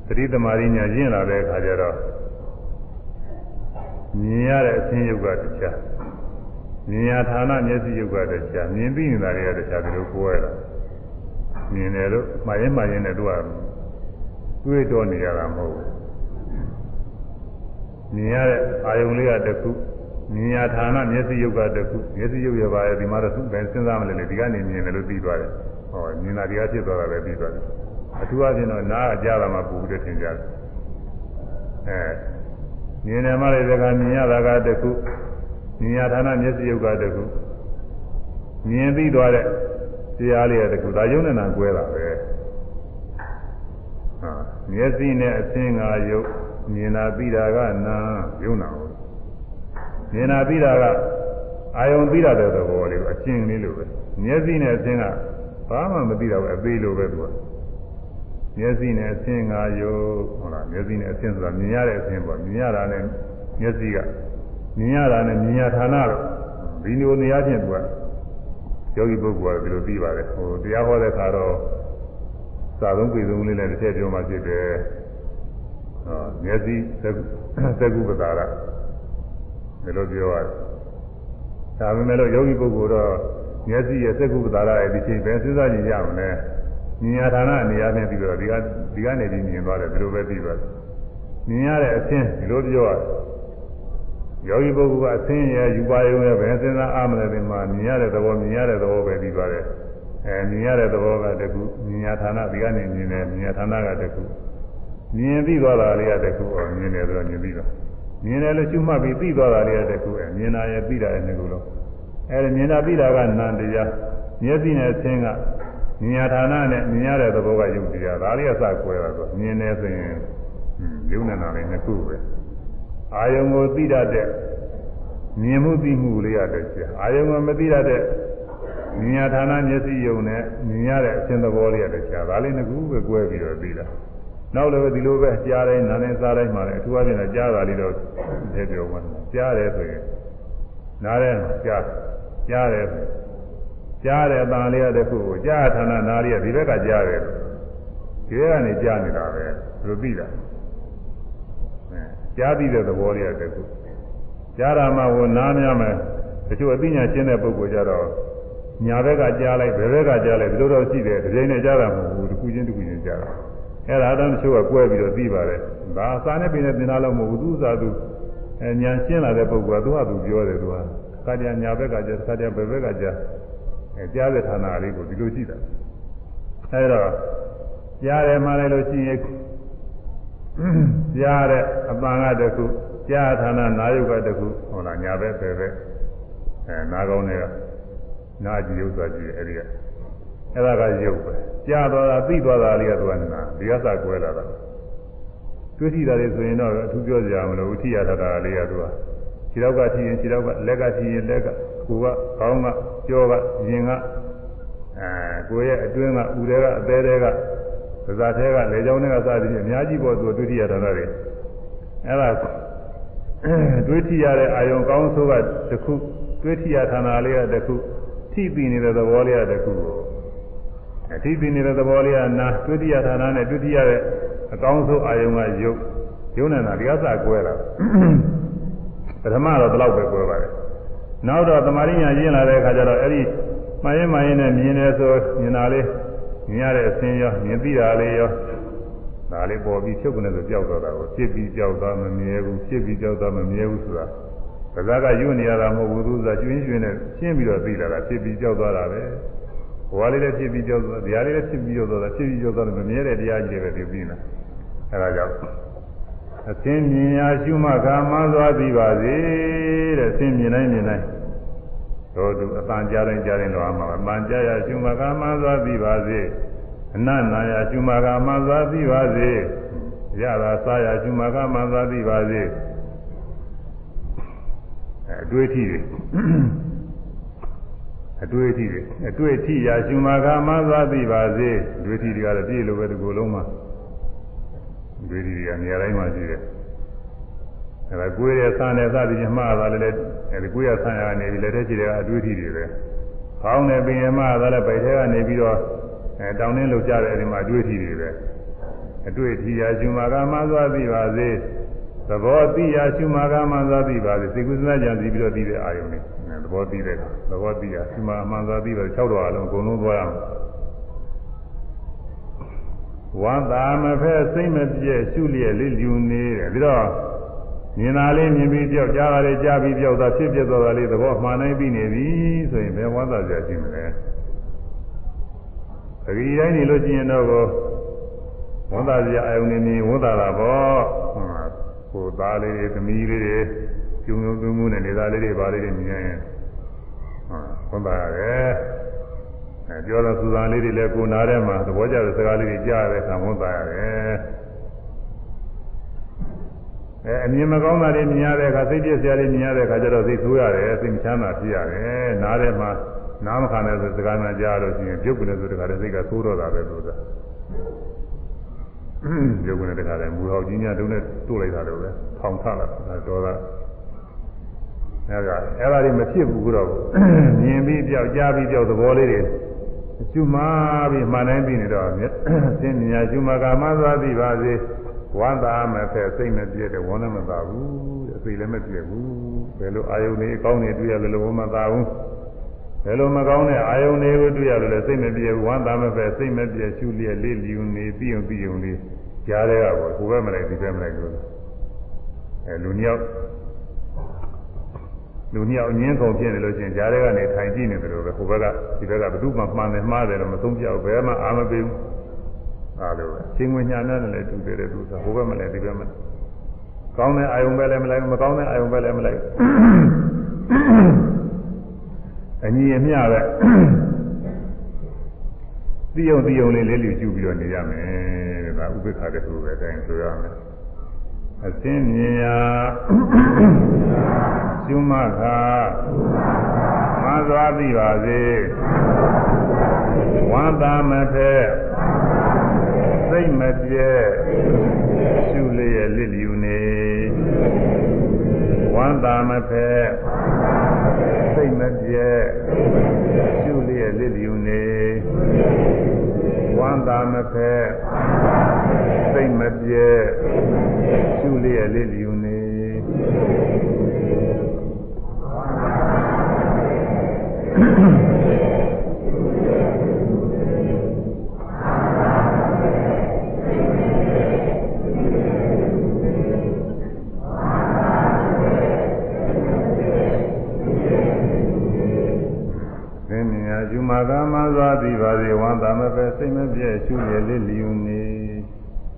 သတိသမารိညာရင့်လာတဲ့အခါကျတော့ မြင်ရတဲ့အခြင်းယုတ်ကတရားမြင်ရဌာနမျက်စိယုတ်ကတရားမြင်ပြီးနေတာတွေကတရားဒီလိုကိုယ်ရတာမြင်တယ်လို့မှားရင်မှားရင်လည်းသူကတွေးတော့နေရတာမဟုတ်ဘူးမြင်ရတဲ့အာယုံလေးကတခုမြင်ရဌာနမျက်စိယုတ်ကတခုမျက်စိယုတ်ရပါရဲ့ဒီမှာတော့သူပဲစဉ်းစားမလဲလေဒီကနေမြင်တယ်လို့သိသွားတယ်ဟောမြင်တာဒီကဖြစ်သွားတာပဲသိသွားတယ်အထူးအဖြင့်တော့နားအကြတာမှပူပြီးထင်ကြတယ်အဲ မြင်တယ်မှလည်းဒီကမြင်ရတာကတခုမြင်ရဌာနမျက်စိယုတ်ကတခုမြင်ပြီးသွားတဲ့တရားလေးကတခုဒါယုံနေတာကွဲတာပဲမျက်စိနဲ့အသင်္ကာယုတ်မြင်လာပြီးတာကနာယုံနာဟုတ်မြင်လာပြီးတာကအာယုံပြီးတာတဲ့သဘောလေးကိုအကျဉ်းလေးလိုပဲမျက်စိနဲ့အသင်္ကဘာမှမသိတော့ဘူးအသေးလိုပဲသူက မျက်စိနဲ့အသင်္ကာယုတ်ဟုတ်လားမျက်စိနဲ့အသင်ဆိုတာမြင်ရတဲ့အသင်ပေါ့မြင်ရတာနဲ့မျက်စိကမြင်ရတာနဲ့မြင်ရဌာနတော့ဒီလိုနေရာချင်းသူကယောဂီပုဂ္ဂိုလ်ကဒီလိုပြီးပါတယ်ဟိုတရားဟောတဲ့ခါတော့စာသုံးပေသုံးလေးနဲ့တစ်ထည့်ပြောမှဖြစ်တယ်။ဟောမျက်စိသကုပ္ပတာရဒီလိုပြောရတယ်။ဒါပေမဲ့လို့ယောဂီပုဂ္ဂိုလ်တော့မျက်စိရဲ့သကုပ္ပတာရရဲ့ဒီချိန်ပဲစဉ်းစားကြည့်ရမလဲ။ ဉာဏ်ဌာနအနေအချင်းပြီးတော့ဒီကဒီကနေပြီးမြင်သွားတယ်ဒီလိုပဲပြီးသွားတယ်။မြင်ရတဲ့အချင်းဒီလိုပြောရတယ်။ယောဂီပုဂ္ဂိုလ်ကအချင်းရဲ့ယူပါယုံရဲ့ဘယ်စဉ်းစားအားမလဲဒီမှာမြင်ရတဲ့သဘောမြင်ရတဲ့သဘောပဲပြီးသွားတယ်။အဲမြင်ရတဲ့သဘောကတခုမြင်ရဌာနဒီကနေမြင်တယ်မြင်ရဌာနကတခုမြင်ပြီးသွားတာလေးကတခုဟောမြင်တယ်ဆိုတော့မြင်ပြီးတော့မြင်တယ်လို့ရှုမှတ်ပြီးပြီးသွားတာလေးကတခုအဲမြင်တာရဲ့ပြီးတာရဲ့ငါလို့အဲမြင်တာပြီးတာကနန္တရားမျက်စိနဲ့ဆင်းက မြင်ရဌာနနဲ့မြင်ရတဲ့သဘောကယုတ်တရားဒါလေးကစကွဲတာဆိုမြင်တယ်ဆိုရင်ယုံနေတာလေးနှစ်ခုပဲအာယုံကိုသိတတ်တဲ့မြင်မှုသိမှုလေးရတဲ့ကြာအာယုံကိုမသိတတ်တဲ့မြင်ရဌာနမျက်စိယုံနဲ့မြင်ရတဲ့အရှင်သဘောလေးရတယ်ရှားဒါလေးငကူပဲကွဲပြီးတော့ပြီးတာနောက်လည်းဒီလိုပဲကြားတိုင်းနားတိုင်းစားတိုင်းမှာလည်းအထူးအဖြင့်ကြားတာလေးတော့ထည့်ပြောမှကြားတယ်ဆိုရင်နားထဲမှာကြားကြားတယ် ကြားတယ်အတန်လေးရတဲ့ခုကိုကြားဌာနနားလေးကဒီဘက်ကကြားတယ်ဒီဘက်ကနေကြားနေတာပဲဘယ်လိုပြီးတာအဲကြားပြီးတဲ့သဘောလေးရတဲ့ခုကြားတာမှကိုနားများမယ်တချို့အသိဉာဏ်ရှင်းတဲ့ပုဂ္ဂိုလ်ကြတော့ညာဘက်ကကြားလိုက်ဘယ်ဘက်ကကြားလိုက်ဒီလိုတော့ရှိတယ်ဒီချိန်နဲ့ကြားတာမဟုတ်ဘူးတစ်ခုချင်းတစ်ခုချင်းကြားတာအဲ့ဒါတော့တချို့ကကွဲပြီးတော့သိပါတယ်ဒါအစာနဲ့ပင်နဲ့သင်တာလို့မဟုတ်ဘူးသူ့စာသူဉာဏ်ရှင်းလာတဲ့ပုဂ္ဂိုလ်ကသူ့ဟာသူပြောတယ်သူကခါတည်းညာဘက်ကကြားခါတည်းဘယ်ဘက်ကကြား အဲကြားတဲ့ဌာနလေးကိုဒီလိုရှိတာအဲ့တော့ကြားတယ်မှလည်းလို့ရှိရင်ကြားတဲ့အပန်ကတခုကြားဌာနနာယုတ်ကတခုဟုတ်လားညာဘက်ပဲပဲအဲနာကောင်းတွေကနာကြည့်ဥစ္စာကြည့်အဲ့ဒီကအဲ့ဒါကယုတ်ပဲကြားသွားတာသိသွားတာလေးကသူကနာဒီကစားကွဲလာတာတွေ့ထိတာတွေဆိုရင်တော့အထူးပြောစရာမလိုဘူးထိရတာလေးကသူကခြေတော့ကထိရင်ခြေတော့ကလက်ကထိရင်လက်က ကိုကခေါင်းကကြောကရင်ကအဲကိုရဲ့အတွင်းကဥတွေကအသေးတွေကပါးစားသေးကလေကြောင်းတွေကစသည်ဖြင့်အများကြီးပေါ်သူတွေ့ထိရတာတွေအဲ့ဒါတွေးထိရတဲ့အာယုံကောင်းဆိုးကတစ်ခုတွေးထိရဌာနလေးကတစ်ခုထိပြီးနေတဲ့သဘောလေးကတစ်ခုကိုအထိပြီးနေတဲ့သဘောလေးကနာတွေးထိရဌာနနဲ့တွေးထိရတဲ့အကောင်းဆုံးအာယုံကယုတ်ယုံနေတာဒီအစကွဲတာပထမတော့ဒီလောက်ပဲကွဲပါတယ် နောက်တော့သမာဓိညာရင်းလာတဲ့အခါကျတော့အဲ့ဒီမှန်ရင်မှန်ရင်နဲ့မြင်တယ်ဆိုမြင်တာလေးမြင်ရတဲ့အစင်းရောမြင်သိတာလေးရောဒါလေးပေါ်ပြီးချုပ်ကနေဆိုကြောက်တော့တာကိုဖြစ်ပြီးကြောက်သွားမမြဲဘူးဖြစ်ပြီးကြောက်သွားမမြဲဘူးဆိုတာပဇာကယူနေရတာမဟုတ်ဘူးသူကကျွင်းကျွင်းနဲ့ရှင်းပြီးတော့သိလာတာဖြစ်ပြီးကြောက်သွားတာပဲဘဝလေးလည်းဖြစ်ပြီးကြောက်သွားတရားလေးလည်းဖြစ်ပြီးကြောက်သွားတာဖြစ်ပြီးကြောက်သွားတယ်မမြဲတဲ့တရားကြီးတွေပဲသိပြီးနေအဲဒါကြောင့်အသင်းမြင်ရာရှုမှတ်ကာမှန်းသွားပြီးပါစေတဲ့အသင်းမြင်တိုင်းမြင်တိုင်း တို့သူအတန်ကြားတိုင်းကြားတိုင်းတော့မှာအတန်ကြားရရှုမှတ်ကာမှန်းသွားပြီးပါစေအနတ်နာရရှုမှကမှန်သွားသိပါစေရတာစားရရှုမှကမှန်သွားသိပါစေအတွေ့အထိတွေအတွေ့အထိတွေအတွေ့အထိရရှုမှကမှန်သွားသိပါစေအတွေ့အထိတွေကတော့ပြည့်လို့ပဲဒီကိုယ်လုံးမှာအတွေ့အထိတွေကနေရာတိုင်းမှာရှိတယ်အဲဒါကိုယ်ရဲ့ဆန်းနဲ့စသည်ဖြင့်မှားတာလည်း အဲဒီကိုယ်ရဲ့ဆန်းရကနေပြီးလက်ထက်ရှိတဲ့အတွေ့အထိတွေပဲခေါင်းနဲ့ပင်ရမှားတာလည်းဗိုက်ထဲကနေပြီးတော့အဲတောင်းနှင်းလောက်ကြတဲ့အဲဒီမှာအတွေ့အထိတွေပဲအတွေ့အထိရာရှင်မာကမှသွားသိပါစေသဘောသိရာရှင်မာကမှသွားသိပါစေသိကုသနာကြံစီပြီးတော့သိတဲ့အာယုန်တွေသဘောသိတဲ့သဘောသိရာရှင်မာမှန်သွားသိတော့6တော်အလုံးအကုန်လုံးသွားရမယ်ဝါသာမဖဲစိတ်မပြည့်ရှုလျက်လေးလူနေတယ်ပြီးတော့ မြင်တာလေးမြင်ပြီးကြောက်ကြားတာလေးကြားပြီးကြောက်တာဖြစ်ဖြစ်သွားတာလေးသဘောမှန်နိုင်ပြီးနေပြီဆိုရင်ဘယ်ဝါသာကြရှိမလဲပဂရီတိုင်းနေလို့ရှိရင်တော့ဝန်သားစရာအယုန်နေနေဝန်သားတာပေါ့ကိုသားလေးတွေသမီးလေးတွေကျုံကျုံသွင်းမှုနဲ့နေသားလေးတွေပါလေးတွေမြင်ရင်ဝန်သားရတယ်အဲပြောတော့စူဇန်လေးတွေလည်းကိုနားထဲမှာသဘောကျတဲ့စကားလေးတွေကြားရတဲ့အခါဝန်သားရတယ် အဲအမြင်မကောင်းတာတွေမြင်ရတဲ့အခါစိတ်ပြည့်စရာတွေမြင်ရတဲ့အခါကျတော့စိတ်ဆိုးရတယ်စိတ်မချမ်းသာဖြစ်ရတယ်နားထဲမှာနားမခံတဲ့ဆိုစကားနာကြားလို့ရှိရင်ပြုတ်ကနေဆိုတခါတည်းစိတ်ကသိုးတော့တာပဲဆိုတာပြုတ်ကနေတခါတည်းမူဟောက်ကြီးများတုံးနဲ့တို့လိုက်တာတော့ပဲထောင်ထလာတာတော်တာအဲကအဲ့ဒါတွေမဖြစ်ဘူးတော့မြင်ပြီးပြောက်ကြားပြီးပြောက်သဘောလေးတွေကျူမာပြီးမှန်တိုင်းပြီးနေတော့သင်ညာကျူမာကမှသွားသိပါစေ ဝမ်းသာမဖက်စိတ်မပြည့်တဲ့ဝမ်းလည်းမသာဘူးအစိတ်လည်းမပြည့်ဘူးဘယ်လိုအာယုန်တွေအကောင်းတွေတွေ့ရလဲလို့မသာဘူးဘယ်လိုမကောင်းတဲ့အာယုန်တွေကိုတွေ့ရလို့လဲစိတ်မပြေဝမ်းသာမပဲစိတ်မပြေရှုလျက်လေးလျူနေပြီးုံပြီးုံလေးကြားတဲ့ကပေါ့ကိုယ်ပဲမလိုက်ဒီပဲမလိုက်လို့အဲလူညောက်လူညောက်အငင်းကုန်ဖြစ်နေလို့ချင်းကြားတဲ့ကနေထိုင်ကြည့်နေတယ်လို့ပဲကိုယ်ဘက်ကဒီဘက်ကဘယ်သူမှမှန်တယ်မှားတယ်လို့မသုံးပြဘူးဘယ်မှအာမပေးဘူး အားလို့ချင်းဝင်ညာနဲ့လည်းတူတယ်သူကကိုယ်ပဲမလိုက်ဒီပဲမလိုက်ကောင်းတဲ့အာယုန်ပဲလည်းမလိုက်မကောင်းတဲ့အာယုန်ပဲလည်းမလိုက်အညီအမျှပဲသိယုံသိယုံလေးလေးလူကျူပြီးတော့နေရမယ်တဲ့ဒါဥပိ္ပခတဲ့သူပဲတိုင်းဆိုရမယ်အစင်းမြင်ရာရှုမခါမသွားသိပါစေဝန္တာမဖက် စိတ်မပြည့်ရှုလျက်လစ်လျူနေဝမ်းသာမဖက်စိတ်မပြည့်ရှုလျက်လစ်လျူနေဝမ်းသာမဖက်စိတ်မပြည့်ရှုလျက်လစ်လျူနေဝမ်းသာမဖက် မာသာမသာတိပါစေဝံသာမပဲစိတ်မပြည့်ရှုရလေးလျုံနေ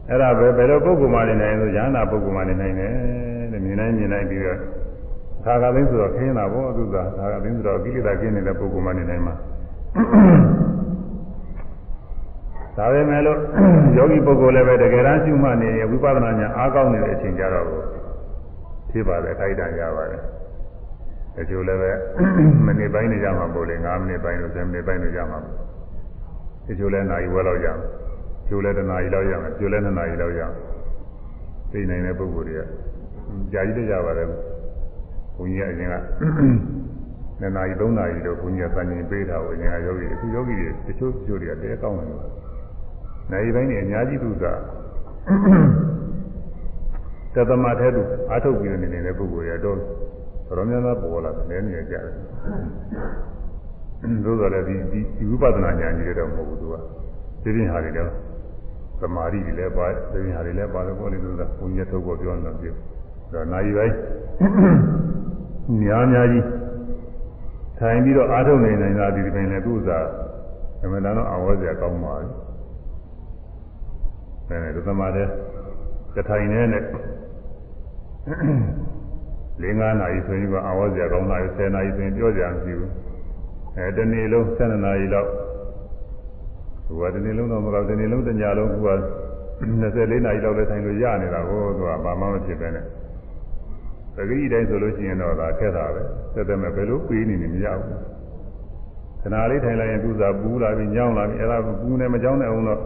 အဲ့ဒါပဲဘယ်လိုပုဂ္ဂိုလ်မှနေနိုင်လို့ရဟနာပုဂ္ဂိုလ်မှနေနိုင်တယ်တဲ့မြင်နိုင်မြင်နိုင်ပြီးတော့ခါကသိဆိုတော့ခင်းတာပေါ့သူကခါကသိဆိုတော့ကိလေသာကင်းနေတဲ့ပုဂ္ဂိုလ်မှနေနိုင်မှာဒါပဲမဲ့လို့ယောဂီပုဂ္ဂိုလ်လည်းပဲတကယ်တမ်းရှုမှတ်နေရဝိပဿနာညာအားကောင်းနေတဲ့အချိန်ကြတော့ဖြစ်ပါတယ်ခိုက်တန်ရပါတယ် တချို့လည်းပဲမိနစ်ပိုင်းနေကြမှာပို့လေ9မိနစ်ပိုင်းလို့10မိနစ်ပိုင်းလို့ကြမှာတချို့လည်းနာရီဝက်လောက်ရမယ်ကျိုးလည်းတစ်နာရီလောက်ရမယ်ကျိုးလည်းနှစ်နာရီလောက်ရမယ်သိနိုင်တဲ့ပုဂ္ဂိုလ်တွေကကြာကြီးတကြပါတယ်ဘုန်းကြီးကအရင်ကနှစ်နာရီသုံးနာရီလို့ဘုန်းကြီးကစံချိန်ပေးတာကိုအရင်ကယောဂီအခုယောဂီတွေတချို့တချို့တွေကတဲကောင်းတယ်လို့နိုင်ပိုင်းနေအများကြီးသူကတသမထဲသူအာထုတ်ပြီးနေနေတဲ့ပုဂ္ဂိုလ်တွေ တော့တော်များများပေါ်လာတယ်နည်းနည်းကြတယ်သို့တော်လည်းဒီဒီဝိပဿနာဉာဏ်ကြီးတွေတော့မဟုတ်ဘူးသူကသိပြင်ဟာတွေလည်းသမာဓိတွေလည်းပါသိပြင်ဟာတွေလည်းပါတယ်ပေါ့လေသူကဘုံရက်ထုတ်ဖို့ပြောနေတာပြဒါနိုင်ပိုင်းများများကြီးထိုင်ပြီးတော့အာထုတ်နေနိုင်တာဒီဒီပင်လည်းသူ့ဥစားအမှန်တန်တော့အဝဲစရာကောင်းပါဘူးအဲဒါသမာဓိတထိုင်နေနဲ့ ၄၅နာရီဆိုရင်ကအဝဲစရာကောင်းတာ10နာရီဆိုရင်ပြောကြမရှိဘူးအဲတနေ့လုံး12နာရီလောက်ဟိုကတနေ့လုံးတော့မဟုတ်တနေ့လုံးတညလုံးက24နာရီလောက်လည်းထိုင်လို့ရနေတာကိုသူကဘာမှမဖြစ်ပဲနဲ့ပဂိတိုင်းဆိုလို့ရှိရင်တော့ဒါခက်တာပဲသက်သက်မဲ့ဘယ်လိုပေးနေနေမရဘူးခဏလေးထိုင်လိုက်ရင်သူ့စာပူလာပြီးညောင်းလာပြီးအဲ့ဒါပူနေမကြောင်းတဲ့အောင်တော့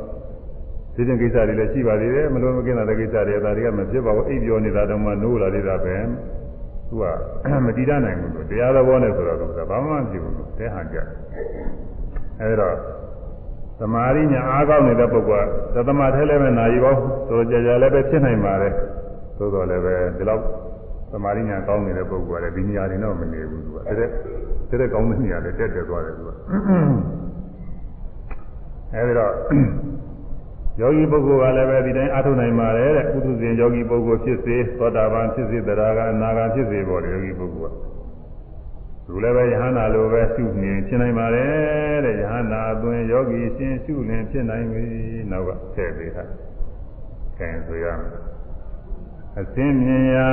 ဒီတင်ကိစ္စတွေလည်းရှိပါသေးတယ်မလို့မကင်းတဲ့ကိစ္စတွေဒါတွေကမဖြစ်ပါဘူးအိပ်ပြောနေတာတော့မှနိုးလာနေတာပဲ သူကမတည်တတ်နိုင်ဘူးသူတရားသဘောနဲ့ဆိုတော့သူကဘာမှမဖြစ်ဘူးတဲ့ဟန်ကြအဲဒါသမာဓိညာအားကောင်းနေတဲ့ပုဂ္ဂိုလ်ကသတ္တမထဲလည်းပဲနာရီပေါင်းဆိုကြကြလည်းပဲဖြစ်နိုင်ပါတယ်သို့တော်လည်းပဲဒီလောက်သမာဓိညာကောင်းနေတဲ့ပုဂ္ဂိုလ်ကလည်းဒီနေရာတွေတော့မနေဘူးသူကတဲ့တဲ့ကောင်းတဲ့နေရာတွေတက်တက်သွားတယ်သူကအဲဒီတော့ ယောဂီပုဂ္ဂိုလ်ကလည်းပဲဒီတိုင်းအားထုတ်နိုင်ပါတယ်တဲ့ပုထုဇဉ်ယောဂီပုဂ္ဂိုလ်ဖြစ်စေသောတာပန်ဖြစ်စေတရားကအနာဂါဖြစ်စေပေါ်တယ်ယောဂီပုဂ္ဂိုလ်ကသူလည်းပဲယဟန္တာလိုပဲရှုနေဖြစ်နိုင်ပါတယ်တဲ့ယဟန္တာအသွင်ယောဂီရှင်ရှုလင်ဖြစ်နိုင်ပြီနောက်ကထည့်ပေးတာခဲဆိုရမယ်အစင်းမြင်ရာ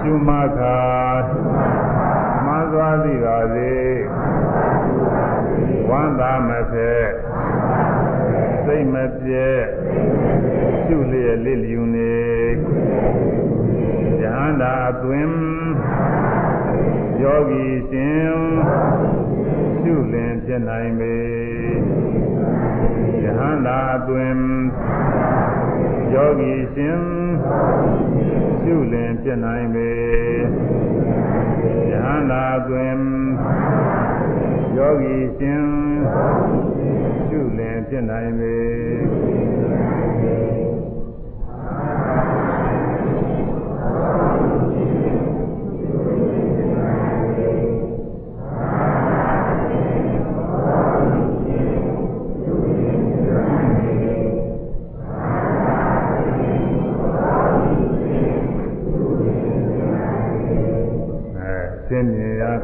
ရှုမခါမှန်သွားသည်ပါစေဝန္တာမဖက် စိတ်မပြဲရှုလျက်လစ်လျူနေယဟန္တာအသွင်ယောဂီရှင်ရှုလင်ဖြစ်နိုင်ပေယဟန္တာအသွင်ယောဂီရှင်ရှုလင်ဖြစ်နိုင်ပေယဟန္တာအသွင်ယောဂီရှင်ရှုလင် ဖြစ်နိုင်ပေ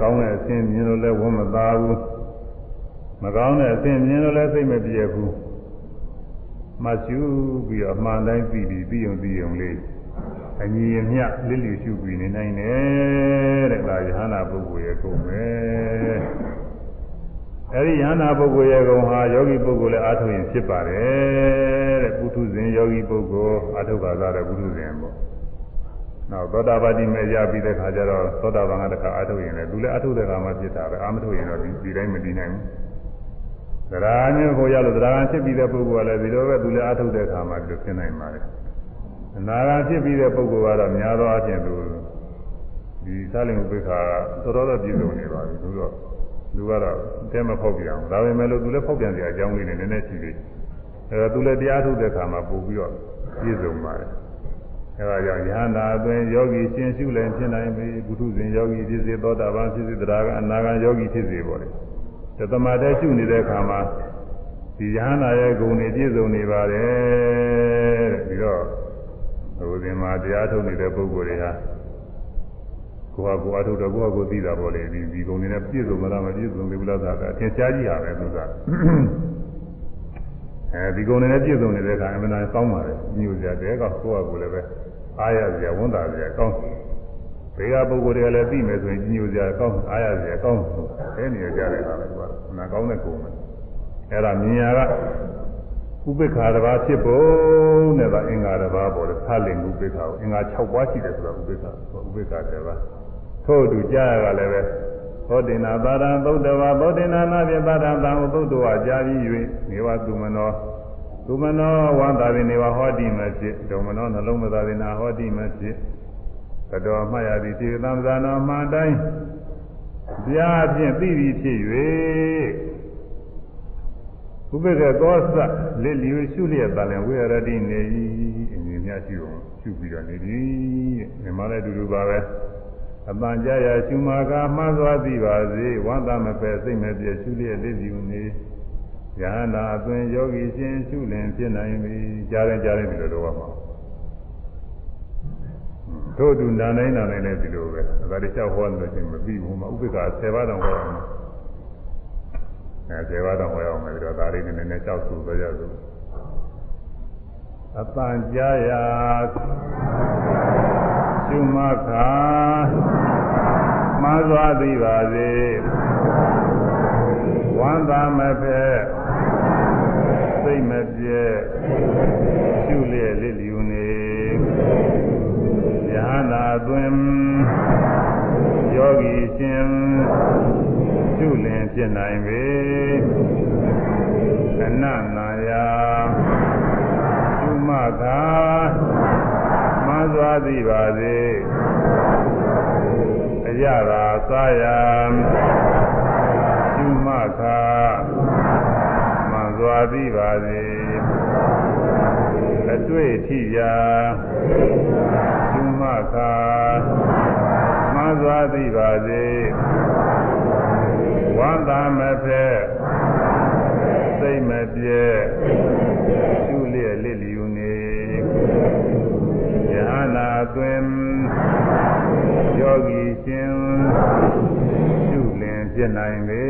ကောင်းတဲ့အဆင်းမြင်လို့လည်းဝမ်းမသာဘူးမ ကောင်းတဲ့အဆင်းမြင်လို့လည်းစိတ်မပြေဘူးမရှုပြီးတော့အမှန်တိုင်းသိပြီးပြီးုံပြီးုံလေးအညီအမျှလစ်လျူရှုပြီးနေနိုင်တယ်တဲ့ဒါယဟနာပုဂ္ဂိုလ်ရဲ့ကုန်ပဲအဲဒီယဟနာပုဂ္ဂိုလ်ရဲ့ကုန်ဟာယောဂီပုဂ္ဂိုလ်လည်းအာထုရင်ဖြစ်ပါတယ်တဲ့ပုထုဇဉ်ယောဂီပုဂ္ဂိုလ်အာထုပါသာတဲ့ပုထုဇဉ်ပေါ့နောက်သောတာပတိမဲ့ရပြီးတဲ့ခါကျတော့သောတာပန်ကတခါအထုတ်ရင်လည်းသူလည်းအထုတ်တဲ့ခါမှဖြစ်တာပဲအာမထုတ်ရင်တော့ဒီဒီတိုင်းမတည်နိုင်ဘူး သရဏညကိုရလို့သရဏဖြစ်ပြီးတဲ့ပုဂ္ဂိုလ်ကလည်းဒီလိုပဲသူလည်းအထုတ်တဲ့ခါမှဒီလိုဖြစ်နိုင်ပါတယ်အနာဂါဖြစ်ပြီးတဲ့ပုဂ္ဂိုလ်ကတော့များသောအားဖြင့်သူဒီသာလင်ဥပိ္ပခာတော်တော်တော့ပြည့်စုံနေပါပြီသူတော့လူကတော့တဲမဖောက်ပြန်ဘူးဒါပေမဲ့လို့သူလည်းဖောက်ပြန်စရာအကြောင်းလေးနဲ့နည်းနည်းရှိသေးတယ်အဲဒါသူလည်းတရားထုတ်တဲ့ခါမှပို့ပြီးတော့ပြည့်စုံပါတယ်အဲဒါကြောင့်ယဟန္တာအတွင်းယောဂီရှင်းရှုလည်းဖြစ်နိုင်ပြီဘုထုဇဉ်ယောဂီဖြစ်စေသောတာပန်ဖြစ်စေတရားကအနာဂံယောဂီဖြစ်စေပေါ့လေ သတ္တမတည်းရှုနေတဲ့အခါမှာဒီယဟန္တာရဲ့ဂုဏ်တွေပြည့်စုံနေပါတယ်တဲ့ပြီးတော့ဘုရင်မှာတရားထုတ်နေတဲ့ပုဂ္ဂိုလ်တွေဟာကိုယ်ဟာကိုယ်အထုတ်တော့ကိုယ်ဟာကိုယ်သိတာပေါ့လေဒီဒီဂုဏ်တွေနဲ့ပြည့်စုံမလားမပြည့်စုံဘူးလားသာကအထင်ရှားကြီးဟာပဲသူကအဲဒီကုံနဲ့ပြည့်စုံနေတဲ့အခါအမှန်တန်ကောင်းပါလေညိုစရာတဲကောကိုယ့်အကူလည်းပဲအားရစရာဝန်တာစရာကောင်း ဘေကပုဂ္ဂိုလ်တွေကလည်းသိမယ်ဆိုရင်ညိုစရာကောင်းအားရစရာကောင်းအဲနေရကြတယ်ပါလေကွာနာကောင်းတဲ့ကုံပဲအဲ့ဒါမြင်ရကဥပိ္ပခာတစ်ပါးဖြစ်ဖို့နဲ့ဒါအင်္ဂါတစ်ပါးပေါ်တယ်ဖတ်လင်ဥပိ္ပခာကိုအင်္ဂါ6ပါးရှိတယ်ဆိုတော့ဥပိ္ပခာဥပိ္ပခာတစ်ပါးထို့အတူကြားရကလည်းပဲသောတိနာသာရံသုတ်တဝါသောတိနာနာပြသာရံသံသုတ်တဝါကြာပြီး၍နေဝသူမနောသူမနောဝန္တာရိနေဝဟောတိမဖြစ်ဒုံမနောနှလုံးမသာရိနာဟောတိမဖြစ် တတော်မှတ်ရသည်စေတံသာနောမှန်တိုင်းဗျာဖြင့်သိပြီးဖြစ်၍ဥပ္ပကေသောသလက်လျူရှုလျက်တန်လင်ဝိရတိနေ၏အမြင်များရှိအောင်ရှုပြီးတော့နေသည်မြင်မလည်းအတူတူပါပဲအပန်ကြရာရှုမာကမှန်သွားသည်ပါစေဝန္တာမပဲစိတ်မပြည့်ရှုလျက်လက်လျူနေယဟနာအသွင်ယောဂီရှင်ရှုလင်ဖြစ်နိုင်ပြီကြားရင်ကြားရင်ဒီလိုတော့ပါ တို့သူနာနိုင်နာနိုင်လည်းဒီလိုပဲဒါတခြားဟောလို့ချင်းမပြီးဘူးမှာဥပ္ပက္ခ10ပါးတောင်ဟောအောင်အဲ10ပါးတောင်ဟောအောင်မယ်ပြီးတော့ဒါလေးနည်းနည်းကြောက်သူပဲရစို့အပန်ကြားရာရှုမခါမှားသွားသည်ပါစေဝမ်းသာမဖက်စိတ်မပြဲရှုလျက်လစ် လျူနေယဟနာသွင်ယောဂီရှင်ရှုလင်ဖြစ်နိုင်ပေအနနာယာရှုမသာမှန်စွာသည်ပါစေအရသာသာယာရှုမသာမှန်စွာသည်ပါစေ အတွေ့ထိရာရှုမသာမှန်စွာသည်ပါစေဝန္တာမဖက်စိတ်မပြဲရှုလျက်လစ်လျူနေယဟနာသွင်ယောဂီရှင်ရှုလင်ဖြစ်နိုင်ပေ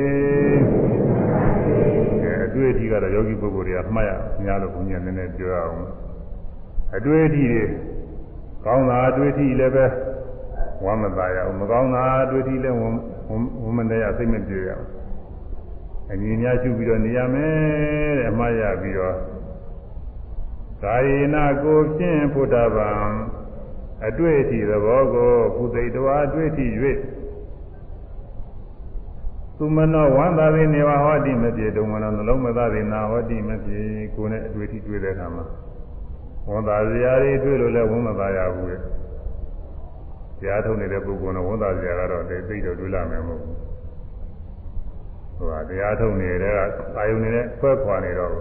ကဲအတွေ့အထိကတော့ယောဂီပုဂ္ဂိုလ်တွေကမှတ်ရများလို့ဘုန်းကြီးကနည်းနည်းပြောရအောင် အတွေ့အထိတွေကောင်းတာအတွေ့အထိလည်းပဲဝမ်းမသာရအောင်မကောင်းတာအတွေ့အထိလည်းဝမ်းမနေရစိတ်မပြေရအောင်အညီများရှုပြီးတော့နေရမယ်တဲ့အမှားရပြီးတော့ကာယေနကိုဖြင့်ဖုဒ္ဓဗံအတွေ့အထိသဘောကိုကုသိတဝါအတွေ့အထိ၍သူမနောဝန္တာရိနေဝဟောတိမပြေတုံမနောနှလုံးမသားရိနာဟောတိမပြေကိုယ်နဲ့အတွေ့အထိတွေ့တဲ့အခါမှာ ဝန်သာစရာတွေတွေ့လို့လည်းဝန်မသာရဘူးလေကြားထုံနေတဲ့ပုဂ္ဂိုလ်နဲ့ဝန်သာစရာကတော့တိတ်တော့တွေ့လာမယ်မဟုတ်ဘူးဟိုကတရားထုံနေတဲ့ကအာယုန်နေတဲ့ဆွဲခွာနေတော့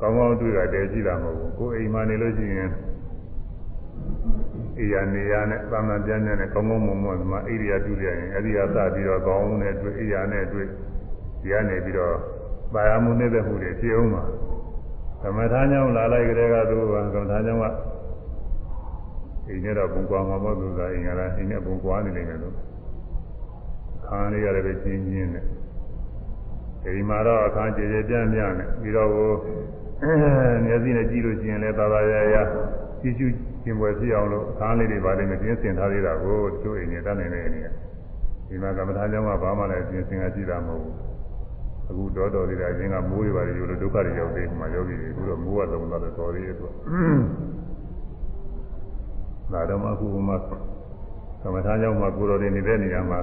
ကောင်းကောင်းတွေ့တာတည်းကြည့်တာမဟုတ်ဘူးကိုယ်အိမ်မှာနေလို့ရှိရင်အိယာနေရနဲ့သာမန်ပြန်ပြန်နဲ့ကောင်းကောင်းမွန်မွန်ဒီမှာအိရိယာပြုရရင်အဲ့ဒီဟာစပြီးတော့ကောင်းနဲ့တွေ့အိယာနဲ့တွေ့ဒီကနေပြီးတော့ပါရမှုနေတဲ့မှုတွေဖြစ်အောင်ပါ ကမ္မထာကြောင့်လာလိုက်ကြတဲ့ကသူကကမ္မထာကြောင့်ကအိမ်နဲ့တော့ပုံကွာမှာမဟုတ်သူကအိမ်ကလည်းအိမ်နဲ့ပုံကွာနေနေတယ်လို့ခါလေးရတယ်ပဲချင်းချင်းနဲ့ဒီမှာတော့အခါကြေကြေပြန့်ပြန့်နဲ့ပြီးတော့ကိုမျက်စိနဲ့ကြည့်လို့ရှိရင်လည်းသာသာရရကြည့်ရှုကျင်ပွဲဖြစ်အောင်လို့အခါလေးတွေပါလိမ့်မယ်ပြင်ဆင်ထားသေးတာကိုတို့အိမ်နဲ့တတ်နိုင်တဲ့အနေနဲ့ဒီမှာကမ္မထာကြောင့်ကဘာမှလည်းပြင်ဆင်ကြည့်တာမဟုတ်ဘူး အခုတော်တော်လေးကအချင်းကမိုးတွေပါတယ်ယူလို့ဒုက္ခတွေရောက်သေးမှယောဂီတွေအခုတော့မိုးကလုံးသွားတော့တော်သေးရဲ့သူကဒါတော့မှအခုမှကမ္မထာကြောင့်မှကိုတော်တွေနေတဲ့နေရာမှာ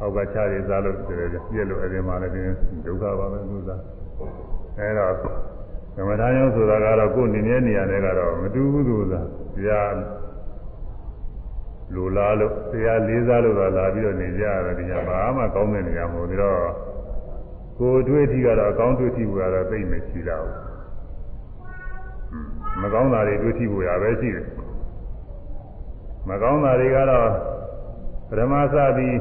အောက်ကချရစားလို့ပြည့်လို့အဲဒီမှာလည်းဒီဒုက္ခပါပဲသူစားအဲတော့ကမ္မထာယောဆိုတာကတော့ကိုယ်နေနေနေရာတွေကတော့မတူဘူးသူစားတရားလူလားလို့တရားလေးစားလို့သာလာပြီးတော့နေကြရတယ်ဒီကဘာမှကောင်းတဲ့နေရာမဟုတ်ဘူးတော့ ကိုယ်တွေ့ထီကတော့အကောင်းတွေ့ထီကိုကတော့သိမရှိတော့ဘူးမကောင်းတာတွေတွေ့ထီကိုရပဲရှိတယ်မကောင်းတာတွေကတော့ပရမသပြီး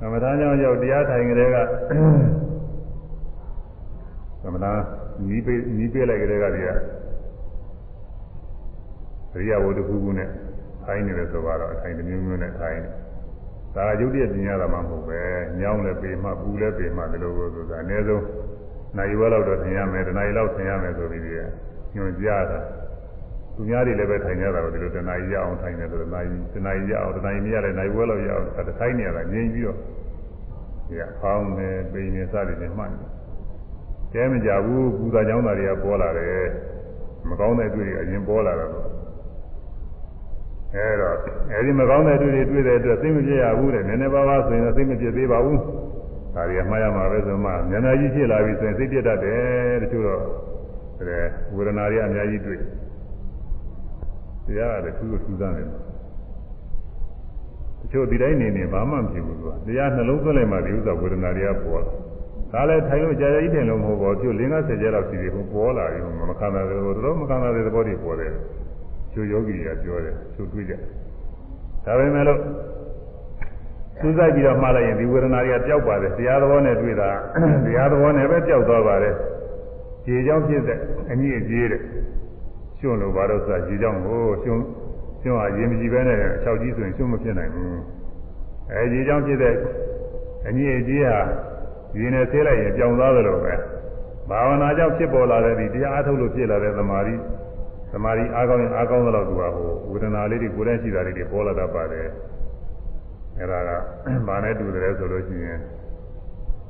ကမ္မထာကြောင့်ရောက်တရားထိုင်ကြတဲ့ကကမ္မထာနီးပေးနီးပေးလိုက်ကြတဲ့ကတည်းကသရိယဝတ္ထုခုနဲ့ထိုင်နေတယ်ဆိုတော့အထိုင်တစ်မျိုးမျိုးနဲ့ထိုင်နေ ဒါရုပ်တရက်ပြင်ရတာမှမဟုတ်ပဲညောင်းလည်းပေးမှပူလည်းပေးမှဒီလိုလိုဆိုတာအနည်းဆုံးနိုင်ဝဲလောက်တော့ပြင်ရမယ်တနားရီလောက်ပြင်ရမယ်ဆိုပြီးညွှန်ကြားတာသူများတွေလည်းပဲထိုင်ကြတာကိုဒီလိုတနားရီရအောင်ထိုင်တယ်ဆိုတော့တနားရီတနားရီရအောင်တနားရီမရတဲ့နိုင်ဝဲလောက်ရအောင်ဒါတစ်ဆိုင်နေရတာငြိမ်ပြီးတော့ဒီကဖောင်းနေပိန်နေစသည်နဲ့မှတ်တယ်ကဲမကြဘူးပူတာကြောင်းတာတွေကပေါ်လာတယ်မကောင်းတဲ့တွေ့တွေအရင်ပေါ်လာတာတော့ အဲတော့အဲဒီမကောင်းတဲ့အတွေ့တွေတွေ့တဲ့အတွက်သိမပြရဘူးတဲ့နည်းနည်းပါးပါးဆိုရင်တော့သိမပြသေးပါဘူးဒါတွေကမှားရမှာပဲဆိုမှဉာဏ်ကြီးဖြစ်လာပြီဆိုရင်သိပြတတ်တယ်တချို့တော့အဲဝေဒနာတွေအများကြီးတွေ့တရားရတယ်သူ့ကိုထူးဆန်းတယ်တချို့ဒီတိုင်းနေနေဘာမှမဖြစ်ဘူးသူကတရားနှလုံးသွင်းလိုက်မှဒီဥစ္စာဝေဒနာတွေကပေါ်လာဒါလည်းထိုင်လို့ကြာကြာကြီးထိုင်လို့မဟုတ်ပါဘူးကျို့၄50ကျက်လောက်ရှိသေးဘူးပေါ်လာပြီမခံနိုင်ဘူးတော်မခံနိုင်တဲ့သဘောတွေပေါ်တယ် ကျို့ယောဂီတွေကပြောတယ်ကျို့တွေ့ကြဒါပေမဲ့လို့စူးစိုက်ပြီးတော့မှားလိုက်ရင်ဒီဝေဒနာတွေကပျောက်ပါတယ်တရားသဘောနဲ့တွေ့တာတရားသဘောနဲ့ပဲပျောက်သွားပါတယ်ခြေကြောင့်ဖြစ်တဲ့အညစ်အကြေးတဲ့ကျွန်းလို့ဘာလို့ဆိုတာခြေကြောင့်ကိုကျွန်းကျွန်းဟာရင်မကြည့်ပဲနဲ့အချောက်ကြီးဆိုရင်ကျွန်းမဖြစ်နိုင်ဘူးအဲခြေကြောင့်ဖြစ်တဲ့အညစ်အကြေးဟာဒီနဲ့သေးလိုက်ရင်ပြောင်းသွားသလိုပဲဘာဝနာကြောင့်ဖြစ်ပေါ်လာတဲ့ဒီတရားအထုတ်လို့ဖြစ်လာတဲ့သမာဓိ သမာဓိအားကောင်းရင်အားကောင်းသလောက်သူကဟိုဝေဒနာလေးတွေကိုယ်တည်းရှိတာလေးတွေပေါ်လာတတ်ပါတယ်အဲ့ဒါကဘာနဲ့တူတယ်ဆိုလို့ရှိရင်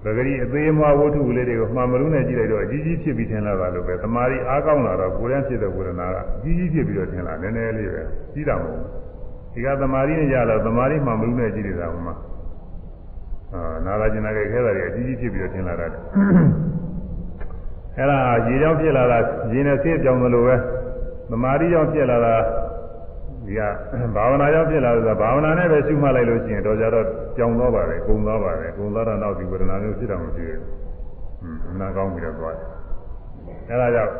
ပဂရိအသေးမွားဝတ္ထုလေးတွေကိုမှန်မလို့နဲ့ကြည့်လိုက်တော့အကြီးကြီးဖြစ်ပြီးထင်လာတာလို့ပဲသမာဓိအားကောင်းလာတော့ကိုယ်တည်းဖြစ်တဲ့ဝေဒနာကအကြီးကြီးဖြစ်ပြီးတော့ထင်လာနည်းနည်းလေးပဲကြီးတာမဟုတ်ဘူးဒီကသမာဓိနဲ့ရတော့သမာဓိမှန်မလို့နဲ့ကြည့်နေတာဟိုမှာအာနာလာကျင်နာခဲ့ခဲတာတွေအကြီးကြီးဖြစ်ပြီးတော့ထင်လာတာအဲ့ဒါရေကြောင့်ဖြစ်လာတာရေနဲ့ဆေးပြောင်းသလိုပဲ သမာဓိကြောင့်ဖြစ်လာတာဒီကဘာဝနာကြောင့်ဖြစ်လာတာဘာဝနာနဲ့ပဲရှုမှတ်လိုက်လို့ရှိရင်တော့ကြတော့ကြောင်သွားပါတယ်၊ကုံသွားပါတယ်၊ကုံသွားတော့နောက်ဒီဝေဒနာမျိုးဖြစ်တော့မရှိဘူး။ဟွန်းနာကောင်းပြီးတော့သွားတယ်။အဲဒါကြောင့်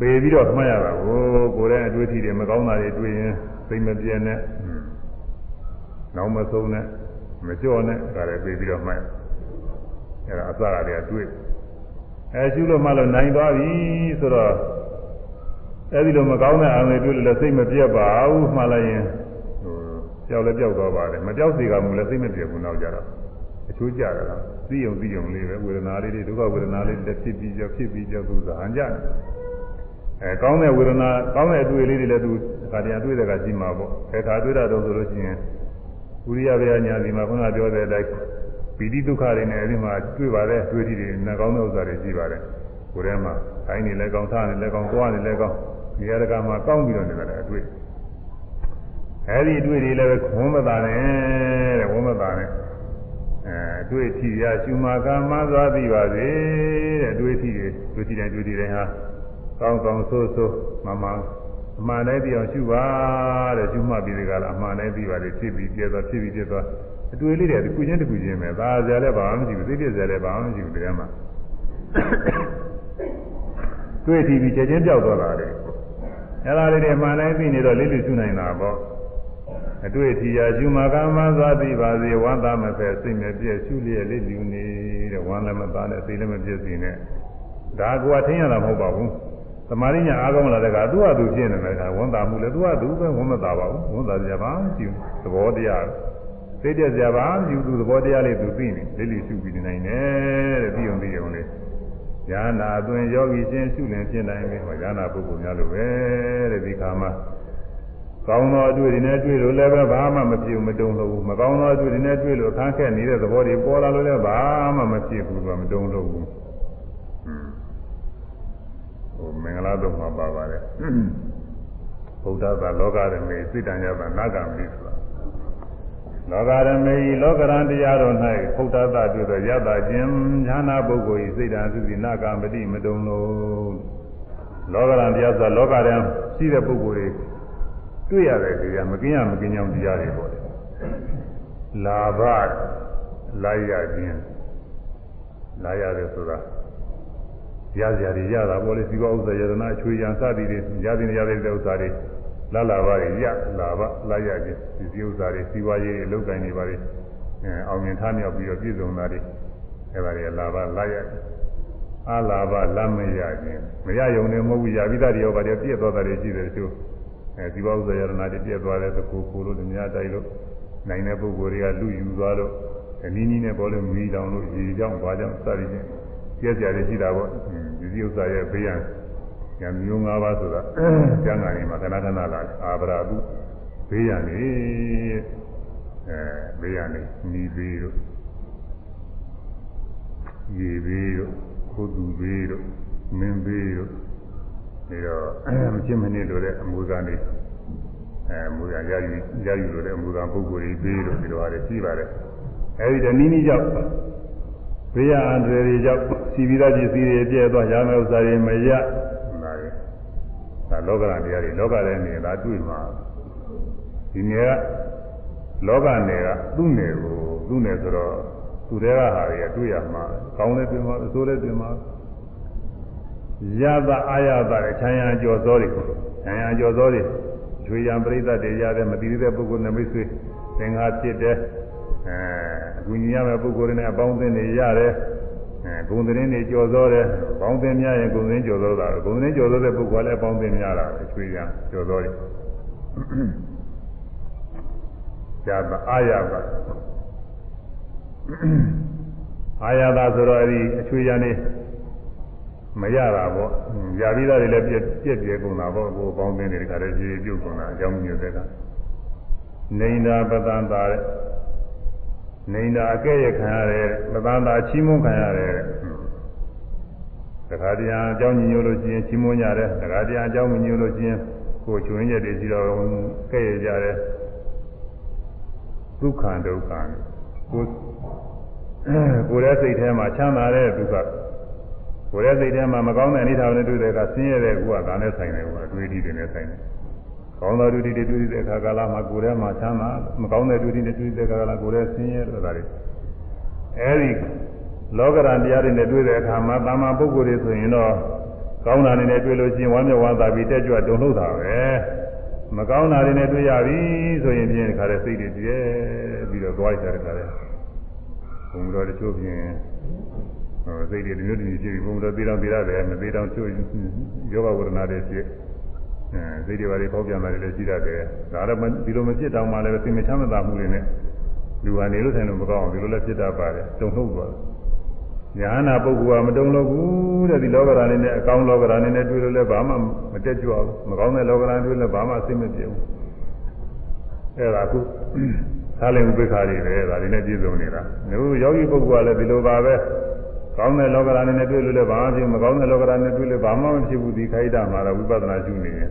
ပေပြီးတော့မှတ်ရတာကိုကိုယ်ရဲ့အတွေ့အထိတွေမကောင်းတာတွေတွေ့ရင်သိမပြည့်နဲ့နောက်မဆုံးနဲ့မကြော့နဲ့ဒါလည်းပေပြီးတော့မှတ်အဲဒါအစကတည်းကတွေ့အဲရှုလို့မှလို့နိုင်သွားပြီဆိုတော့ အဲဒီလိုမကောင်းတဲ့အာရုံတွေတွေ့လို့လည်းစိတ်မပြတ်ပါဘူးမှလိုက်ရင်ဟိုကြောက်လည်းကြောက်သွားပါတယ်မကြောက်စေကမူလည်းစိတ်မပြတ်ဘူးနောက်ကြတော့အချိုးကြတာသိယုံသိယုံလေးပဲဝေဒနာလေးတွေဒုက္ခဝေဒနာလေးတွေဖြစ်ပြီးကြောက်ဖြစ်ပြီးကြောက်သူသာဟန်ကြတယ်အဲကောင်းတဲ့ဝေဒနာကောင်းတဲ့အတွေ့အလေးတွေလည်းသူခါတည်းအတွေ့တဲ့ကရှိမှာပေါ့အဲခါတွေ့တာတော့ဆိုလို့ရှိရင်ဝိရိယဗျာညာစီမှာခုနပြောတဲ့အတိုင်းပီတိဒုက္ခတွေနဲ့အဲဒီမှာတွေ့ပါတယ်တွေ့ထိတွေနဲ့ကောင်းတဲ့ဥစ္စာတွေရှိပါတယ်ကိုယ်ထဲမှာခိုင်းနေလဲကောင်းထားနေလဲကောင်းသွားနေလဲကောင်း ဒီရကမှာကောင်းပြီးတော့နေတယ်အတွေ့အဲဒီအတွေ့တွေလည်းဝမ်းမသာနဲ့တဲ့ဝမ်းမသာနဲ့အဲအတွေ့အထိရရှုမာကမှန်းသွားပြီးပါစေတဲ့အတွေ့အထိတွေတွေ့ထိတိုင်းတွေ့ထိတိုင်းဟာကောင်းကောင်းဆိုးဆိုးမမအမှန်တိုင်းသိအောင်ရှုပါတဲ့ရှုမှတ်ပြီးဒီကလာအမှန်တိုင်းသိပါလေဖြစ်ပြီးပြည့်သွားဖြစ်ပြီးပြည့်သွားအတွေ့လေးတွေတစ်ခုချင်းတစ်ခုချင်းပဲဒါကြလည်းဘာမှမရှိဘူးသိပြည့်စရာလည်းဘာမှမရှိဘူးတရားမှာတွေ့ထိပြီးချက်ချင်းပြောက်သွားတာလေ အဲ့ဒါလေးတွေမှန်တိုင်းသိနေတော့လေးလေးရှုနိုင်တာပေါ့အတွေ့အထိရာရှုမှာကမှသာသိပါစေဝမ်းသာမဖက်စိတ်မပြည့်ရှုလျက်လေးလူနေတဲ့ဝမ်းလည်းမသားနဲ့စိတ်လည်းမပြည့်စင်နဲ့ဒါကွာထင်ရတာမဟုတ်ပါဘူးသမာဓိညာအားကောင်းလာတဲ့ကသူ့ဟာသူဖြစ်နေတယ်ကဝန်တာမှုလည်းသူ့ဟာသူပဲဝန်မသာပါဘူးဝန်တာကြပါမရှိဘူးသဘောတရားသိတဲ့ကြပါမရှိဘူးသူသဘောတရားလေးသူသိနေလေးလေးရှုပြီးနေနိုင်တယ်တဲ့ပြီးအောင်ပြီးအောင်လေး ဉာဏ်နာအသွင်ယောဂီချင်းရှုလင်ဖြစ်နိုင်ပြီဟောဉာဏ်နာပုဂ္ဂိုလ်များလိုပဲတဲ့ဒီခါမှာကောင်းသောအတွေ့တွေနဲ့တွေ့လို့လည်းပဲဘာမှမဖြစ်ဘူးမတုံ့လို့ဘူးမကောင်းသောအတွေ့တွေနဲ့တွေ့လို့အခန်းခက်နေတဲ့သဘောတွေပေါ်လာလို့လည်းဘာမှမဖြစ်ဘူးကမတုံ့လို့ဘူးဟိုမင်္ဂလာတော့မှာပါပါတယ်ဗုဒ္ဓသာလောကရမေစိတ္တံယဗနာဂမိဆိုတာ လောကရမေလောကရန်တရားတော်၌ဗုဒ္ဓသာတွေ့သောယတခြင်းဉာဏပုဂ္ဂိုလ်၏စိတ္တံသုစီနာဂမတိမတုံလို့လောကရန်တရားဆိုတာလောကရန်ရှိတဲ့ပုဂ္ဂိုလ်တွေတွေ့ရတယ်တရားမကင်းရမကင်းကြောင်းတရားတွေပေါ့လေလာဘလိုက်ရခြင်းလာရတယ်ဆိုတာရစရာတွေရတာပေါ့လေစီကောဥစ္စာယတနာအချွေရန်စသည်တွေရသည်ရတဲ့ဥစ္စာတွေ လာလာပါတွေရလာပါလာရခြင်းဒီစီဥစ္စာတွေစီဝါရေးတွေလောက်ကင်နေပါတွေအဲအောင်မြင်ထားမြောက်ပြီးတော့ပြည့်စုံတာတွေအဲပါတွေလာပါလာရအာလာပါလမ်းမရခြင်းမရယုံနေမဟုတ်ဘူးရပြီးသားတွေရောပါတွေပြည့်သွားတာတွေရှိတယ်တချို့အဲစီဝါဥစ္စာယတနာတွေပြည့်သွားတဲ့သကူကိုလို့မြားတိုက်လို့နိုင်တဲ့ပုဂ္ဂိုလ်တွေကလူယူသွားလို့အနည်းနည်းနဲ့ပေါ်လို့မီးတောင်လို့ရေကြောင့်ဘာကြောင့်စသည်ဖြင့်ကျက်ကြရရှိတာပေါ့ဒီဒီဥစ္စာရဲ့ဘေးရန် ညမျိုး၅ပါးဆိုတာကျမ်းဂန်ကြီးမှာခဏခဏလာတယ်အာဗရာတုဘေးရန်နေအဲဘေးရန်နေမိဘေးတို့ရေဘေးတို့ကိုသူဘေးတို့မင်းဘေးတို့ပြီးတော့မချင်းမနစ်တို့တဲ့အမူအကားနေအဲမူရရယူရယူလို့တဲ့အမူအကားပုဂ္ဂိုလ်တွေဘေးတို့ဒီလိုဟာတွေရှိပါတယ်အဲဒီတနည်းနည်းကြောင့်ဘေးရအန္တရာယ်တွေကြောင့်စီပြီးသားပစ္စည်းတွေပြည့်သွားရမယ့်ဥစ္စာတွေမရဒါတွေဒါ လောကရန်တရားတွေလောကထဲနေတာတွေ့မှာဒီနေကလောကနယ်ကသူ့နယ်ကိုသူ့နယ်ဆိုတော့သူတွေကဟာတွေကတွေ့ရမှာကောင်းလည်းတွေ့မှာအဆိုးလည်းတွေ့မှာရသအာရသတဲ့ခြံရံကြော်စောတွေခြံရံကြော်စောတွေကျွေရံပရိသတ်တွေရတယ်မတည်တဲ့ပုဂ္ဂိုလ်နမိတ်ဆွေသင်္ဃာဖြစ်တဲ့အဲအကူညီရမယ့်ပုဂ္ဂိုလ်တွေနဲ့အပေါင်းအသင်းတွေရတယ်အဲ ဂုံသတင်းတွေကြော်စောတယ်ပေါင်းသင်းများရင်ဂုံသတင်းကြော်စောတာဂုံသတင်းကြော်စောတဲ့ပုဂ္ဂိုလ်ကလည်းပေါင်းသင်းများတာပဲကျွေရံကြော်စောတွေဇာတအာရပါအာရတာဆိုတော့အဲ့ဒီအချွေရံနေမရတာပေါ့ຢာပြီးသားတွေလည်းပြက်ပြက်ပြဲကုန်တာပေါ့ကိုပေါင်းသင်းတွေတခါတည်းကြီးပြုတ်ကုန်တာအကြောင်းမျိုးတဲ့ကနေတာပတန်တာတဲ့ နေတာအကဲ့ရခံရတယ်ပတန်တာချီးမွမ်းခံရတယ်တခါတည်းအကြောင်းညညလို့ချင်းချီးမွမ်းကြတယ်တခါတည်းအကြောင်းညညလို့ချင်းကိုချွင်းချက်တွေစီတော့ကဲ့ရကြတယ်ဒုက္ခဒုက္ခကိုကိုယ်ရဲ့စိတ်ထဲမှာချမ်းသာတဲ့ဒုက္ခကိုယ်ရဲ့စိတ်ထဲမှာမကောင်းတဲ့အနေထားနဲ့တွေ့တဲ့အခါဆင်းရဲတဲ့ကူကဒါနဲ့ဆိုင်တယ်ကအတွေ့အထိတွေနဲ့ဆိုင်တယ်။ ကောင်းသောတွေ့အထိတွေတွေ့တဲ့အခါကာလမှာကိုယ်ထဲမှာချမ်းသာမကောင်းတဲ့တွေ့အထိတွေတွေ့တဲ့အခါကာလကိုယ်ရဲ့ဆင်းရဲဆိုတာတွေအဲဒီလောကရန်တရားတွေနဲ့တွေ့တဲ့အခါမှာတာမန်ပုဂ္ဂိုလ်တွေဆိုရင်တော့ကောင်းတာတွေနဲ့တွေ့လို့ချင်းဝမ်းမြောက်ဝမ်းသာပြီးတက်ကြွတုန်လှုပ်တာပဲ။မကောင်းတာတွေနဲ့တွေ့ရပြီဆိုရင်ဖြင့်ခါတဲ့စိတ်တွေတည်းပြီးတော့သွားကြတဲ့ခါတဲ့ဘုံတော်တချို့ဖြင့်ဟိုစိတ်တွေဒီလိုတည်းဖြစ်ပြီးဘုံတော်သေးတော့သေးရတယ်မသေးတော့ချို့ယောဂဝရဏတွေဖြစ်အဲ စိတ်တွေဘာတွေပေါက်ပြန်တာတွေလည်းရှိတတ်တယ်ဒါတော့ဒီလိုမဖြစ်တောင်မှလည်းသိမချမ်းမသာမှုတွေနဲ့လူကနေလို့ဆိုင်လို့မကောင်းအောင်ဒီလိုလည်းဖြစ်တတ်ပါတယ်တုံ့နှုတ်သွားညာနာပုဂ္ဂိုလ်ကမတုံလို့ဘူးတဲ့ဒီလောကဓာတ်နေနဲ့အကောင်းလောကဓာတ်နေနဲ့တွေ့လို့လည်းဘာမှမတက်ကြွဘူးမကောင်းတဲ့လောကဓာတ်တွေ့လည်းဘာမှအသိမပြေဘူးအဲ့ဒါခုသာလင်ဥပိ္ပခါတွေပဲဒါတွေနဲ့ပြည့်စုံနေတာမျိုးယောဂီပုဂ္ဂိုလ်ကလည်းဒီလိုပါပဲ ကောင်းတဲ့လောကဓာတ်နဲ့တွေ့လို့လည်းဘာမှဖြစ်မကောင်းတဲ့လောကဓာတ်နဲ့တွေ့လို့ဘာမှမဖြစ်ဘူးဒီခိုက်တာမှာတော့ဝိပဿနာရှုနေတယ်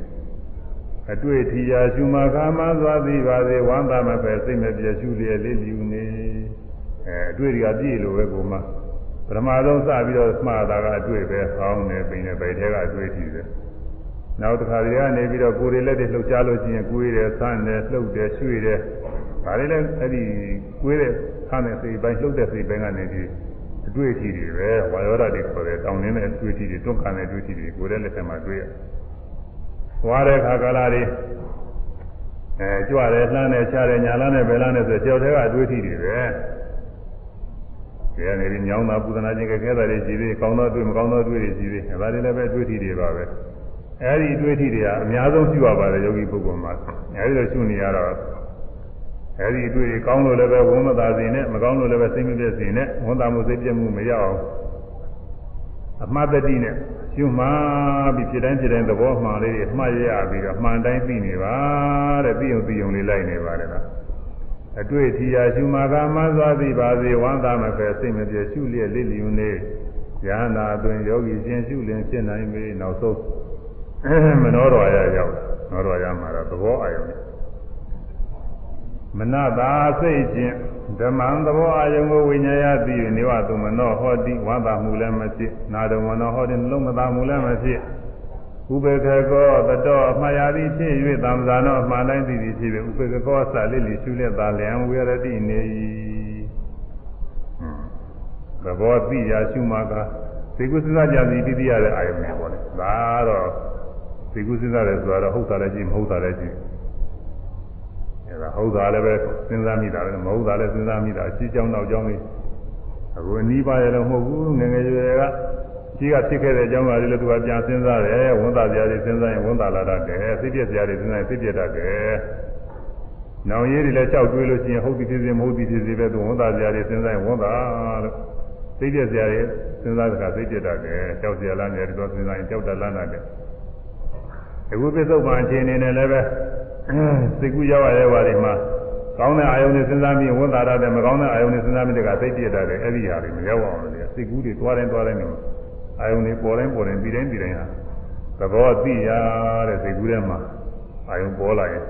အတွေ့ထီရာရှုမှခါမှသွားသည်ပါစေဝမ်းသာမပဲစိတ်မပြည့်ရှုလျက်လေးလူနေအဲအတွေ့တွေကပြည့်လို့ပဲကိုမှပထမဆုံးစပြီးတော့မှားတာကအတွေ့ပဲကောင်းတယ်ပိန်တယ်ဗိုက်ထဲကအတွေ့ထီတယ်နောက်တစ်ခါတွေကနေပြီးတော့ကိုယ်တွေလက်တွေလှုပ်ရှားလို့ရှိရင်ကိုယ်ရယ်ဆန်းတယ်လှုပ်တယ်ရွှေ့တယ်ဒါတွေလည်းအဲ့ဒီကိုယ်တဲ့ဆန်းတဲ့စိတ်ပိုင်းလှုပ်တဲ့စိတ်ပိုင်းကနေပြီး အတွေ့အထိတွေပဲဝါယောဓာတ်တွေခေါ်တဲ့တောင်းနေတဲ့တွေ့အထိတွေတွန်းကန်တဲ့တွေ့အထိတွေကိုယ်ရဲ့လက်ထက်မှာတွေ့ရ။သွားတဲ့ခါကာလတွေအဲကြွတယ်လှမ်းတယ်ချတယ်ညာလမ်းတယ်ဘယ်လမ်းတယ်ဆိုကြောက်တဲ့ကအတွေ့အထိတွေပဲ။ဒီကနေပြီးညောင်းတာပူဇနာခြင်းကခဲတာတွေရှိသေးကောင်းသောတွေ့မကောင်းသောတွေ့တွေရှိသေးဒါတွေလည်းပဲတွေ့အထိတွေပါပဲ။အဲဒီတွေ့အထိတွေကအများဆုံးရှိရပါတယ်ယောဂီပုဂ္ဂိုလ်မှာ။အဲဒီလိုရှုနေရတော့ အဲဒီအတွေ့အကောင်းလို့လည်းပဲဝမ်းမသာစေနဲ့မကောင်းလို့လည်းပဲစိတ်မပြည့်စေနဲ့ဝန်တာမှုစိတ်ပြည့်မှုမရအောင်အမှတ်တတိနဲ့ရှုမှပြီးဖြစ်တိုင်းဖြစ်တိုင်းသဘောမှန်လေးတွေမှတ်ရရပြီးတော့မှန်တိုင်းသိနေပါတဲ့သိုံသိုံလေးလိုက်နေပါတယ်လားအတွေ့အထိရာရှုမှကမှစွာသိပါစေဝမ်းသာမပဲစိတ်မပြည့်ရှုလျက်လေးလျူနေယန္နာအတွင်ယောဂီရှင်ရှုလင်ဖြစ်နိုင်ပြီနောက်ဆုံးမနောတော်ရရောက်နောတော်ရမှာတော့သဘောအာရုံနဲ့ မနတာစိတ်ချင်းဓမ္မံသဘောအာယုံကိုဝိညာယသိ၍နေဝသူမနောဟောတိဝန္တာမှုလည်းမဖြစ်နာတော်မနောဟောတိလုံးမသာမှုလည်းမဖြစ်ဥပေက္ခကောတတော်အမှားရာသည်ဖြစ်၍သံသာနောအမှားတိုင်းသည်ဖြစ်၍ဥပေက္ခကောအစလေးလီရှုလက်သာလျံဝေရတိနေ၏သဘောသိရာရှုမှာကသေကုသစ္စာကြသည်တိတိရတဲ့အာယုံနဲ့ပေါ့လေဒါတော့သေကုသစ္စာလည်းဆိုတော့ဟုတ်တာလည်းကြည့်မဟုတ်တာလည်းကြည့် အဲဒါဟုတ်တာလည်းပဲစဉ်းစားမိတာပဲမဟုတ်တာလည်းစဉ်းစားမိတာအရှိကြောင်းနောက်ကြောင်းလေးအခုအနီးပါရလည်းမဟုတ်ဘူးငငယ်ရွယ်ကကြီးကဖြစ်ခဲ့တဲ့အကြောင်းအရာတွေလည်းသူကပြန်စဉ်းစားတယ်ဝန်တာစရာတွေစဉ်းစားရင်ဝန်တာလာတတ်တယ်သိပြက်စရာတွေစဉ်းစားရင်သိပြက်တတ်တယ်နောင်ရည်တွေလည်းကြောက်တွေးလို့ရှိရင်ဟုတ်ပြီဖြစ်စေမဟုတ်ပြီဖြစ်စေပဲသူဝန်တာစရာတွေစဉ်းစားရင်ဝန်တာလို့စိတ်ပြက်စရာတွေစဉ်းစားကြစိတ်ပြက်တတ်တယ်ကြောက်စရာလားများတော့စဉ်းစားရင်ကြောက်တတ်လားနာတယ်အခုပစ္စုပန်အခြေအနေနဲ့လည်းပဲ စိတ်ကူးရောက်ရတဲ့ဘာတွေမှာကောင်းတဲ့အာယုန်နဲ့စဉ်းစားပြီးဝန်တာရတယ်မကောင်းတဲ့အာယုန်နဲ့စဉ်းစားပြီးတကစိတ်ပြက်တတ်တယ်အဲ့ဒီဟာတွေမရောက်အောင်လို့စိတ်ကူးတွေတွားတိုင်းတွားတိုင်းနေအာယုန်တွေပေါ်တိုင်းပေါ်တိုင်းပြီးတိုင်းပြီးတိုင်းဟာသဘောသိရတဲ့စိတ်ကူးထဲမှာအာယုန်ပေါ်လာရင်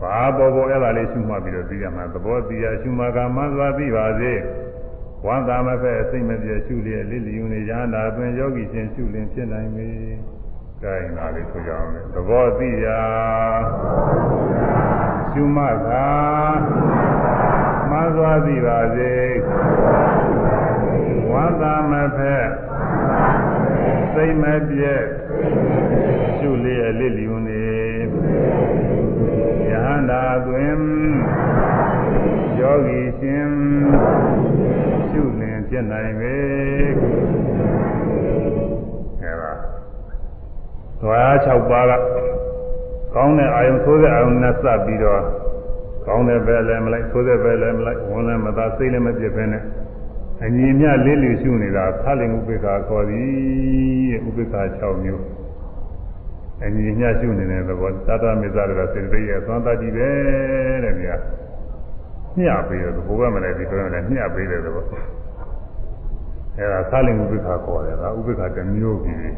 ဘာပေါ်ပေါ်အဲ့ဒါလေးရှုမှတ်ပြီးတော့သိရမှာသဘောသိရရှုမှတ်ကမှန်စွာသိပါစေဝန္တာမဖက်စိတ်မပြည့်ရှုလျက်လိလျူနေရဟန္တာအတွင်ယောဂီရှင်ရှုလင်ဖြစ်နိုင်ပြီ။ ဒါရင်လားလေးဆိုကြအောင်လေသဘောသိရာရှုမှတ်ကမှန်စွာသိပါစေဝန္တာမဖက်စိတ်မပြည့်ရှုလျက်လိလျူနေယဟန္တာတွင်ယောဂီရှင်ရှုလင်ဖြစ်နိုင်ပေ သွား6ပါးကကောင်းတဲ့အာယုံဆိုးတဲ့အာယုံနဲ့စပ်ပြီးတော့ကောင်းတဲ့ဘက်လည်းမလိုက်ဆိုးတဲ့ဘက်လည်းမလိုက်ဝန်လည်းမသာစိတ်လည်းမပြည့်ဘဲနဲ့အညီမြလေးလူရှုနေတာသလင်ဥပိ္ပခာခေါ်သည်ဥပိ္ပခာ6မျိုးအညီမြရှုနေတဲ့သဘောသာတမေဇရကစေတသိက်ရဲ့သွားတတ်ကြည့်ပဲတဲ့ဗျာမျှပေးတယ်ဘိုးဘက်မလဲဒီပြောရင်လည်းမျှပေးတယ်သဘောအဲဒါသလင်ဥပိ္ပခာခေါ်တယ်ဒါဥပိ္ပခာတစ်မျိုးပြီးအဲ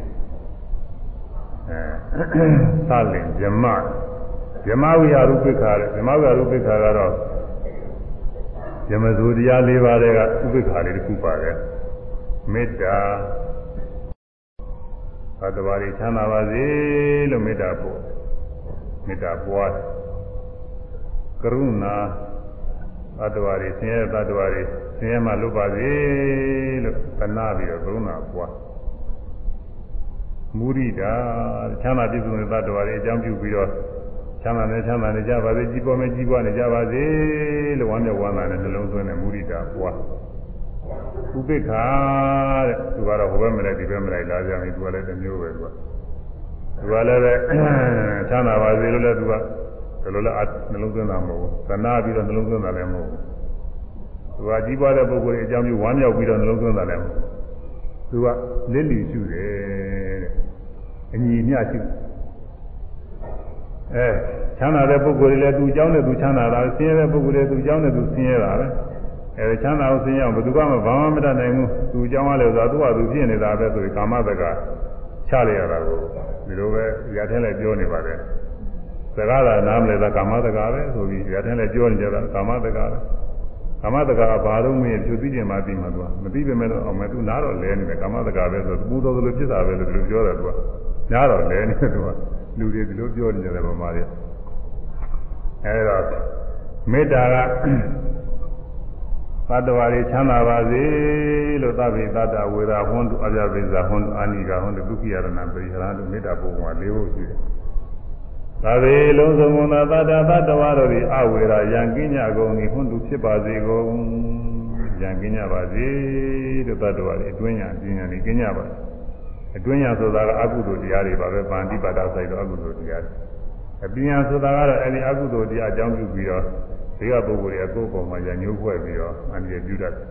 သလင်ဇမဇမဝိဟာရုပိ္ပခာတဲ့ဇမဝိဟာရုပိ္ပခာကတော့ဇမဇူတရား၄ပါးတဲ့ကဥပိ္ပခာလေးတစ်ခုပါတယ်မေတ္တာသတ္တဝါတွေချမ်းသာပါစေလို့မေတ္တာပို့မေတ္တာပွားကရုဏာသတ္တဝါတွေဆင်းရဲသတ္တဝါတွေဆင်းရဲမှလွတ်ပါစေလို့သနာပြီးတော့ကရုဏာပွား မုရိဒာချမ်းသာပြည့်စုံတဲ့သတ္တဝါတွေအကြောင်းပြုပြီးတော့ချမ်းသာနေချမ်းသာနေကြပါစေကြီးပွားမယ်ကြီးပွားနေကြပါစေလို့ဝမ်းမြောက်ဝမ်းသာနဲ့နှလုံးသွင်းတဲ့မုရိဒာပွားဥပိ္ပခာတဲ့သူကတော့ဟိုဘက်မလဲဒီဘက်မလဲလာကြပြီသူကလည်းတစ်မျိုးပဲသူကသူကလည်းပဲချမ်းသာပါစေလို့လည်းသူကဒီလိုလည်းနှလုံးသွင်းတာမဟုတ်ဘူးသနာပြီးတော့နှလုံးသွင်းတာလည်းမဟုတ်ဘူးသူကကြီးပွားတဲ့ပုဂ္ဂိုလ်ရဲ့အကြောင်းပြုဝမ်းမြောက်ပြီးတော့နှလုံးသွင်းတာလည်းမဟုတ်ဘူးသူကလစ်လီရှုတယ်တဲ့ အညီမျှရှုအဲချမ်းသာတဲ့ပုဂ္ဂိုလ်တွေလည်းသူအကြောင်းနဲ့သူချမ်းသာတာဆင်းရဲတဲ့ပုဂ္ဂိုလ်တွေသူအကြောင်းနဲ့သူဆင်းရဲတာပဲအဲချမ်းသာအောင်ဆင်းရဲအောင်ဘယ်သူမှဘာမှမတတ်နိုင်ဘူးသူအကြောင်းကလည်းဆိုတော့သူကသူဖြစ်နေတာပဲဆိုပြီးကာမတကချလိုက်ရတာကိုဒီလိုပဲရထဲလည်းပြောနေပါတယ်စကားသာနားမလဲသာကာမတကပဲဆိုပြီးရထဲလည်းပြောနေကြတာကာမတကပဲ ကာမတကကဘာလို့မင်းဖြူသိကျင်မှပြီးမှသူကမသိပေမဲ့တော့အောင်မဲ့သူနားတော့လဲနေတယ်ကာမတကပဲဆိုပူတော်သလိုဖြစ်တာပဲလို့ဒီလိုပြောတယ်သူကနားတော့လဲနေတယ်သူကလူတွေဒီလိုပြောနေကြတယ်ဗမာတွေအဲဒါမေတ္တာကသတ္တဝါတွေချမ်းသာပါစေလို့သဗ္ဗေတတ္တဝေဒဟွန်းတုအပြပိဇာဟွန်းတုအာနိကဟွန်းတုဒုက္ခိယရဏပရိဟရတုမေတ္တာပုံက၄ဖို့ရှိတယ်။ သဗ္ဗေလုံးစုံကုန်သောတတ္တသတ္တဝါတို့သည်အဝေရာယံကိညာကုန်သည်ဟွန်းတုဖြစ်ပါစေကုန်ယံကိညာပါစေလို့တတ္တဝါတွေအတွင်းညာပညာတွေကိညာပါအတွင်းညာဆိုတာကအကုသိုလ်တရားတွေပါပဲပါဠိပါဒဆိုင်တော့အကုသိုလ်တရားတွေအပညာဆိုတာကတော့အဲဒီအကုသိုလ်တရားအကြောင်းပြုပြီးတော့ဒီကပုဂ္ဂိုလ်တွေကကိုယ်ပေါ်မှာညာညှိုးဖွဲ့ပြီးတော့အန္တရာယ်ပြုတတ်တယ်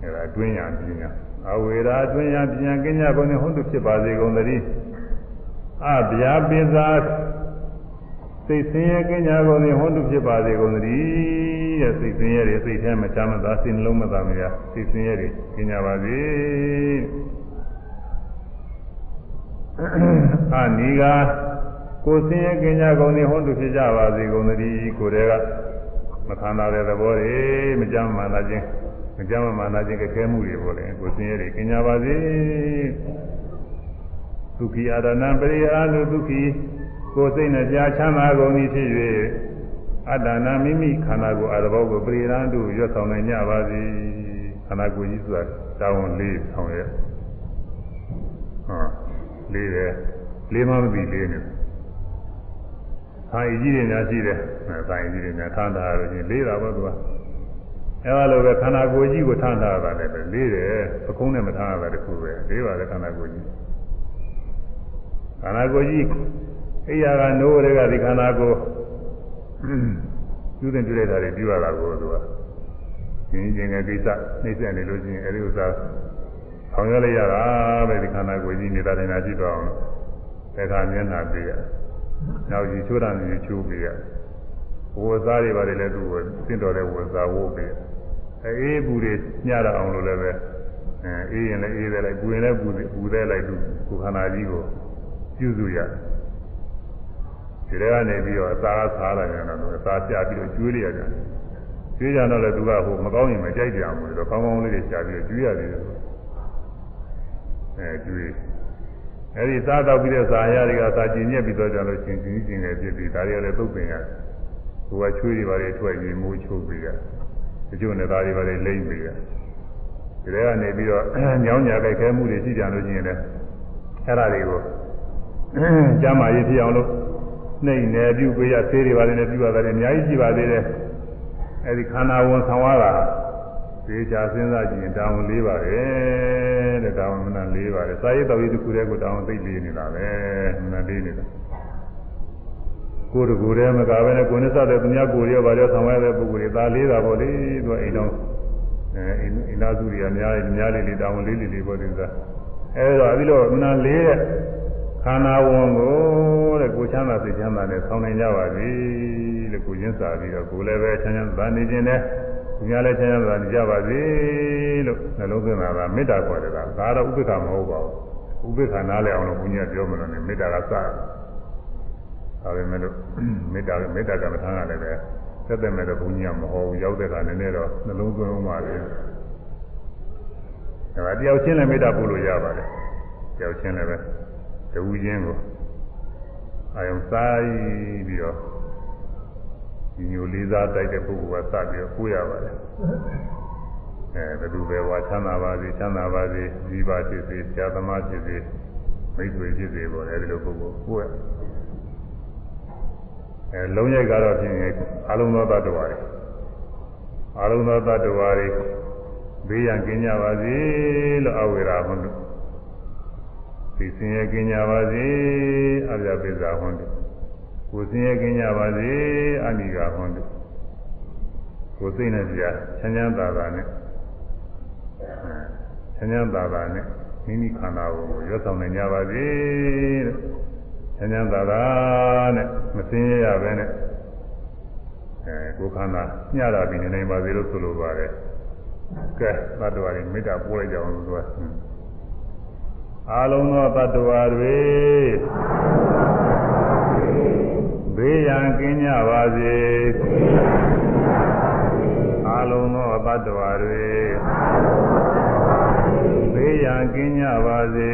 ။အဲဒါအတွင်းညာပညာအဝေရာအတွင်းညာပညာကင်းညာကုန်နဲ့ဟုတ်တုဖြစ်ပါစေကုန်သတည်း အဗျာပိဇာစိတ်ဆင်းရဲကင်းညာကုန်နဲ့ဟုတ်တုဖြစ်ပါစေကုန်သတည်းတဲ့စိတ်ဆင်းရဲတွေစိတ်ထဲမှာချမ်းသာစိတ်နှလုံးမသာမရစိတ်ဆင်းရဲတွေကင်းညာပါစေအာနိကာကိုယ်ဆင်းရဲကင်းကြကုန်သည်ဟုတ်သူဖြစ်ကြပါစေကုန်သတည်းကိုယ်တည်းကမခံတာတဲ့သဘောတွေမကြမ်းမှန်တာချင်းမကြမ်းမှန်တာချင်းကဲမှုတွေပေါ့လေကိုယ်ဆင်းရဲတွေကင်းကြပါစေ ဒုက္ခိအရဏံပရိအာနုဒုက္ခိကိုယ်စိတ်နဲ့ကြားချမ်းသာကုန်သည်ဖြစ်၍အတ္တနာမိမိခန္ဓာကိုယ်အရဘောကိုပရိရန်တုရွတ်ဆောင်နိုင်ကြပါစေခန္ဓာကိုယ်ကြီးဆိုတာတောင်းလေးဆောင်ရဲ့ဟောလေးတယ်လေးမမသိလေးနေဟာကြီးတွေများရှိတယ်အဲဆိုင်ကြီးတွေများထမ်းထားရလို့ချင်းလေးတာပေါ့သူကအဲလိုပဲခန္ဓာကိုယ်ကြီးကိုထမ်းထားတာလည်းပဲလေးတယ်ပကုံးနဲ့မထမ်းရတာတခုပဲလေးပါလေခန္ဓာကိုယ်ကြီး ခန္ဓာကိုယ်ကြီးအိယာကနိုးတွေကဒီခန္ဓာကိုယ်ပြုတဲ့ပြုလိုက်တာတွေပြုရတာကိုသူကင်းကျင်တဲ့ကိစ္စနှိမ့်ဆက်နေလို့ရှိရင်အဲဒီဥစ္စာဆောင်ရွက်လိုက်ရတာပဲဒီခန္ဓာကိုယ်ကြီးနေတာနေတာကြည့်တော့အောင်တခါမျက်နှာပေးရနောက်ကြီးချိုးတာနေချိုးပေးရဝဇ္ဇာတွေပါတယ်လည်းသူ့ကိုသင့်တော်တဲ့ဝဇ္ဇာဝုတ်ပေးအေးဘူးတွေညရအောင်လို့လည်းပဲအဲအေးရင်လည်းအေးတယ်လိုက်ပူရင်လည်းပူပူတယ်လိုက်သူကိုခန္ဓာကြီးကို ပြုစုရတယ်ဒီထဲကနေပြီးတော့အသာစားလာကြတော့အသာပြပြီးတော့ကျွေးလိုက်ရတယ်ကျွေးကြတော့လည်းသူကဟိုမကောင်းရင်မကြိုက်ကြဘူးလို့ကောင်းကောင်းလေးတွေရှာပြီးတော့ကျွေးရတယ်အဲကျွေးအဲဒီစားတော့ပြီးတဲ့ဇာရတွေကစာကျင်ညက်ပြီးတော့ကြလို့ချင်းချင်းချင်းငယ်ဖြစ်ပြီးဒါတွေကလည်းသုတ်ပင်ရတယ်ဟိုကချွေးတွေပါလေထွက်ရင်မိုးချိုးပေးရတချို့နဲ့သားတွေပါလေလိမ့်ပေးရဒီထဲကနေပြီးတော့ညောင်းညာကြိုက်ခဲမှုတွေရှိကြလို့ရှိရင်လည်းအဲ့ဒါတွေကို ကျမ်းမာရေးဖြစ်အောင်လို့နှိမ့်နယ်ပြုပေးရသေးတွေပါလေနဲ့ပြုရတယ်အများကြီးရှိပါသေးတယ်အဲဒီခန္ဓာဝန်ဆောင်ရတာသေချာစဉ်းစားကြည့်ရင်တောင်းလေးပါတယ်တဲ့တောင်းမနာလေးပါတယ်စာရေးတော်ရေးတစ်ခုတည်းကိုတောင်းသိလေးနေတာပဲမနာလေးနေတာကိုယ်တကူတည်းမကပဲနဲ့ကိုယ်နဲ့စတဲ့သူများကိုယ်ရောဗါရောဆောင်ရတဲ့ပုဂ္ဂိုလ်တွေဒါလေးတာပေါ့လေသူကအိမ်တော်အဲအိမ်သားစုတွေအများကြီးများလေးလေးတောင်းလေးလေးလေးပေါ့ဒီစားအဲဒါပြီးတော့မနာလေးတဲ့ခ န္ဓာဝန်ကိုတဲ့ကိုချမ်းသာစိတ်ချမ်းသာနဲ့ဆောင်းနိုင်ကြပါပြီလို့ကိုရင်းစားပြီးတော့ကိုလည်းပဲချမ်းချမ်းသာနေခြင်းနဲ့သူများလည်းချမ်းသာနေကြပါစေလို့နှလုံးသွင်းတာကမေတ္တာခေါ်တယ်ကဒါတော့ဥပ္ပခါမဟုတ်ပါဘူးဥပ္ပခါနားလည်အောင်လို့ဘုရားပြောမှလို့နေမေတ္တာကစတယ်ဒါပေမဲ့လို့မေတ္တာမေတ္တာကမ္မထာကလည်းပဲသက်သက်မဲ့တော့ဘုရားမဟုတ်ဘူးရောက်တဲ့ကနည်းနည်းတော့နှလုံးသွင်းအောင်ပါလေဒါကတယောက်ချင်းလည်းမေတ္တာပို့လို့ရပါတယ်တယောက်ချင်းလည်းပဲ တဝူချင်းကိုအာယုံစားပြီးတော့ဒီမျိုးလေးစားတိုက်တဲ့ပုဂ္ဂိုလ်ကစပြီးတော့ကိုးရပါတယ်အဲဘယ်သူပဲဝါချမ်းသာပါစေချမ်းသာပါစေဒီပါဖြစ်စေဆရာသမားဖြစ်စေမိတ်ဆွေဖြစ်စေပေါ့အဲဒီလိုပုဂ္ဂိုလ်ကိုးရအဲလုံးရိုက်ကတော့ဖြင့်အလုံးသောတ attva တွေအလုံးသောတ attva တွေဘေးရန်ကင်းကြပါစေလို့အဝေရာဟွန်းတို့ သိစင်ရကင်းကြပါစေအပြပိဇာဟွန်းတို့ကိုစင်ရကင်းကြပါစေအနိကာဟွန်းတို့ကိုစိတ်နဲ့ကြာချမ်းချမ်းသာသာနဲ့ချမ်းချမ်းသာသာနဲ့မိမိခန္ဓာကိုရွတ်ဆောင်နိုင်ကြပါစေတဲ့ချမ်းချမ်းသာသာနဲ့မစင်ရရပဲနဲ့အဲကိုခန္ဓာညှတာပြီးနေနိုင်ပါစေလို့ဆိုလိုပါတယ်ကဲသတ္တဝါတွေမေတ္တာပို့လိုက်ကြအောင်လို့သူက အာလုံးသောတ attva တွေဘေးရန်ကင်းကြပါစေအာလုံးသောတ attva တွေဘေးရန်ကင်းကြပါစေ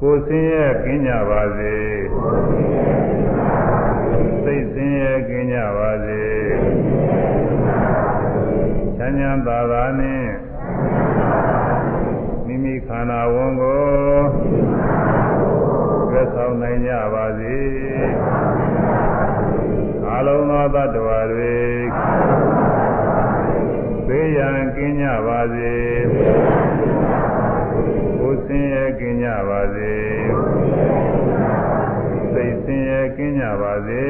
ကိုယ်ဆင်းရဲကင်းကြပါစေစိတ်ဆင်းရဲကင်းကြပါစေချမ်းချမ်းသာသာနဲ့ မိမိခန္ဓာဝန်ကိုရွတ်ဆောင်နိုင်ကြပါစေအလုံးသောတ attva တွေဘေးရန်ကင်းကြပါစေကိုယ်ဆင်းရဲကင်းကြပါစေစိတ်ဆင်းရဲကင်းကြပါစေ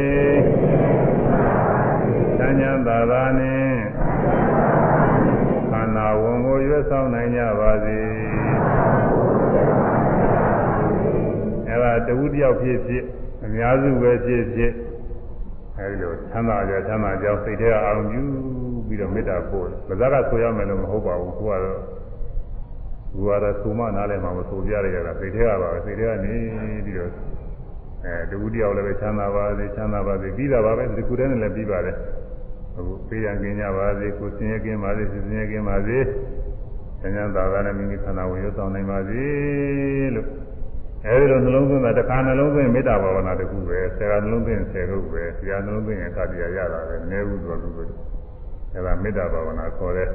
ချမ်းချမ်းသာသာနဲ့ခန္ဓာဝန် ကိုရွတ်ဆောင်နိုင်ကြပါစေအဲဒါတဝုတယောက်ဖြစ်ဖြစ်အများစုပဲဖြစ်ဖြစ်အဲဒီလိုချမ်းသာကြချမ်းသာကြောင်းစိတ်ထဲအာရုံပြုပြီးတော့မေတ္တာပို့တယ်။ဘာသာကဆိုရမယ်လို့မဟုတ်ပါဘူး။ကိုကတော့ကိုကတော့သုံမနားလည်းမမဆိုပြရရတာစိတ်ထဲကပါပဲစိတ်ထဲကနေပြီးတော့အဲတဝုတယောက်လည်းပဲချမ်းသာပါစေချမ်းသာပါစေပြီးတာပါပဲဒီကုတဲ့နဲ့လည်းပြီးပါတယ်။အခုပေးရန်ကင်းကြပါစေကိုစင်ရကင်းပါစေစင်ရကင်းပါစေ။ ဉာဏ်သာသာနဲ့မိမိခန္ဓာကိုရွတ်ဆောင်နိုင်ပါစေလို့အဲဒီလိုနှလုံးသွင်းတာတစ်ခါနှလုံးသွင်းမေတ္တာဘာဝနာတစ်ခုပဲဆယ်ကနှလုံးသွင်းဆယ်ခုပဲဆရာနှလုံးသွင်းရင်သာတရားရတာပဲနည်းဘူးဆိုတော့သူအဲဒါမေတ္တာဘာဝနာခေါ်တဲ့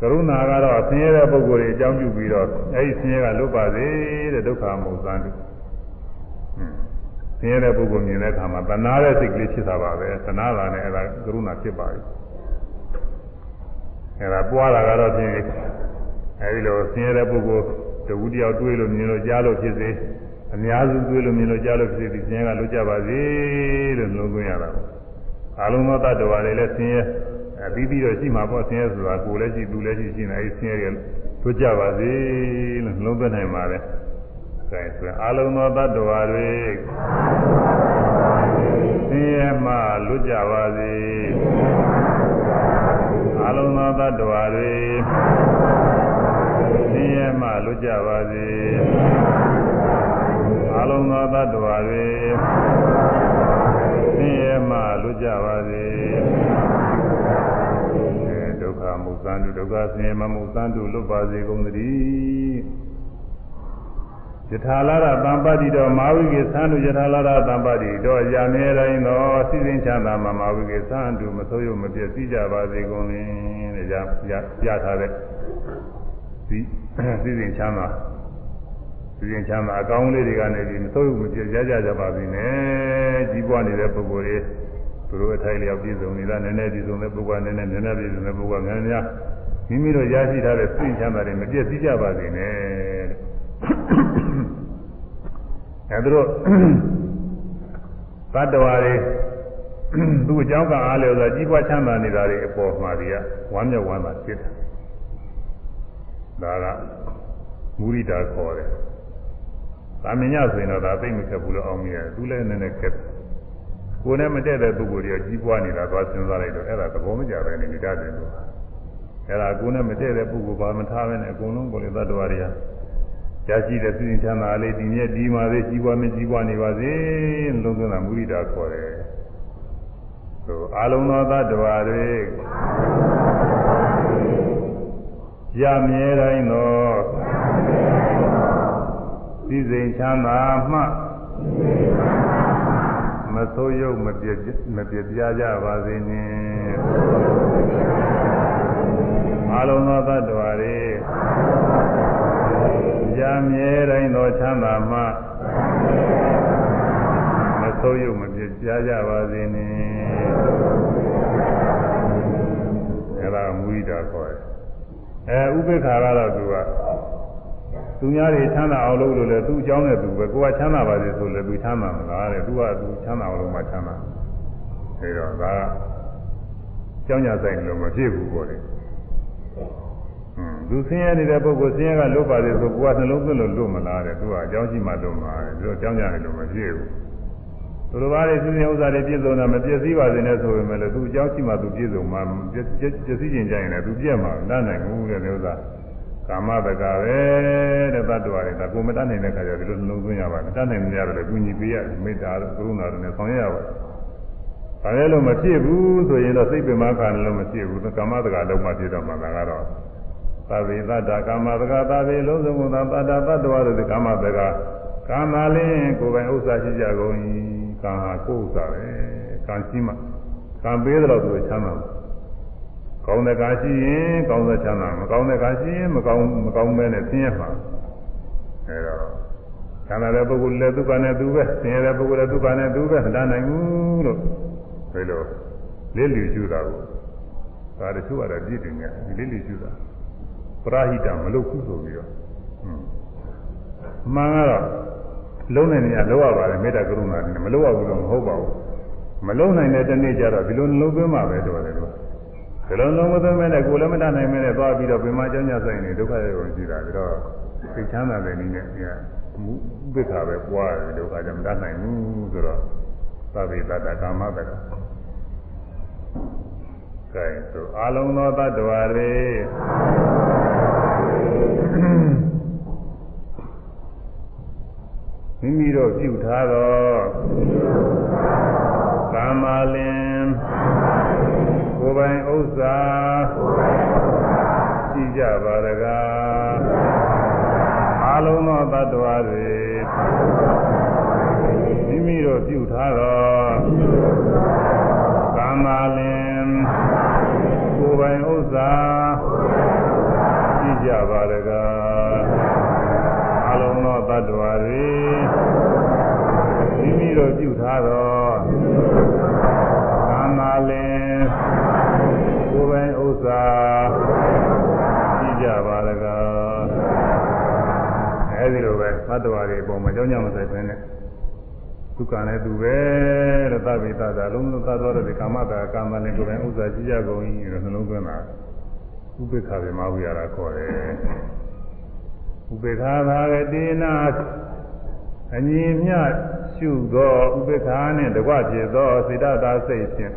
ကရုဏာကတော့ဆင်းရဲတဲ့ပုဂ္ဂိုလ်တွေအကြောင်းပြုပြီးတော့အဲဒီဆင်းရဲကလွတ်ပါစေတဲ့ဒုက္ခမဟုတ်သန်းတုဆင်းရဲတဲ့ပုဂ္ဂိုလ်မြင်တဲ့အခါမှာတဏှာတဲ့စိတ်ကလေးဖြစ်တာပါပဲတဏှာလာနဲ့အဲဒါကရုဏာဖြစ်ပါပြီ အဲဒါပွားတာကတော့ဖြင့်အဲဒီလိုဆင်းရဲတဲ့ပုဂ္ဂိုလ်တဝူတယောက်တွေးလို့မြင်လို့ကြားလို့ဖြစ်စေအများစုတွေးလို့မြင်လို့ကြားလို့ဖြစ်စေဒီဆင်းရဲကလွတ်ကြပါစေလို့နှလုံးသွင်းရတာပေါ့အလုံးသောတ attva တွေလည်းဆင်းရဲအပြီးပြီးတော့ရှိမှာပေါ့ဆင်းရဲဆိုတာကိုယ်လည်းရှိသူလည်းရှိရှိနေအဲဒီဆင်းရဲတွေတို့ကြပါစေလို့နှလုံးသွင်းနိုင်ပါလေ။အဲဆိုရင်အလုံးသောတ attva တွေဆင်းရဲမှလွတ်ကြပါစေ။အ လုံးသောတ attva တွေဆင်းရဲမှလွတ်ကြပါစေ။အလုံးသောတ attva တွေဆင်းရဲမှလွတ်ကြပါစေဒုက္ခမုသံတုဒုက္ခဆင်းရဲမမုသံတုလွတ်ပါစေကုန်သတည်း ယထာလာရတံပတိတော်မာဝိကေသံတုယထာလာရတံပတိတော်ရာမြဲတိုင်းသောစိစဉ်ချမ်းသာမှာမာဝိကေသံတုမဆိုးရမပြည့်စည်ကြပါစေကုန်လင်တဲ့ရရထားတဲ့ဒီစိစဉ်ချမ်းသာသူရင်ချမ်းသာအကောင်းလေးတွေကနေပြီးမစိုးဘူးမပြည့်ကြကြကြပါစေနဲ့ကြီးပွားနေတဲ့ပုဂ္ဂိုလ်တွေသူတို့အထိုက်လျောက်ပြည့်စုံနေတာနည်းနည်းပြည့်စုံတဲ့ပုဂ္ဂိုလ်ကနည်းနည်းနည်းနည်းပြည့်စုံတဲ့ပုဂ္ဂိုလ်ကများများမိမိတို့ရရှိထားတဲ့စိတ်ချမ်းသာတွေမပြည့်စည်ကြပါစေနဲ့ အဲဒါတို့သတ္တဝါတွေသူ့အကြောင်းကအားလျော်စွာကြီးပွားချမ်းသာနေတာတွေအပေါ်မှာတွေကဝမ်းမြောက်ဝမ်းသာဖြစ်တာဒါကမုရိဒာခေါ်တယ်သာမညဆိုရင်တော့ဒါသိမခက်ဘူးလို့အောင်မြင်တယ်သူလည်းနည်းနည်းခက်ကိုယ်နဲ့မတည့်တဲ့ပုဂ္ဂိုလ်တွေကကြီးပွားနေတာသွားစဉ်းစားလိုက်တော့အဲ့ဒါသဘောမကျပဲနေနေတတ်တယ်လို့အဲ့ဒါကိုယ်နဲ့မတည့်တဲ့ပုဂ္ဂိုလ်ဘာမထားပဲနဲ့အကုန်လုံးကိုယ်လေသတ္တဝါတွေက ရရှိတဲ့သိဉ္ချမ်းသာလေးဒီမြဲဒီမှာလေးကြီးပွားမကြီးပွားနေပါစေလုံးသွင်းတာမုရိဒာခေါ်တယ်သို့အာလုံးသောသတ္တဝါတွေရမြဲတိုင်းသောစည်းစိမ်ချမ်းသာမှမဆိုးရုပ်မပြည့်မပြည့်ပြားကြပါစေနှင့်အလုံးသောသတ္တဝါတွေ ကြာမြဲတိုင်းသောချမ်းသာမှမဆိုးရုပ်မပြည့်ပြားကြပါစေနှင့်အဲ့ဒါမူိတာခေါ်တယ်အဲဥပိ္ပခာကတော့သူကသူများတွေချမ်းသာအောင်လုပ်လို့လေသူ့အကြောင်းနဲ့သူပဲကိုကချမ်းသာပါစေဆိုလေသူချမ်းသာမလားတဲ့သူကသူချမ်းသာအောင်လုပ်မှချမ်းသာအဲတော့ဒါကကြောင်းကြဆိုင်လို့မဖြစ်ဘူးပေါ့လေဟွန်း သူဆင်းရဲနေတဲ့ပုဂ္ဂိုလ်ဆင်းရဲကလွတ်ပါလေဆိုကိုကနှလုံးသွင်းလို့လွတ်မလားတဲ့သူကအကြောင်းရှိမှလွတ်မှာတဲ့သူကကြောင်းကြတယ်လို့မဖြစ်ဘူးသူတို့ဘာတွေစဉ်းစဉ်ဥစ္စာတွေပြည့်စုံတာမပြည့်စည်ပါစေနဲ့ဆိုပေမဲ့လည်းသူအကြောင်းရှိမှသူပြည့်စုံမှာပြည့်စည်ခြင်းကြရင်လည်းသူပြည့်မှာလမ်းနိုင်ဘူးတဲ့ဥစ္စာကာမတကာပဲတဲ့တတ္တဝါတွေဒါကိုမတတ်နိုင်တဲ့ခါကျဒီလိုနှလုံးသွင်းရပါတယ်တတ်နိုင်မရတော့လည်းကုညီပေးရမေတ္တာတို့ကရုဏာတို့နဲ့ဆောင်ရွက်ရပါတယ်။ဒါလည်းလို့မဖြစ်ဘူးဆိုရင်တော့စိတ်ပင်မခါလည်းမဖြစ်ဘူးကာမတကာလုံးမှဖြစ်တော့မှဒါကတော့ သဗ္ဗေတတ္တကာမတကာသဗ္ဗေလုံးစုံသောတတ္တတတ္တဝါတို့ကာမတကာကာမလင်းကိုယ်ပိုင်ဥစ္စာရှိကြကုန်၏ကာဟာကိုယ်ဥစ္စာပဲကံရှိမှကံပေးတော့သူချမ်းသာတယ်ကောင်းတဲ့ကားရှိရင်ကောင်းတဲ့ချမ်းသာမကောင်းတဲ့ကားရှိရင်မကောင်းမကောင်းမဲနဲ့ဆင်းရဲမှာအဲတော့ချမ်းသာတဲ့ပုဂ္ဂိုလ်လည်းဒုက္ခနဲ့သူပဲဆင်းရဲတဲ့ပုဂ္ဂိုလ်လည်းဒုက္ခနဲ့သူပဲမတတ်နိုင်ဘူးလို့ဒီလိုလေးလူကျူတာကိုဒါတချို့ကတော့ပြည့်တယ်ညဒီလေးလူကျူတာ ပရာဟိတမလုပ်ဘူးဆိုပြီးတော့မှန်ကတော့လုံးနေနေရလောက်ရပါတယ်မေတ္တာကရုဏာနဲ့မလောက်ရဘူးလို့မဟုတ်ပါဘူးမလုံးနိုင်တဲ့တနေ့ကျတော့ဒီလိုနှလုံးသွင်းမှပဲတော်တယ်လို့ဒီလိုလုံးမသွင်းမဲ့နဲ့ကိုယ်လည်းမတတ်နိုင်မဲ့နဲ့သွားပြီးတော့ပင်မကျောင်းညဆိုင်နေဒုက္ခတွေဝင်ရှိတာပြီးတော့သိချမ်းသာတဲ့နည်းနဲ့ဒီကဥပိ္ပခာပဲပွားတယ်ဒုက္ခကြောင့်မတတ်နိုင်ဘူးဆိုတော့သဗ္ဗေတ္တကာမတ္တ ကကဲဆိုအလုံးသောတ attva တွေမိမိတို့ပြုထားသောကာမလင်ကိုယ်ပိုင်ဥစ္စာရှိကြပါရကားအလုံးသောတ attva တွေမိမိတို့ပြုထားသောကာမလင်ကိုယ် ပိုင်ဥစ္စာရှိကြပါရကားအလုံးသောတ attva တွေမိမိတို့ပြုထားသောကာမလင်ကိုယ်ပိုင်ဥစ္စာရှိကြပါရကားအဲဒီလိုပဲသတ္တဝါတွေအပေါ်မှာကြောင်းကြမဆိုင်ပဲနဲ့ဒုက္ခနဲ့သူပဲတဲ့သဗ္ဗေတတာလုံးလုံးသတ်တော်တဲ့ကာမတာကာမနဲ့ကိုယ်တိုင်ဥစ္စာကြီးကြကုန်ကြီးတဲ့နှလုံးသွင်းတာ ဥပေက္ခဗေမဝိရတာခေါ်တယ်ဥပေက္ခဘာဂတိနာအညီမြရှုသောဥပေက္ခနှင့်တကွဖြစ်သောစေတသာစိတ်ဖြင့်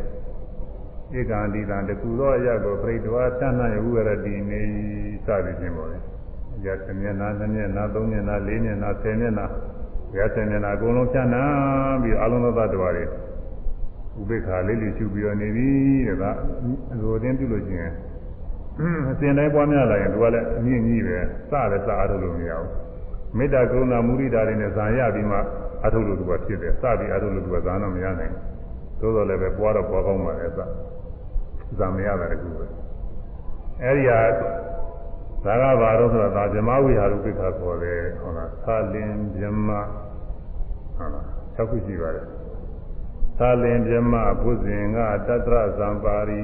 ဧကံဒီတံတကူသောအရကိုပြိတဝါသဏ္ဍာန်ဝိရတိနေစသည်ဖြင့်ပေါ်တယ်။ရသမျက်နာနှစ်မျက်နာသုံးမျက်နာလေးမျက်နာဆယ်မျက်နာရသမျက်နာအကုန်လုံးဖြန့်နာပြီးအလုံးစုံသတ္တဝါတွေဥပေက္ခလေးလေးရှုပြီးတော့နေပြီတဲ့ကဟိုတင်းပြုလို့ချင်း အစဉ်တိုင်းပွားများလာရင်သူကလည်းအမြင့်ကြီးပဲစလည်းစအားထုတ်လို့မရဘူးမေတ္တာကရုဏာမုဒိတာတွေနဲ့ဇာရပြီးမှအထုတ်လို့သူကဖြစ်တယ်စပြီးအထုတ်လို့သူကဇာတော့မရနိုင်ဘူးသို့တော်လည်းပဲပွားတော့ပွားကောင်းပါလေစဇာမရတာတကူပဲအဲဒီဟာဒါကဘာလို့ဆိုတော့ဒါဗြဟ္မဝိဟာရုပိ္ခခေါ်တယ်ဟုတ်လားသာလင်ဗြဟ္မဟုတ်လား၆ခုရှိပါတယ်သာလင်ဗြဟ္မဘုဇင်ကတတ္တရဇံပါရီ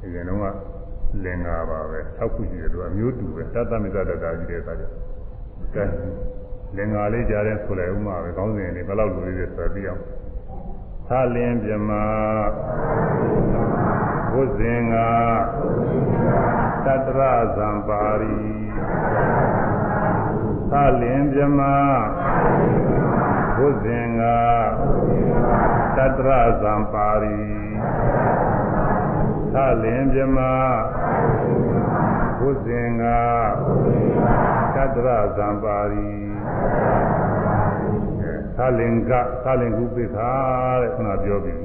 ဒီရင်တော့ လင်္ကာပါပဲ၆ခုရှိတယ်သူအမျိုးတူပဲတတ္တမိသတ္တတာကြီးတဲ့အခါကျကဲလင်္ကာလေးကြားတဲ့ဆိုလိုက်ဥမှာပဲကောင်းစဉ်လေးဘယ်လောက်လူလေးတွေဆိုပြီးအောင်သာလင်ပြမဘုဇင်ကတတ္တရဇံပါရီသာလင်ပြမဘုဇင်ကတတ္တရဇံပါရီ သာလင်ပြမဘုဇင်ကတတ္တရဇံပါရီသာလင်ကသာလင်ကုပိခာတဲ့ခုနပြောပြီး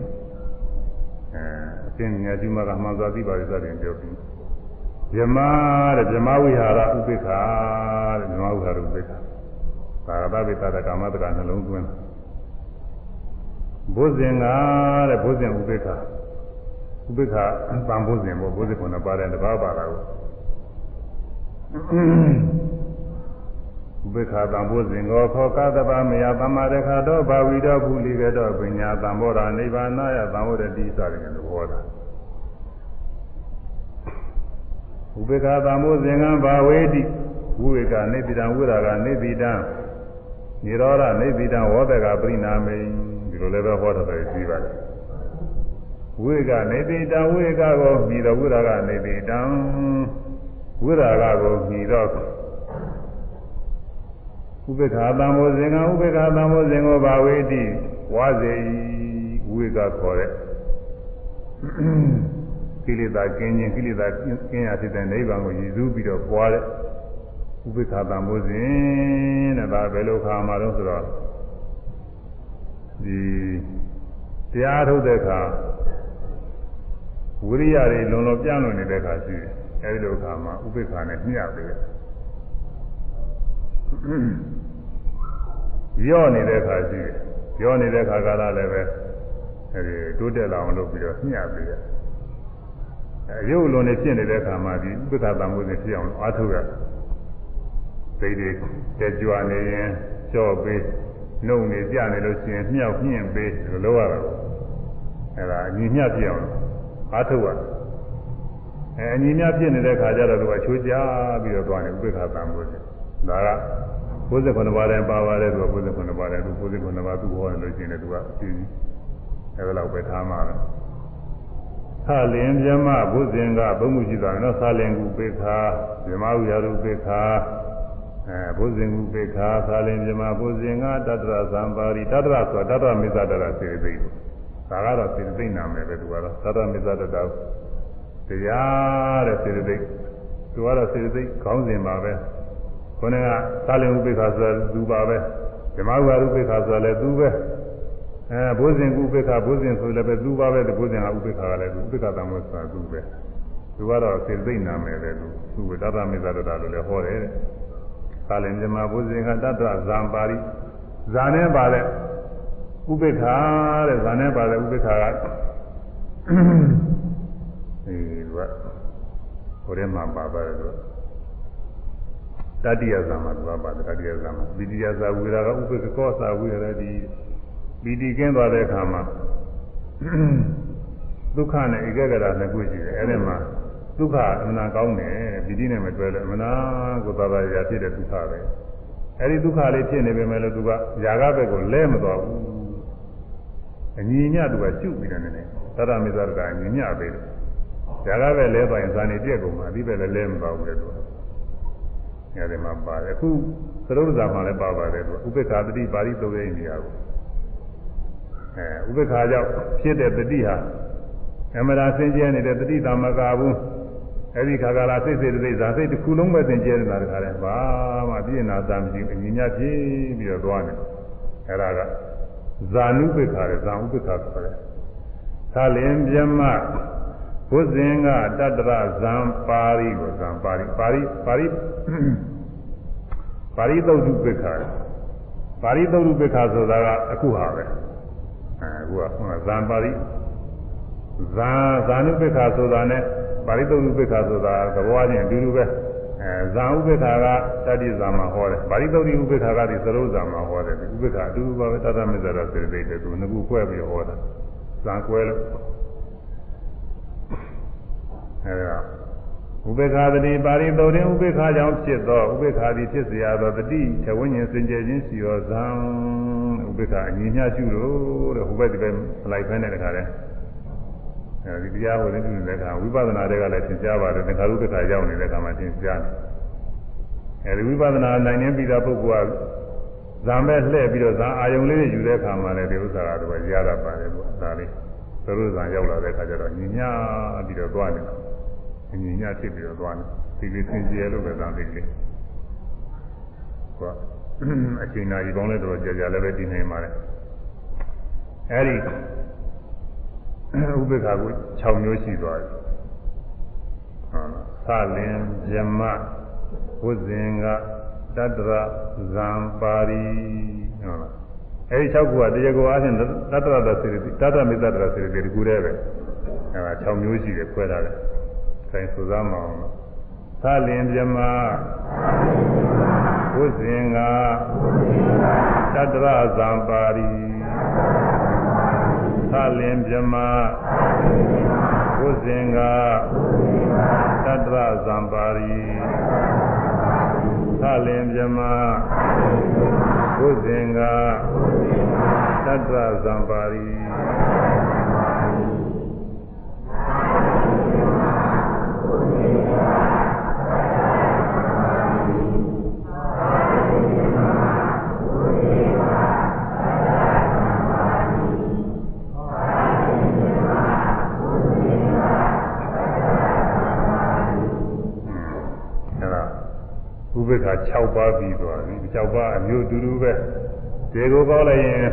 အဲအရှင်မြတ်ဒီမှာကမှန်စွာသိပါရသတဲ့ပြောပြီးဗြဟ္မာတဲ့ဗြဟ္မာဝိဟာရဥပိခာတဲ့ဗြဟ္မာဝိဟာရဥပိခာသာဂတဝိတ္တကာမတကနှလုံးသွင်းဘုဇင်ကတဲ့ဘုဇင်ဥပိခာ ဥပိခာပံဘုဇင်ပေါ့ဘုဇင်ခုနပါတယ်တပါးပါတာကိုဥပေက္ခတံဘုဇင်ကိုခောကသဗ္ဗမယသမ္မာရခတောဘာဝိတောပုလိကတောပညာတံဘောဓာနိဗ္ဗာနယသံဝရတိစတယ်လို့ဟောတာဥပေက္ခတံဘုဇင်ကဘာဝေတိဝိဝေကနေတိတံဝိရာကနေတိတံនិရောဓနေတိတံဝောတကပရိနာမိဒီလိုလည်းပဲဟောတယ်ပြီးပါတယ် ဝိကနေတိတံဝိကကိုပြီးတော့ဝိရာကနေတိတံဝိရာကကိုပြီးတော့ဥပေက္ခသံဃောဇင်ကဥပေက္ခသံဃောဇင်ကိုဘာဝေတိဝါစေဝိကခေါ်တဲ့ကိလေသာကင်းခြင်းကိလေသာကင်းရဖြစ်တဲ့နိဗ္ဗာန်ကိုရည်စူးပြီးတော့ပွားတဲ့ဥပေက္ခသံဃောဇင်တဲ့ဒါဘယ်လိုခါမှာတော့ဆိုတော့ဒီတရားထုတ်တဲ့အခါ ဝိရိယတွေလုံလုံပြန့်လွန်နေတဲ့အခါရှိတယ်အဲဒီလိုအခါမှာဥပေက္ခနဲ့မျှပေးတယ်ရော့နေတဲ့ခါရှိတယ်ရော့နေတဲ့ခါကလည်းပဲအဲဒီတိုးတက်လာအောင်လုပ်ပြီးတော့ညှပ်ပြီးတယ်အဲရုပ်လုံးနဲ့ဖြစ်နေတဲ့ခါမှာဒီဥပ္ပခတံမှုစဉ်ဖြစ်အောင်အားထုတ်ရစိတ်တွေတက်ကြွနေရင်ကြော့ပေးနှုတ်နေကြနေလို့ရှိရင်မြောက်မြင့်ပေးလို့လုပ်ရတာအဲဒါအညီမျှဖြစ်အောင် အားထုတ်ရအဲအညီမျှဖြစ်နေတဲ့ခါကျတော့သူကချိုးကြပြီးတော့သွားနေဥပ္ပခတံမှုစဉ်ဒါက69ပါးတိုင်းပါပါတယ်သူက69ပါးတိုင်းသူ69ပါးသူဟောနေလို့ရှိရင်သူကအစီအစီအဲဒါတော့ပဲထားမှာပဲသာလင်မြမဘုဇင်ကဘုံမှုရှိတာနော်သာလင်ကုပေခာမြမဥရရုပေခာအဲဘုဇင်ကုပေခာသာလင်မြမဘုဇင်ကတတ္တရသံပါရီတတ္တရဆိုတာတတ္တရမိစ္ဆတရစေသိကို ဒါကတော့စေသိနာမယ်ပဲသူကတော့တတ္တရမိစ္ဆတရတရားတဲ့စေသိသူကတော့စေသိခေါင်းစဉ်ပါပဲခေါင်းကသာလင်ဥပေခာဆိုတာသူပါပဲဓမ္မဥရရုပေခာဆိုတာလည်းသူပဲအဲဘုဇင်ကုပေက္ခဘုဇင်ဆိုလည်းပဲသူပါပဲဘုဇင်ကဥပေက္ခကလည်းသူဥပေက္ခတမောဆိုတာသူပဲသူကတော့စေသိနာမယ်ပဲသူသူကတတမေသတ္တလို့လည်းဟောတယ်တဲ့ကာလင်မြမဘုဇင်ကတတ္တဇံပါရိဇာနဲ့ပါတဲ့ ဥပေက္ခတဲ့ဇာနဲ့ပါတဲ့ဥပေက္ခကအဲကဟိုထဲမှာပါပါတယ်သူတတိယဇာမှာသူကပါတယ်တတိယဇာမှာပိတိယဇာဝိရာကဥပေက္ခကောသာဝိရတိပီတိကင်းသွားတဲ့အခါမှာဒုက္ခနဲ့ဧကဂရနှစ်ခုရှိတယ်အဲ့ဒီမှာဒုက္ခအမှန်ကောင်းတယ်ပီတိနဲ့မတွဲလို့အမှန်ကိုသာသာရာဖြစ်တဲ့ဒုက္ခပဲအဲဒီဒုက္ခလေးဖြစ်နေပေမဲ့လို့သူကຢာကဘက်ကိုလဲမသွားဘူး အညီညသူကရှုပြီးတယ်နည်းနည်းသတ္တမေဇရကအညီညပဲလို့ຢာကဘက်လဲသွားရင်ဇာနေပြက်ကုန်မှာအဒီဘက်လည်းလဲမသွားဘူးလေသူကအဲဒီမှာပါတယ်အခုသရုပ်ဇာမှာလည်းပါပါတယ်သူဥပ္ပခာတတိပါဠိသုံးရဲ့နေရာကိုအဲဥပ္ပခာကြောင့်ဖြစ်တဲ့တတိဟာအမရာစင်ကြဲနေတဲ့တတိတာမကဘူးအဲ့ဒီခါကလာစိတ်စိတ်တိတ်ဇာစိတ်တစ်ခုလုံးပဲသင်ကျဲနေတာတခါတည်းဘာမှပြည့်နာသားမရှိဘူးအညီညာဖြစ်ပြီးတော့သွားနေအဲ့ဒါက ဇာနုပိခါရဇာဥပိခါခေါ်တယ်သာလင်ပြမဘုဇင်ကတတ္တရဇံပါရိကိုဇံပါရိပါရိပါရိပါရိသုတ်တုပိခါပါရိသုတ်တုပိခါဆိုတာကအခုဟာပဲအဲအခုကဇံပါရိဇာဇာနုပိခါဆိုတာ ਨੇ ပါရိသုတ်ဥပိ္ပခာဆိုတာသဘောချင်းအတူတူပဲ အဲဇာဥပိ္ပခာကတတိဇာမှာဟောတယ်ပါရိသုတ်ဥပိ္ပခာကဒီသရုပ်ဇာမှာဟောတယ်ဥပိ္ပခာအတူတူပါပဲတတမေဇရာစေတိတ်တယ်သူငခုကွဲပြီးဟောတာဇာကွဲလို့အဲဒါဥပေက္ခတတိပါရိသုတ်တင်ဥပေက္ခကြောင့်ဖြစ်သောဥပေက္ခသည်ဖြစ်เสียသောတတိထဝိညာဉ်စင်ကြယ်ခြင်းရှိသောဇံဥပေက္ခအညီမျှရှုလို့တဲ့ဟိုဘက်ဒီဘက်လိုက်ဖဲတဲ့တခါလဲ အဲဒီတရားဟောတဲ့သူတွေလည်းကဝိပဿနာတွေကလည်းသင်ကြားပါတယ်သင်္ခါရုပ္ပခါရောက်နေတဲ့အခါမှာသင်ကြားတယ်အဲဒီဝိပဿနာနိုင်နေပြီးသားပုဂ္ဂိုလ်ကဇာမဲ့လှည့်ပြီးတော့ဇာအာယုံလေးယူတဲ့အခါမှာလည်းဒီဥစ္စာကတော့ရတာပါတယ်ပေါ့ဒါလေးသရုပ်ဇာရောက်လာတဲ့အခါကျတော့ညီညာပြီးတော့သွားနေတာညီညာဖြစ်ပြီးတော့သွားနေဒီလေးသင်ကျဲလို့ပဲသာသိလေးဟောအချိန်နာရီပေါင်းလဲတော့ကြာကြာလည်းပဲတည်နေပါလေအဲဒီ ဥပေက္ခကို6မျိုးရှိသွားတယ်။ဟာသလင်ယမဝုဇင်ကတတ္တရဇံပါရီဟုတ်လား။အဲဒီ6ခုကတရားကိုအားဖြင့်တတ္တရသစေတိတတ္တမေတ္တရစေတိဒီကူတည်းပဲ။အဲဒါ6မျိုးရှိတယ်ခွဲထားတယ်။ဆိုင်ဆိုသားမအောင်လို့သလင်ယမဝုဇင်ကတတ္တရဇံပါရီ သလင်ပြမဘုဇင်ကတတ္တရဇံပါရီသလင်ပြမဘုဇင်ကတတ္တရဇံပါရီ ပေက္ခ6ပါးပြီးသွားပြီ6ပါးအမျိုးတူတူပဲဒီကိုကောက်လိုက်ရင်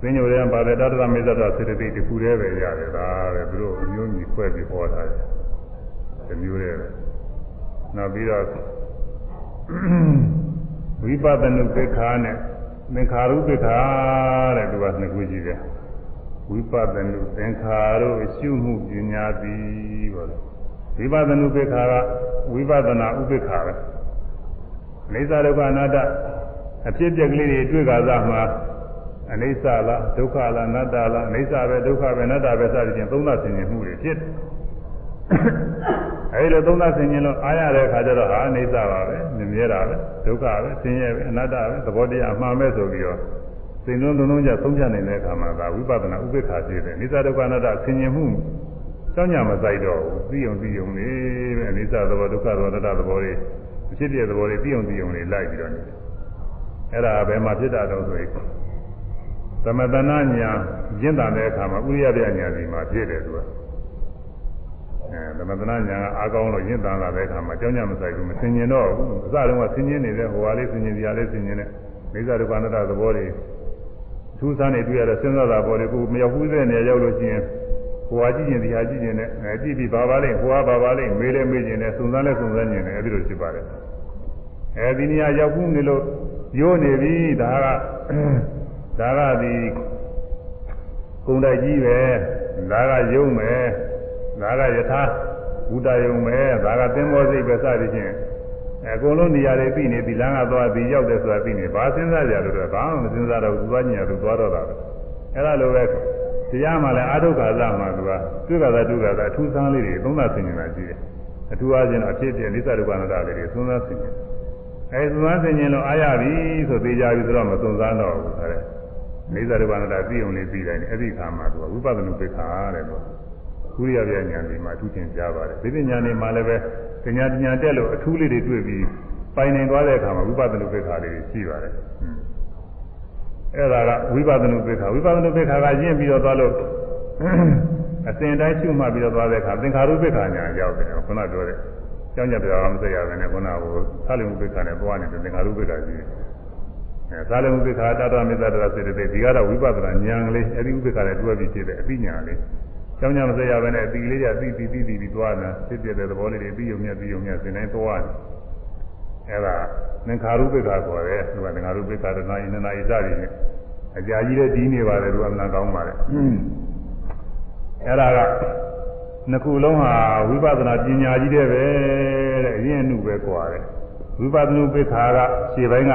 သင်္ညိုရဲပါတဲ့တတ္တမေဇ္ဇတာစေတသိက်တစ်ခုတည်းပဲရတယ်ဒါပဲသူတို့အမျိုးကြီးခွဲပြီးဟောထားတယ်ဒီမျိုးတည်းပဲနောက်ပြီးတော့ဝိပဿနုပိက္ခာနဲ့သင်္ခါရုပိက္ခာတဲ့သူကနှစ်ခုရှိတယ်ဝိပဿနုသင်္ခါရုအရှုမှုပညာသည်ပေါ့လေဝိပဿနုပိက္ခာကဝိပဿနာဥပိက္ခာပဲ အိသဒုက္ခအနတ္တအဖြစ်အပျက်ကလေးတွေတွေ့ကြသားမှာအနိစ္စလားဒုက္ခလားအနတ္တလားအနိစ္စပဲဒုက္ခပဲအနတ္တပဲစသဖြင့်သုံးသဆင်ခြင်မှုတွေဖြစ်တယ်အဲဒီလိုသုံးသဆင်ခြင်လို့အားရတဲ့အခါကျတော့ဟာအနိစ္စပါပဲမြင်ရတာပဲဒုက္ခပဲဆင်းရဲပဲအနတ္တပဲသဘောတရားအမှန်ပဲဆိုပြီးတော့စိတ်လုံးလုံးလုံးကြသုံးချနိုင်တဲ့အခါမှာဒါဝိပဿနာဥပေက္ခဖြစ်တယ်အနိစ္စဒုက္ခအနတ္တဆင်ခြင်မှုကြောင့်ညာမဆိုင်တော့ဘူးသိုံသိုံလေးပဲအနိစ္စသဘောဒုက္ခသဘောအနတ္တသဘောတွေ ဖြစ်တဲ့သဘောတွေသိအောင်သိအောင်လေးလိုက်ပြီးတော့နေတယ်အဲ့ဒါဘယ်မှာဖြစ်တာတော့ဆိုရင်သမတနာညာရင့်တာတဲ့အခါမှာဥရိယပြညာစီမှာဖြစ်တယ်သူကအဲသမတနာညာအားကောင်းလို့ရင့်တာလာတဲ့အခါမှာကြောင်းကြမဆိုင်ဘူးမဆင်ញင်တော့ဘူးအစတုန်းကဆင်ញင်နေတဲ့ဟိုဟာလေးဆင်ញင်စရာလေးဆင်ញင်တဲ့မိစ္ဆာဒုက္ခနာတသဘောတွေထူးဆန်းနေတွေ့ရတဲ့စဉ်းစားတာပေါ်လေကိုမရောက်ဘူးတဲ့နေရာရောက်လို့ရှိရင်ဟိုဟာကြည့်ရင်ဒီဟာကြည့်ရင်လည်းအဲကြည့်ပြီးဘာပါလိမ့်ဟိုဟာဘာပါလိမ့်မေးလဲမေးရင်လည်းစုံစမ်းလဲစုံစမ်းရင်လည်းအဲဒီလိုဖြစ်ပါတယ် အဲဒီနေရာရောက်ဘူးနေလို့ရိုးနေပြီဒါကဒါကဒီကုံတိုက်ကြီးပဲဒါကယုံမယ်ဒါကယထာဘုဒ္ဓယုံမယ်ဒါကသင်္ဘောစိတ်ပဲစသည်ဖြင့်အကုန်လုံးနေရာတွေပြီးနေဒီလမ်းကသွားပြီးရောက်တယ်ဆိုတာပြီးနေဘာစဉ်းစားကြလို့လဲဘာမှမစဉ်းစားတော့ဘူးသွားညင်ရသူသွားတော့တာပဲအဲ့ဒါလိုပဲတရားမှလည်းအာထုခါသမှာသူကသူကသာသူကသာအထူးဆန်းလေးတွေသုံးသဆင်နေတာရှိတယ်အထူးအားဖြင့်အဖြစ်အပျက်လိစ္ဆဒုက္ခနာတာလေးတွေသုံးသဆင်နေ အဲသုဝဆင်ញင်လို့အားရပြီဆိုသေးကြပြီဆိုတော့မသွန်စားတော့ဘူးဆိုတဲ့နေသာရဘာနာတာသိအောင်လေးသိတိုင်းအဲ့ဒီခါမှာသူကဝိပဿနာပိခါတဲ့သူကုရိယပြညာနေမှာအထူးသင်ကြားပါတယ်ဒီပညာနေမှာလည်းပဲပညာပညာတက်လို့အထူးလေးတွေတွေ့ပြီးပိုင်နိုင်သွားတဲ့အခါမှာဝိပဿနာပိခါလေးရှိပါတယ်အဲ့ဒါကဝိပဿနာပိခါဝိပဿနာပိခါကရင့်ပြီးတော့သွားလို့အစဉ်တိုင်းရှုမှတ်ပြီးတော့သွားတဲ့အခါသင်္ခါရုပ္ပခာညာရောက်တယ်ခုနပြောတဲ့ ကျောင်းကြပြောင်းမဆက်ရဘဲနဲ့ခုနကသာလင်ဥပ္ပခာနဲ့သွားနေတယ်သင်္ခါရုပ္ပခာကြီးအဲသာလင်ဥပ္ပခာတတမေတ္တရစေတသိက်ဒီကတော့ဝိပဿနာဉာဏ်ကလေးအဲဒီဥပ္ပခာနဲ့တွဲပြီးဖြစ်တဲ့အသိဉာဏ်လေးကျောင်းကြမဆက်ရဘဲနဲ့အတိလေးရသိသိသိသိပြီးသွားတာဖြစ်ပြတဲ့သဘောလေးတွေပြီးုံမြတ်ပြီးုံမြတ်သင်တိုင်းသွားတယ်အဲဒါသင်္ခါရုပ္ပခာခေါ်တယ်သူကသင်္ခါရုပ္ပခာတနာယနနာဣစသည်နဲ့အကြာကြီးတဲ့ဒီနေပါတယ်သူကမနာကောင်းပါတယ်အဲ့ဒါက နှစ်ခုလုံးဟာဝိပဿနာပညာကြီးတဲ့ပဲတဲ့အရင်အမှုပဲကွာတယ်ဝိပဿနာပိခါကခြေပိုင်းက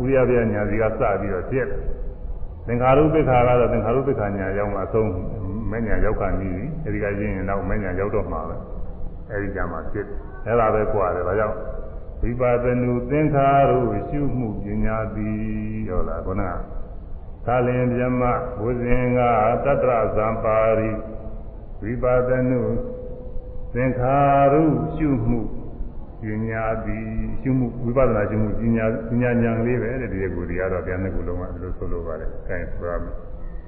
ဥရိယပြညာစီကစပြီးတော့ဖြစ်တယ်သင်္ခါရုပ္ပခါကတော့သင်္ခါရုပ္ပခါညာရောက်မှအဆုံးမညာရောက်ခါနီးအဲဒီကရင်းရင်တော့မညာရောက်တော့မှာပဲအဲဒီကြမှာဖြစ်အဲ့ဒါပဲကွာတယ်ဒါကြောင့်ဝိပဿနာသင်္ခါရုရှုမှုပညာသည်ဟုတ်လားခုနကသာလင်မြမဘုဇင်ကတတ္တရဇံပါရိ ဝိပါဒနုသင်္ခါရုရှုမှုပညာသည်ရှုမှုဝိပဿနာရှုမှုပညာပညာဉာဏ်လေးပဲတဲ့ဒီကူဒီကတော့ပြန်တဲ့ကူလုံးကဒီလိုဆိုလိုပါတယ်။အဲဆိုရမယ်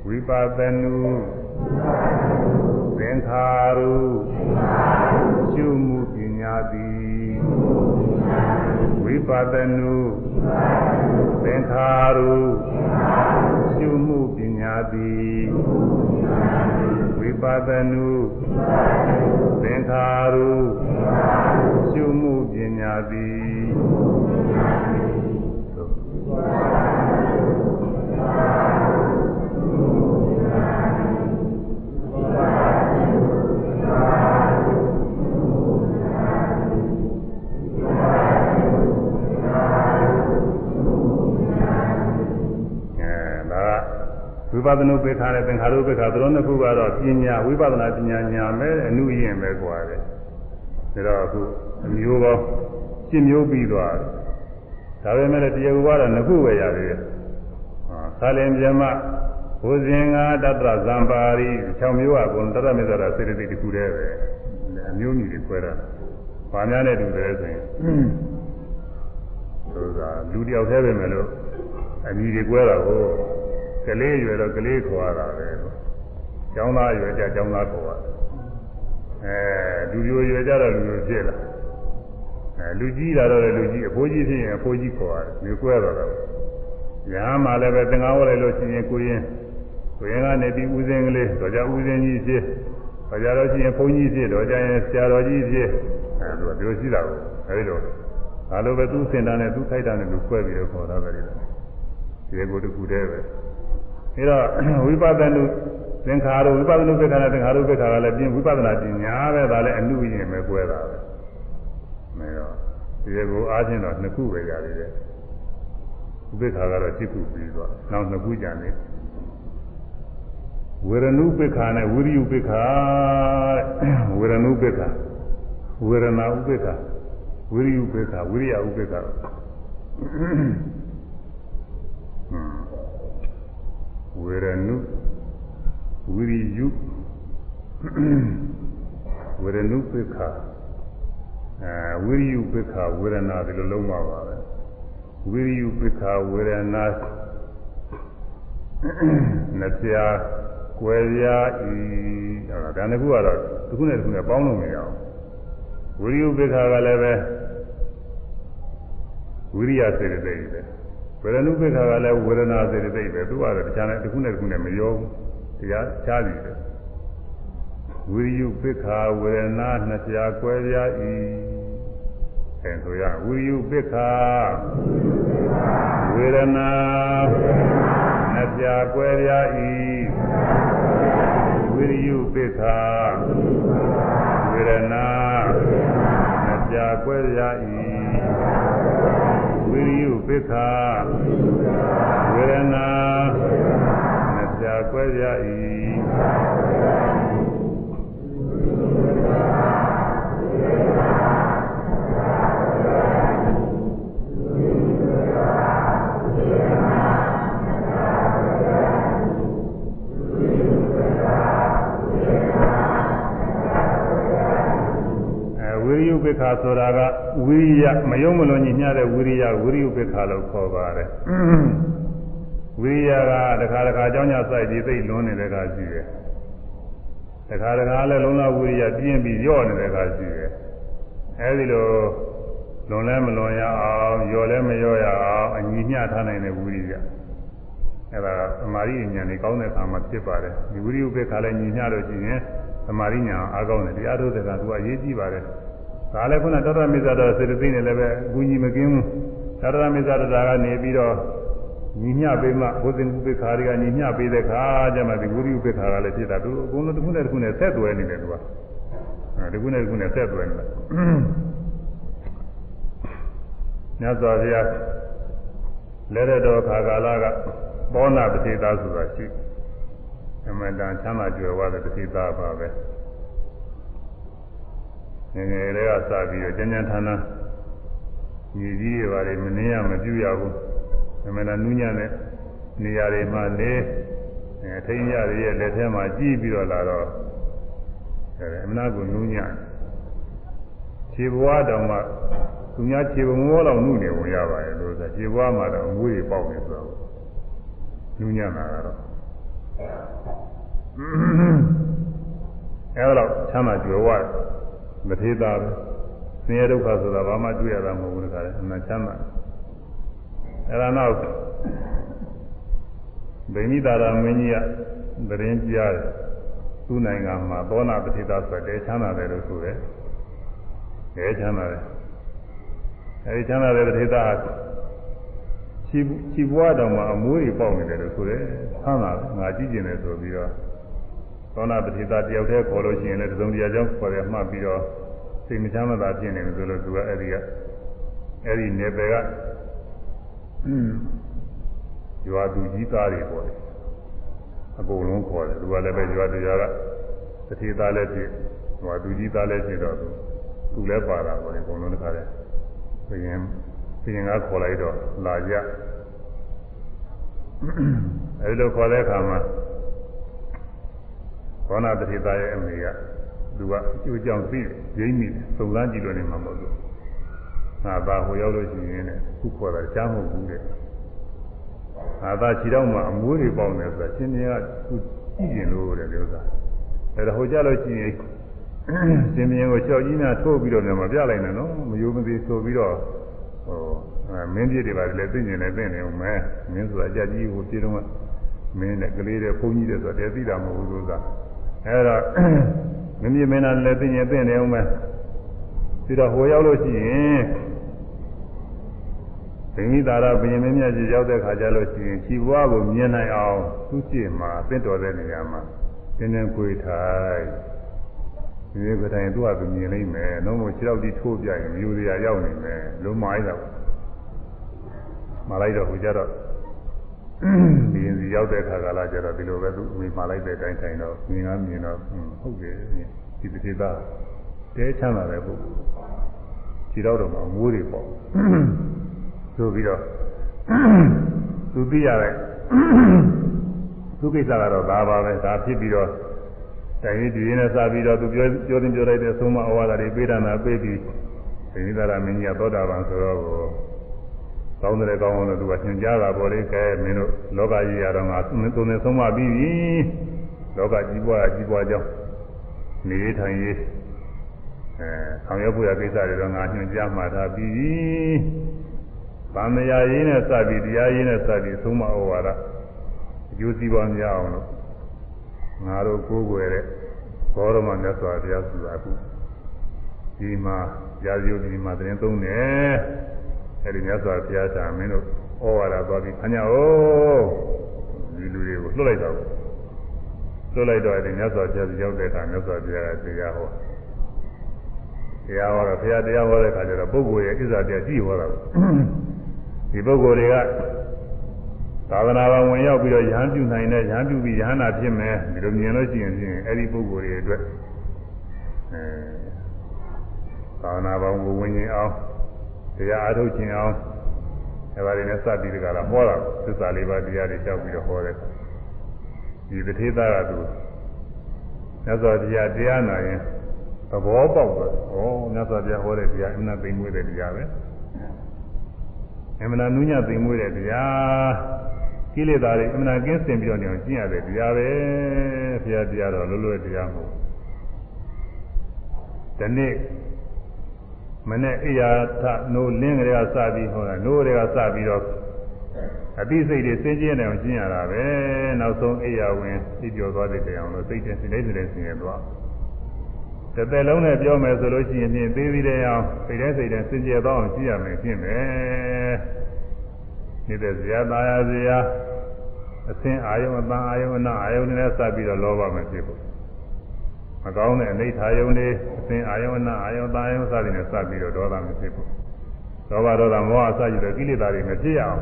ဝိပါဒနုသင်္ခါရုရှုမှုပညာသည်ဝိပါဒနုသင်္ခါရုရှုမှုပညာသည်ဝိ ပါဒနုသင်္ခါရုရှုမှုပညာသ ဝိပဿနာပိခါနဲ့သင်္ခါရုပ္ပခါသူတို့နှစ်ခုကတော့ပညာဝိပဿနာပညာညာမဲ့အနုရင်ပဲကွာတယ်ဒါတော့အခုအမျိုးပေါင်းရှင်းမျိုးပြီးသွားတယ်ဒါပေမဲ့တရားဥပါဒနှစ်ခုပဲရသေးတယ်ဟာသာလင်ပြမဘုဇင်္ဂတတ္တဇံပါရီ6မျိုးကကုန်တရမေဇရာစေတသိက်တစ်ခုတည်းပဲအမျိုးမျိုးတွေခွဲတာဘာများနဲ့တူတယ်ဆိုရင်ဆိုတာလူတယောက်တည်းပဲမယ်လို့အမည်တွေကွဲတာကို ကလေးရွယ်တော့ကလေးခေါ်ရတာပဲ။ကျောင်းသားရွယ်ကြကျောင်းသားခေါ်ရတယ်။အဲလူပြိုရွယ်ကြတော့လူပြိုဖြစ်လာ။အဲလူကြီးလာတော့လည်းလူကြီးအဖိုးကြီးဖြစ်ရင်အဖိုးကြီးခေါ်ရတယ်။မျိုးကွဲတော့တယ်။ညာမှာလည်းပဲသင်္ကန်းဝတ်လိုက်လို့ရှိရင်ကိုရင်ကိုရင်ကနေပြီးဦးစင်းကလေးတော့ကြဦးစင်းကြီးဖြစ်။တော့ကြတော့ရှိရင်ဘုန်းကြီးဖြစ်တော့ကြရင်ဆရာတော်ကြီးဖြစ်။အဲသူကဒီလိုရှိတာကိုအဲဒီလိုဒါလိုပဲသူ့စင်တာနဲ့သူ့ခိုက်တာနဲ့သူခွဲပြီးတော့ခေါ်တာပဲဒီကိုတခုတည်းပဲ။ အဲတော့ဝိပဿနာသင်္ခါရဝိပဿနာပိခါနဲ့သင်္ခါရပိခါကလည်းပြင်ဝိပဿနာပညာပဲဒါလည်းအနုရင်ပဲကွဲတာပဲမဲတော့ဒီကိုအားဖြင့်တော့နှစ်ခုပဲရသေးတယ်ဥပိ္ပခါကတော့7ခုပြီးတော့နောက်နှစ်ခုကြံနေဝေရဏုပိခါနဲ့ဝိရိယုပိခါဝေရဏုပိခါဝေရဏဥပိခါဝိရိယုပိခါဝိရိယဥပိခါ ဝေရဏုဝိရိယုဝေရဏုပိခာအဲဝိရိယုပိခာဝေရဏဒီလိုလုံးပါပါပဲဝိရိယုပိခာဝေရဏနှစ်ပြားကွယ်ပြားဤအဲဒါဒါနှစ်ခုကတော့တစ်ခုနဲ့တစ်ခုနဲ့ပေါင်းလို့မရအောင်ဝိရိယုပိခာကလည်းပဲဝိရိယစေတသိက်ပဲ ဝေဒနုပိခါကလည်းဝေဒနာစေတသိက်ပဲသူကတော့တခြားနဲ့တစ်ခုနဲ့တစ်ခုနဲ့မရောဘူးတရားချားပြီပဲဝိရိယပိခါဝေဒနာနှစ်ပြားကွဲပြားဤအဲဆိုရဝိရိယပိခါဝေဒနာနှစ်ပြားကွဲပြားဤဝိရိယပိခါဝေဒနာနှစ်ပြားကွဲပြားဤ ဝိရိယပိခာဝေဒနာနှစ်ပြာကွဲပြ၏ ခာဆိုတာကဝိရိယမယုံမလွန်ညီမျှတဲ့ဝိရိယဝိရိယဥပေက္ခလို့ခေါ်ပါတယ်ဝိရိယကတခါတခါအကြောင်းကြောင့်စိုက်ပြီးသိလွန်နေတဲ့ကရှိတယ်တခါတခါလည်းလုံးလဝိရိယပြင်းပြီးညော့နေတဲ့ကရှိတယ်အဲဒီလိုလွန်လဲမလွန်ရအောင်ညော့လဲမညော့ရအောင်အညီမျှထားနိုင်တဲ့ဝိရိယအဲဒါသမာဓိဉာဏ်ကြီးကောင်းတဲ့အခါမှာဖြစ်ပါတယ်ဒီဝိရိယဥပေက္ခလည်းညီမျှလို့ရှိရင်သမာဓိညာအားကောင်းတယ်တရားထုတ်တဲ့ကသူကအရေးကြီးပါတယ် ဒါလည်းခုနတတမိစ္ဆာတော်စေတသိက်နဲ့လည်းပဲအကူကြီးမကင်းဘူးတတမိစ္ဆာတော်ကနေပြီးတော့ညီမျှပေးမှဘုဇင်ဥပေက္ခာတွေကညီမျှပေးတဲ့ခါကျမှဒီဝိရိယဥပေက္ခာကလည်းဖြစ်တာသူအကုန်လုံးတစ်ခုနဲ့တစ်ခုနဲ့ဆက်သွယ်နေတယ်သူကအဲဒီခုနဲ့တစ်ခုနဲ့ဆက်သွယ်နေတယ်မြတ်စွာဘုရားလက်ရတော်ခါကာလကဘောနာပတိသားဆိုတာရှိတယ်အမှန်တန်ချမ်းသာကြွယ်ဝတဲ့တတိသားပါပဲ ငယ်ငယ်လေးကစပြီးတော့ကျဉ်းကျဉ်းထန်းထန်းညီကြီးတွေပါလေမနေရမပြူရဘူးအမှန်တန်နူးညံ့တဲ့နေရာတွေမှာနေအဲထိန်းရရဲ့လက်ထဲမှာကြည့်ပြီးတော့လာတော့အဲအမနာကိုနူးညံ့ခြေဘွားတောင်မှသူများခြေဘမောလောက်နုနေဝင်ရပါရဲ့လို့ဆိုခြေဘွားမှာတော့အမွေးတွေပေါက်နေဆိုတော့နူးညံ့တာကတော့အဲတော့ချမ်းသာကြွယ်ဝ မသေးတာပဲဆင်းရဲဒုက္ခဆိုတာဘာမှတွေ့ရတာမဟုတ်ဘူးတခါလဲအမှန်ချမ်းသာအဲဒါနောက်ဗိမိတာရမင်းကြီးကသတင်းကြားတယ်သူ့နိုင်ငံမှာသောနာပတိသာဆိုတဲ့ချမ်းသာတယ်လို့ဆိုတယ်အဲချမ်းသာတယ်အဲဒီချမ်းသာတဲ့ပတိသာခြေခြေဘွားတောင်မှအမိုးတွေပေါက်နေတယ်လို့ဆိုတယ်ဆန်းတာငါကြည့်ကျင်တယ်ဆိုပြီးတော့ သောနာပတိသာတယောက်တည်းခေါ်လို့ရှိရင်လည်းသုံးတရားကြောင့်ခေါ်တယ်မှတ်ပြီးတော့စိတ်မချမ်းသာဖြစ်နေတယ်ဆိုလို့သူကအဲ့ဒီကအဲ့ဒီနေပယ်ကရွာသူကြီးသားတွေပေါ့လေအကုန်လုံးခေါ်တယ်သူကလည်းပဲရွာတရားကတတိသားလည်းဖြစ်ရွာသူကြီးသားလည်းဖြစ်တော့သူသူလည်းပါတာပေါ့လေအကုန်လုံးတခါတည်းဘုရင်ဘုရင်ကခေါ်လိုက်တော့လာကြအဲဒီလိုခေါ်တဲ့အခါမှာ ဘောနာတတိသားရဲ့အမေကသူကအကျိုးကြောင့်သိရင်းမိတယ်စုံစမ်းကြည့်လို့နေမှာမဟုတ်ဘူးငါသာဟိုရောက်လို့ရှိရင်လည်းခုခေါ်တာကြားမဟုတ်ဘူးတဲ့ငါသာခြေတော့မှအမိုးတွေပေါက်နေဆိုတာရှင်မြင်ကသူကြည့်ရင်လို့တဲ့ဒီဥစ္စာအဲဒါဟိုကြလို့ရှိရင်ရှင်မြင်ကိုကြောက်ကြီးများထိုးပြီးတော့လည်းမပြလိုက်နဲ့နော်မယိုမသေးဆိုပြီးတော့ဟိုမင်းပြည့်တွေပါလေသိကျင်နေသိနေဦးမယ်မင်းဆိုတာကြက်ကြီးကိုပြေတော့မင်းနဲ့ကလေးတွေဘုန်းကြီးတွေဆိုတော့တည်းသိတာမဟုတ်ဘူးလို့သာ အဲဒါမမြင်မင်းနဲ့လည်းသိရင်သိနေဦးမယ်ပြီးတော့ဟိုရောက်လို့ရှိရင်ဘိမိသာရဘုရင်မင်းမြတ်ကြီးရောက်တဲ့ခါကျလို့ရှိရင်ခြေဘွားကိုမြင်နိုင်အောင်သူ့ရှိမှာအသင့်တော်တဲ့နေရာမှာသင်္င်ကိုထိုင်ဒီလိုကတိုင်းသူ့ဟာသူမြင်လိမ့်မယ်။နှုံးမို့ခြေထောက်တီးထိုးပြရင်မြူစရာရောက်နေမယ်။လုံးမလိုက်တော့မလိုက်တော့ဟိုကြတော့ ဒီရင်စီရောက်တဲ့ခါကလာကျတော့ဒီလိုပဲသူအမိမှာလိုက်တဲ့အတိုင်းထိုင်တော့မြင်ကမြင်တော့ဟုတ်တယ်ဒီတိသားတဲချမ်းသာတဲ့ပုဂ္ဂိုလ်ခြေထောက်တော့မှအမိုးတွေပေါ့ဆိုပြီးတော့သူသိရတဲ့သူကိစ္စကတော့ဒါပါပဲဒါဖြစ်ပြီးတော့တိုင်ရင်ဒီရင်နဲ့စပြီးတော့သူပြောပြောတင်ပြောလိုက်တဲ့အဆုံးမဩဝါဒတွေပေးတာနာပေးပြီးဒိဋ္ဌိသာရမင်းကြီးကသောတာပန်ဆိုတော့ ကောင်းတယ်ကောင်းအောင်လို့သူကသင်ကြားတာပေါ်လေးကဲမင်းတို့လောကကြီးရတော့ငါသုံးသုံးနေဆုံးမပြီးပြီလောကကြီးပွားကြီးပွားကြောင်းနေထိုင်ရေးအဲဆောင်ရွက်ဖို့ရကိစ္စတွေတော့ငါညွှန်ကြားမှာထားပြီးပြီဗာမယာရေးနဲ့စပြီးတရားရေးနဲ့စပြီးသုံးမဩဝါဒအကျိုးစီးပွားများအောင်လို့ငါတို့ကိုးကွယ်တဲ့ဘောရမမြတ်စွာဘုရားဆိုတာအခုဒီမှာရာဇယုဒီမှာသတင်းသုံးတယ် အဲဒီမြတ်စွာဘုရားသာမင်းတို့ဩဝါဒသွားပြီးခဏအောင်ဒီလူတွေကိုလွှတ်လိုက်တော့လွှတ်လိုက်တော့အဲဒီမြတ်စွာဘုရားရောက်တဲ့အခါမြတ်စွာဘုရားကတရားဟောတရားဟောတော့ဘုရားတရားဟောတဲ့အခါကျတော့ပုဂ္ဂိုလ်ရဲ့ဣဇာတရားကြည့်ဟောတာဒီပုဂ္ဂိုလ်တွေကသာသနာ့ဘဝင်ရောက်ပြီးတော့ရဟန်းပြုနိုင်တဲ့ရဟန်းပြုပြီးရဟန္တာဖြစ်မယ်ဒီလိုမြင်လို့ရှိရင်ဖြင့်အဲ့ဒီပုဂ္ဂိုလ်တွေအတွက်အဲသာသနာ့ဘဝင်ဝင်ရင်အောင် တရားအားထုတ်ခြင်းအောင်အဲပါတွေနဲ့စပြီးတကလားဟောတာသစ္စာလေးပါးတရားတွေကြောက်ပြီးတော့ဟောတယ်ဒီတထေသားကသူမြတ်စွာဘုရားတရားနာရင်ဘောပေါက်သွားဩမြတ်စွာဘုရားဟောတဲ့တရားအမှန်သိမ့်မွေးတဲ့တရားပဲအမှန်နုညသိမ့်မွေးတဲ့တရားကိလေသာတွေအမှန်ကင်းစင်ပြီးတော့နေအောင်ကျင့်ရတဲ့တရားပဲဘုရားတရားတော်လွတ်လွတ်တရားမဟုတ်ဒီနေ့ မနေ့အိယာထနိုးလင်းကလေးကစပြီးဟောတာနိုးတွေကစပြီးတော့အသိစိတ်တွေစင်ကြယ်နေအောင်ကျင့်ရတာပဲနောက်ဆုံးအိယာဝင်ပြပြောသွားတဲ့တရားလို့စိတ်နဲ့စိတ်နဲ့စိတ်နဲ့ဆင်ရသွားတစ်သက်လုံးနဲ့ပြောမယ်ဆိုလို့ရှိရင်ဖြင့်သေးသေးတဲ့အောင်စိတ်နဲ့စိတ်နဲ့စင်ကြယ်သွားအောင်ကျင့်ရမယ်ရှင်းမယ်နေတဲ့ဇာတာယာဇာအသင်အာယုံအတန်အာယုံအနာအာယုံနဲ့စပ်ပြီးတော့လောဘမဖြစ်ဘူး မကောင်းတဲ့အနိဋ္ဌာယုံတွေအသင်အာယုံအနာအာယုံတာယုံစသည်နဲ့စပ်ပြီးတော့ဒေါသမဖြစ်ဘူးဒေါဘဒေါသမောဟအစရှိတဲ့ကိလေသာတွေမဖြစ်ရအောင်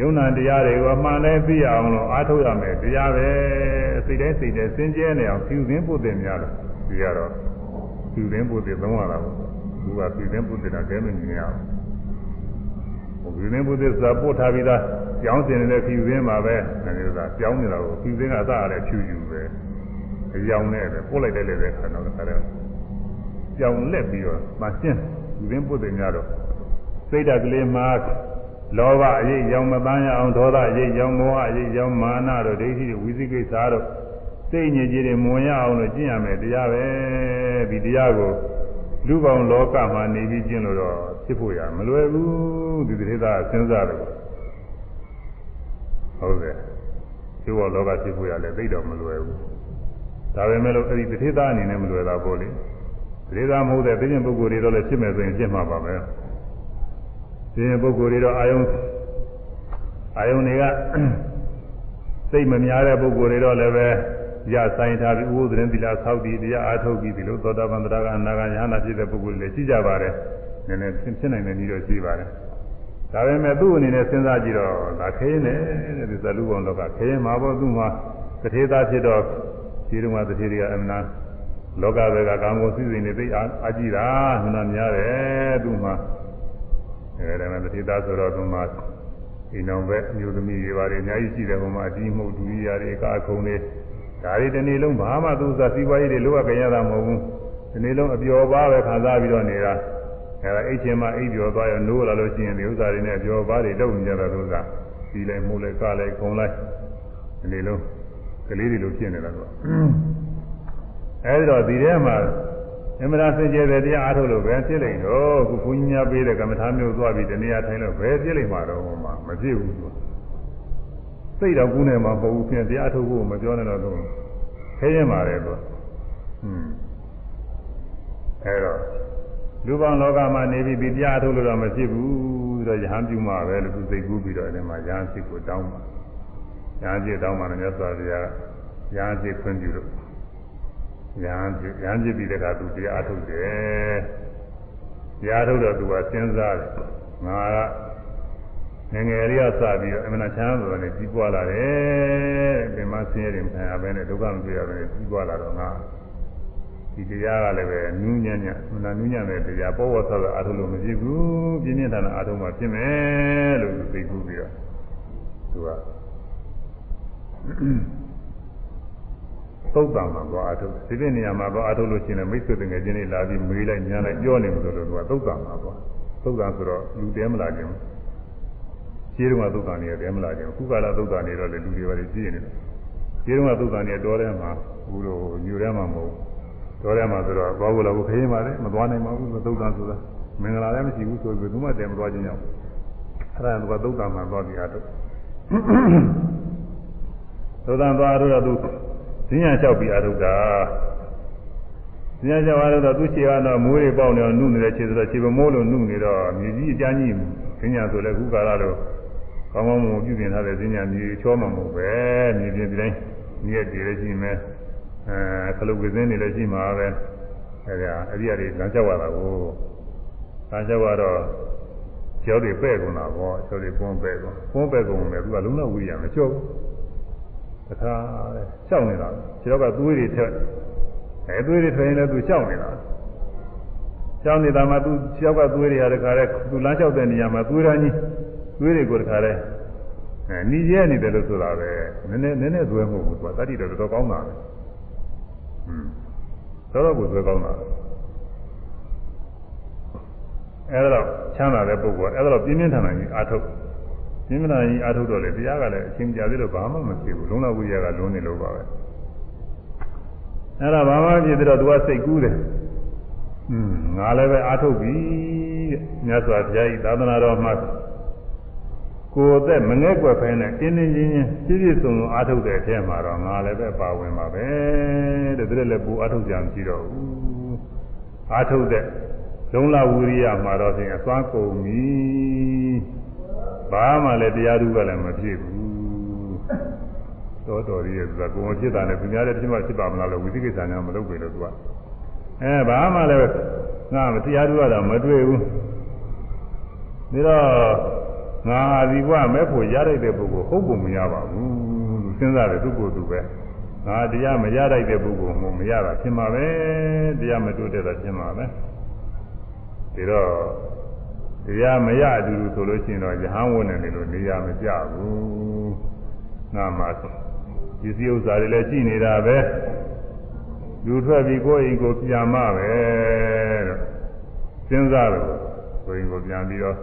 ယုံနာတရားတွေကိုအမှန်တိုင်းသိအောင်လို့အားထုတ်ရမယ်တရားပဲစိတ်တိုင်းစိတ်တိုင်းစင်ကြဲနေအောင်ဖြူသင်းပုတ်တင်များလို့ဒီကတော့ဖြူသင်းပုတ်တင်သုံးရတာပေါ့သူကဖြူသင်းပုတ်တင်တာကဲမမြင်ရအောင်ဖြူသင်းပုတ်တင်ဆိုတာပို့ထားပြီးသားကြောင်းစင်နေတဲ့ဖြူသင်းမှာပဲအဲဒီကကြောင်းနေတာကိုဖြူသင်းကအစအလည်းဖြူယူပဲ အကြောင်းနဲ့ပဲပို့လိုက်တယ်လေပဲခါတော့ခါတော့ကြောင်းလက်ပြီးတော့မရှင်းဖြူသင်းပုတ်တင်များတော့စိတ်ဓာတ်ကလေးမှာလောဘအရေးကြောင့်မပန်းရအောင်ဒေါသအရေးကြောင့်မောဟအရေးကြောင့်မာနတို့ဒိဋ္ဌိတို့ဝိသိကိစ္စတို့စိတ်ညစ်ကြေးတွေမဝင်ရအောင်လို့ကျင့်ရမယ်တရားပဲဒီတရားကိုလူပေါင်းလောကမှာနေပြီးကျင့်လို့တော့ဖြစ်ဖို့ရမလွယ်ဘူးဒီတိသာစဉ်းစားတယ်ဟုတ်တယ်ဒီဘောလောကဖြစ်ဖို့ရလည်းသိတော့မလွယ်ဘူး ဒါပေမဲ့လို့အဲ့ဒီတိသာအနေနဲ့မလွယ်တာပေါ့လေတိသာမဟုတ်တဲ့သိဉ္ဇဉ်ပုဂ္ဂိုလ်တွေတော့လည်းဖြစ်မယ်ဆိုရင်ဖြစ်မှာပါပဲဒီပုဂ္ဂိုလ်တွေတော့အာယုံအာယုံတွေကစိတ်မများတဲ့ပုဂ္ဂိုလ်တွေတော့လည်းပဲရဆိုင်ထားပြီးဥပဒေသီလဆောက်တည်တရားအားထုတ်ပြီးဒီလိုသောတာပန်တရားကအနာဂတ်ယဟနာဖြစ်တဲ့ပုဂ္ဂိုလ်တွေလည်းရှိကြပါတယ်နည်းနည်းဖြစ်နိုင်တဲ့နည်းတော့ရှိပါတယ်ဒါပေမဲ့သူ့အနေနဲ့စဉ်းစားကြည့်တော့ဒါခင်းနေတဲ့ဒီသလူပေါင်းတော့ကခင်းမှာပေါ့သူ့မှာတထေသားဖြစ်တော့ ဒီတုန်းကတထေတွေကအမနာလောကဘက်ကကာမဂုဏ်စိစိနေသိအားကြည့်တာမနာများတယ်သူ့မှာအဲဒါနဲ့တတိသားဆိုတော့သူမှအိမ်အောင်ပဲအမျိုးသမီးတွေပါတယ်အများကြီးရှိတယ်ဟိုမှာအကြီးမှုဒူရီယာတွေအကာခုံတွေဒါတွေဒီနေ့လုံးဘာမှသူစားစီးပွားရေးတွေလိုအပ်ကြရတာမဟုတ်ဘူးဒီနေ့လုံးအပျော်ပါပဲခံစားပြီးတော့နေတာအဲဒါအိတ်ချင်းမှအိတ်ပျော်သွားရနိုးလာလို့ရှိရင်ဒီဥစ္စာတွေနဲ့အပျော်ပါတွေလုပ်နေကြတာသူကဒီလိုက်မှုလိုက်ကလိုက်ခုံလိုက်ဒီနေ့လုံး ကလေးတွေလိုဖြစ်နေတာကွာအဲဒီတော့ဒီထဲမှာအမှန်တရားစင်ကြယ်တဲ့တရားအားထုတ်လို့ပဲဖြစ်လိမ့်တော့ခုဘုန်းကြီးများပေးတဲ့ကမ္မထာမျိုးသွားပြီးတနည်းအားထိုင်လို့ပဲဖြစ်လိမ့်မှာတော့မှမဖြစ်ဘူးသူစိတ်တော့ကူးနေမှာမဟုတ်ဘူးဖြင့်တရားထုတ်ဖို့မပြောနဲ့တော့သူခဲရင်ပါတယ်သူဟွန်းအဲတော့လူပေါင်းလောကမှာနေပြီးဒီတရားထုတ်လို့တော့မဖြစ်ဘူးဆိုတော့ယဟန်ပြုမှာပဲလို့သူစိတ်ကူးပြီးတော့အဲဒီမှာယဟန်စိတ်ကိုတောင်းပါ ယဟန်စိတ်တောင်းပါနဲ့မြတ်စွာဘုရားယဟန်စိတ်ခွင့်ပြုလို့ရဟန်းရဟန်းဖြစ်ပြီးတဲ့အခါသူတရားအထုတ်တယ်တရားထုတ်တော့သူကစဉ်းစားတယ်ငါကငငယ်လေးကစပြီးတော့အမှန်ချမ်းသာတယ်ကြီးပွားလာတယ်ပင်မဆင်းရဲတယ်မခံရဘဲနဲ့ဒုက္ခမတွေ့ရဘဲနဲ့ကြီးပွားလာတော့ငါဒီတရားကလည်းပဲနူးညံ့ညံ့မနာနူးညံ့တဲ့တရားပေါ်ဝတ်သောအထုလို့မရှိဘူးပြင်းပြင်းထန်ထန်အထုမှဖြစ်မယ်လို့သိကူးပြီးတော့သူက သုတ်တံမှာသွားအထုတ်ဒီတဲ့နေရာမှာသွားအထုတ်လို့ရှိရင်မိတ်ဆွေငယ်ချင်းတွေလာပြီးမေးလိုက်ညားလိုက်ပြောနေလို့လို့သူကသုတ်တံမှာသွားသုတ်တံဆိုတော့လူတဲမလာခြင်းခြေတုံးကသုတ်တံနေတဲမလာခြင်းခုကလာသုတ်တံနေတော့လေလူတွေပါလေကြည့်နေတယ်ခြေတုံးကသုတ်တံနေတော်ထဲမှာဘူးလို့ညူထဲမှာမဟုတ်တော်ထဲမှာဆိုတော့သွားဖို့လည်းခရင်ပါလေမသွားနိုင်ပါဘူးသုတ်တံဆိုတာမင်္ဂလာလည်းမရှိဘူးဆိုပြီးဘုမတဲမသွားခြင်းကြောင့်အဲ့ဒါကသုတ်တံမှာသွားပြီးအထုတ် သုတ်တံသွားအထုတ်တော့သူဈဉ္ညာလျှောက်ပြီးအာရုဒ္ဓဈဉ္ညာလျှောက်အာရုဒ္ဓသူခြေကတော့မိုးတွေပေါက်နေတော့နုနေတဲ့ခြေဆိုတော့ခြေပမိုးလို့နုနေတော့မြေကြီးအကြမ်းကြီးဈဉ္ညာဆိုလည်းခုကာလတော့ကောင်းကောင်းမွန်ပြုပြင်ထားတဲ့ဈဉ္ညာမြေချောမှမဟုတ်ပဲမြေပြင်တိုင်းမြည့်တည်လည်းရှိမယ်အဲခလုတ်ကစင်းတွေလည်းရှိမှာပဲအဲဒါအရိယာတွေလမ်းလျှောက်ရတာကိုလမ်းလျှောက်ရတော့ကျောင်းတွေပဲ့ကုန်တာပေါ့ကျောင်းတွေပွန်းပဲ့ကုန်ပွန်းပဲ့ကုန်မယ်သူကလုံးဝဝိရိယမချော့ဘူး တခါရှောက်နေတာခြေတော့ကသွေးတွေထက်အဲသွေးတွေထွက်ရင်လည်းသူရှောက်နေတာရှောက်နေတာမှသူခြေတော့ကသွေးတွေဟာတခါလဲသူလမ်းလျှောက်တဲ့နေရာမှာသွေးရင်းကြီးသွေးတွေကိုတခါလဲအဲနီးရဲနေတယ်လို့ဆိုတာပဲနည်းနည်းနည်းနည်းသွေးမဟုတ်ဘူးသူကတတိတော်တော်ကောင်းတာပဲဟွန်းတော်တော်ကိုသွေးကောင်းတာအဲဒါတော့ချမ်းသာတဲ့ပုဂ္ဂိုလ်ကအဲဒါတော့ပြင်းပြင်းထန်ထန်ကြီးအာထုတ် ပြင်းပြင်းထန်ကြီးအာထုတ်တော့လေတရားကလည်းအချင်းကြသေးလို့ဘာမှမဖြစ်ဘူးလုံးဝဝိရိယကလုံးနေလို့ပါပဲအဲ့ဒါဘာမှဖြစ်ပြီးတော့သူကစိတ်ကူးတယ်อืมငါလည်းပဲအာထုတ်ပြီတဲ့မြတ်စွာဘုရားဤသာသနာတော်မှာကိုယ်အသက်မငဲ့ကွယ်ဖဲနဲ့တင်းတင်းချင်းချင်းပြည့်ပြည့်စုံစုံအာထုတ်တဲ့အထက်မှာတော့ငါလည်းပဲပါဝင်ပါပဲတဲ့ဒါလည်းပူအာထုတ်ကြံကြည့်တော့ဘူးအာထုတ်တဲ့လုံးလဝိရိယမှာတော့ဖြင့်အသွားကုန်ပြီ ဘာမှလည်းတရားဓုကလည်းမဖြစ်ဘူးတော်တော်ကြီးရဲ့ဆိုတာကိုယ်မဖြစ်တာနဲ့သူများလည်းဖြစ်မှဖြစ်ပါမလားလို့ဝိသိကိစ္စညာမလုပ်ပေလို့သူကအဲဘာမှလည်းငါမတရားဓုကတော့မတွေ့ဘူးဒါတော့ငါဟာဒီဘဝမဲ့ဖို့ရလိုက်တဲ့ပုဂ္ဂိုလ်ဟုတ်ပုံမရပါဘူးလို့စဉ်းစားတယ်သူ့ကိုယ်သူပဲငါတရားမရလိုက်တဲ့ပုဂ္ဂိုလ်မှမရတာဖြစ်မှာပဲတရားမတိုးတဲ့တာဖြစ်မှာပဲဒါတော့ တရားမရအတူတူဆိုလို့ရှိရင်တော့ယဟန်ဝင်နေတယ်လို့နေရာမကြဘူးငါမှဒီစည်းဥစ္စာတွေလည်းကြည်နေတာပဲလူထွက်ပြီးကိုယ်အိမ်ကိုပြန်မှပဲတော့စဉ်းစားတယ်ကိုယ်အိမ်ကိုပြန်ပြီးတော့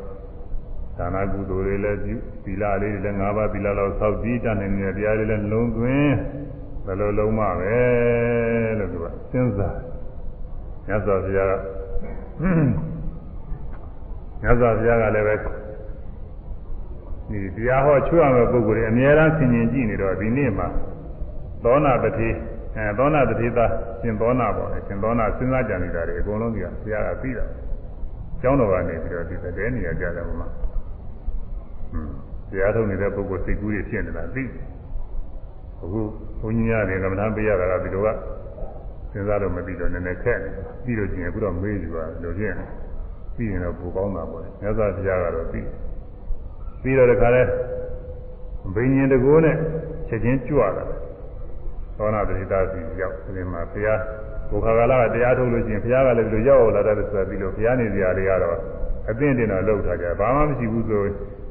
ဒါနကုသိုလ်တွေလည်းပြုသီလလေးတွေလည်း၅ပါးသီလလောက်ဆောက်ကြည့်တတ်နေတဲ့တရားတွေလည်းလုံးသွင်းဘယ်လိုလုံးမပဲလို့သူကစဉ်းစားမြတ်စွာဘုရားက မြတ်စွာဘုရားကလည်းပဲဒီတရားဟောချွတ်ရမယ့်ပုဂ္ဂိုလ်တွေအများအားဆင်ញင်ကြည့်နေတော့ဒီနေ့မှာသောနာတတိအဲသောနာတတိသာရှင်သောနာပေါ့လေရှင်သောနာစဉ်းစားကြံနေတာတွေအကုန်လုံးကြီးကဘုရားကပြီးတာကျောင်းတော်ကနေပြီးတော့ဒီတဲ့နေရာကြတယ်ဘုရားတရားထုတ်နေတဲ့ပုဂ္ဂိုလ်စိတ်ကူးတွေဖြစ်နေတာသိအခုဘုန်းကြီးရတယ်ကမ္ဘာပေးရတာကဒီလိုကစဉ်းစားတော့မသိတော့နည်းနည်းခက်နေပြီးတော့ကျင်အခုတော့မေးကြပါလို့ချင်း ပြီးရင်တော့ပူကောင်းတာပေါ့မြတ်စွာဘုရားကတော့ပြီးပြီးတော့တခါလဲဘိညာဉ်တကိုးနဲ့ချက်ချင်းကြွလာတယ်သောနာတိတာစီရောက်ဒီမှာဘုရားဘုခါကလာကတရားထုတ်လို့ချင်းဘုရားကလည်းဒီလိုရောက်လာတယ်ဆိုပြီးလို့ဘုရားနေစရာတွေကတော့အသိတင်တော့လောက်ထားကြဘာမှမရှိဘူးဆို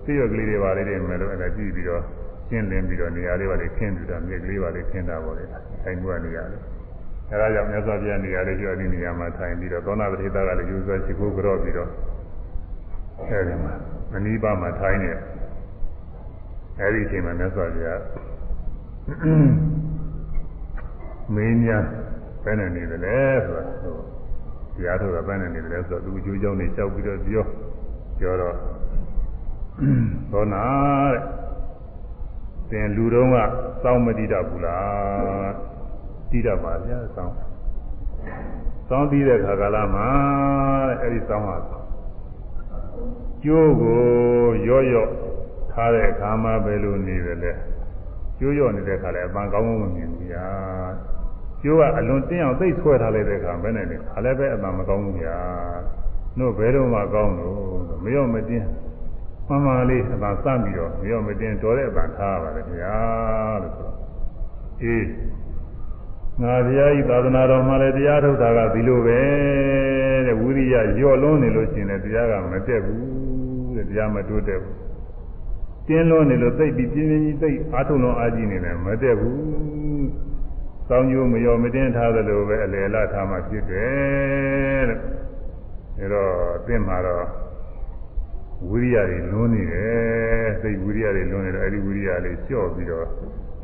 သိရကလေးတွေပါလေးတွေမယ်လို့အဲ့ဒါကြည့်ပြီးတော့ရှင်းလင်းပြီးတော့နေရာလေးပါလေးခင်းပြီးတော့မြေကလေးပါလေးခင်းတာပေါ့လေထိုင်မှုကနေရာလေး အဲဒါကြောင့်မြတ်စွာဘုရားနေရာလေးကျော်ဒီနေရာမှာထိုင်ပြီးတော့သောနာပတိသားကလည်းယူဆွဲချစ်ကိုကြော့ပြီးတော့အဲဒီမှာမနီးပါးမှာထိုင်နေအဲဒီအချိန်မှာမြတ်စွာဘုရားမင်းများဘယ်နဲ့နေတယ်လဲဆိုတာဟိုတရားထုတ်တာဘယ်နဲ့နေတယ်လဲဆိုတော့သူအကျိုးကြောင့်နေလျှောက်ပြီးတော့ပြောပြောတော့သောနာတဲ့သင်လူတော်ကစောင်းမတိတတ်ဘူးလား တိတတ်ပါဗျာစောင်းစောင်းပြီးတဲ့ခါကာလမှာတဲ့အဲ့ဒီစောင်းဟာကျိုးကိုရော့ရော့ထားတဲ့အခါမှာပဲလို့နေတယ်လေကျိုးရော့နေတဲ့ခါလဲအပန်းကောင်းကောင်းမမြင်ဘူးဗျာကျိုးကအလွန်တင်းအောင်သိဆွဲထားလိုက်တဲ့ခါပဲနဲ့လေခါလည်းပဲအပန်းမကောင်းဘူးဗျာတို့ဘယ်တော့မှကောင်းလို့မရော့မတင်းမှန်မှန်လေးအသာစပြီးတော့မရောမတင်တော်တဲ့အသာထားရပါလေခင်ဗျာလို့ဆိုတော့အေး ငါဘုရားဤသာသနာတော်မှာလည်းတရားထုတ်တာကဒီလိုပဲတဲ့ဝိရိယညော့လွန်းနေလို့ရှိရင်လည်းတရားကမတက်ဘူးတဲ့တရားမတိုးတက်ဘူးတင်းလွန်းနေလို့သိပြီးပြင်းပြင်းကြီးသိအားထုတ်လွန်အားကြီးနေတယ်မတက်ဘူးစောင်းကျိုးမရောမတင်းထားသလိုပဲအလယ်လာထားမှဖြစ်တယ်တဲ့ဒါတော့အသင်မှာတော့ဝိရိယတွေလွန်းနေတယ်စိတ်ဝိရိယတွေလွန်းနေတော့အဲဒီဝိရိယလေးလျှော့ပြီးတော့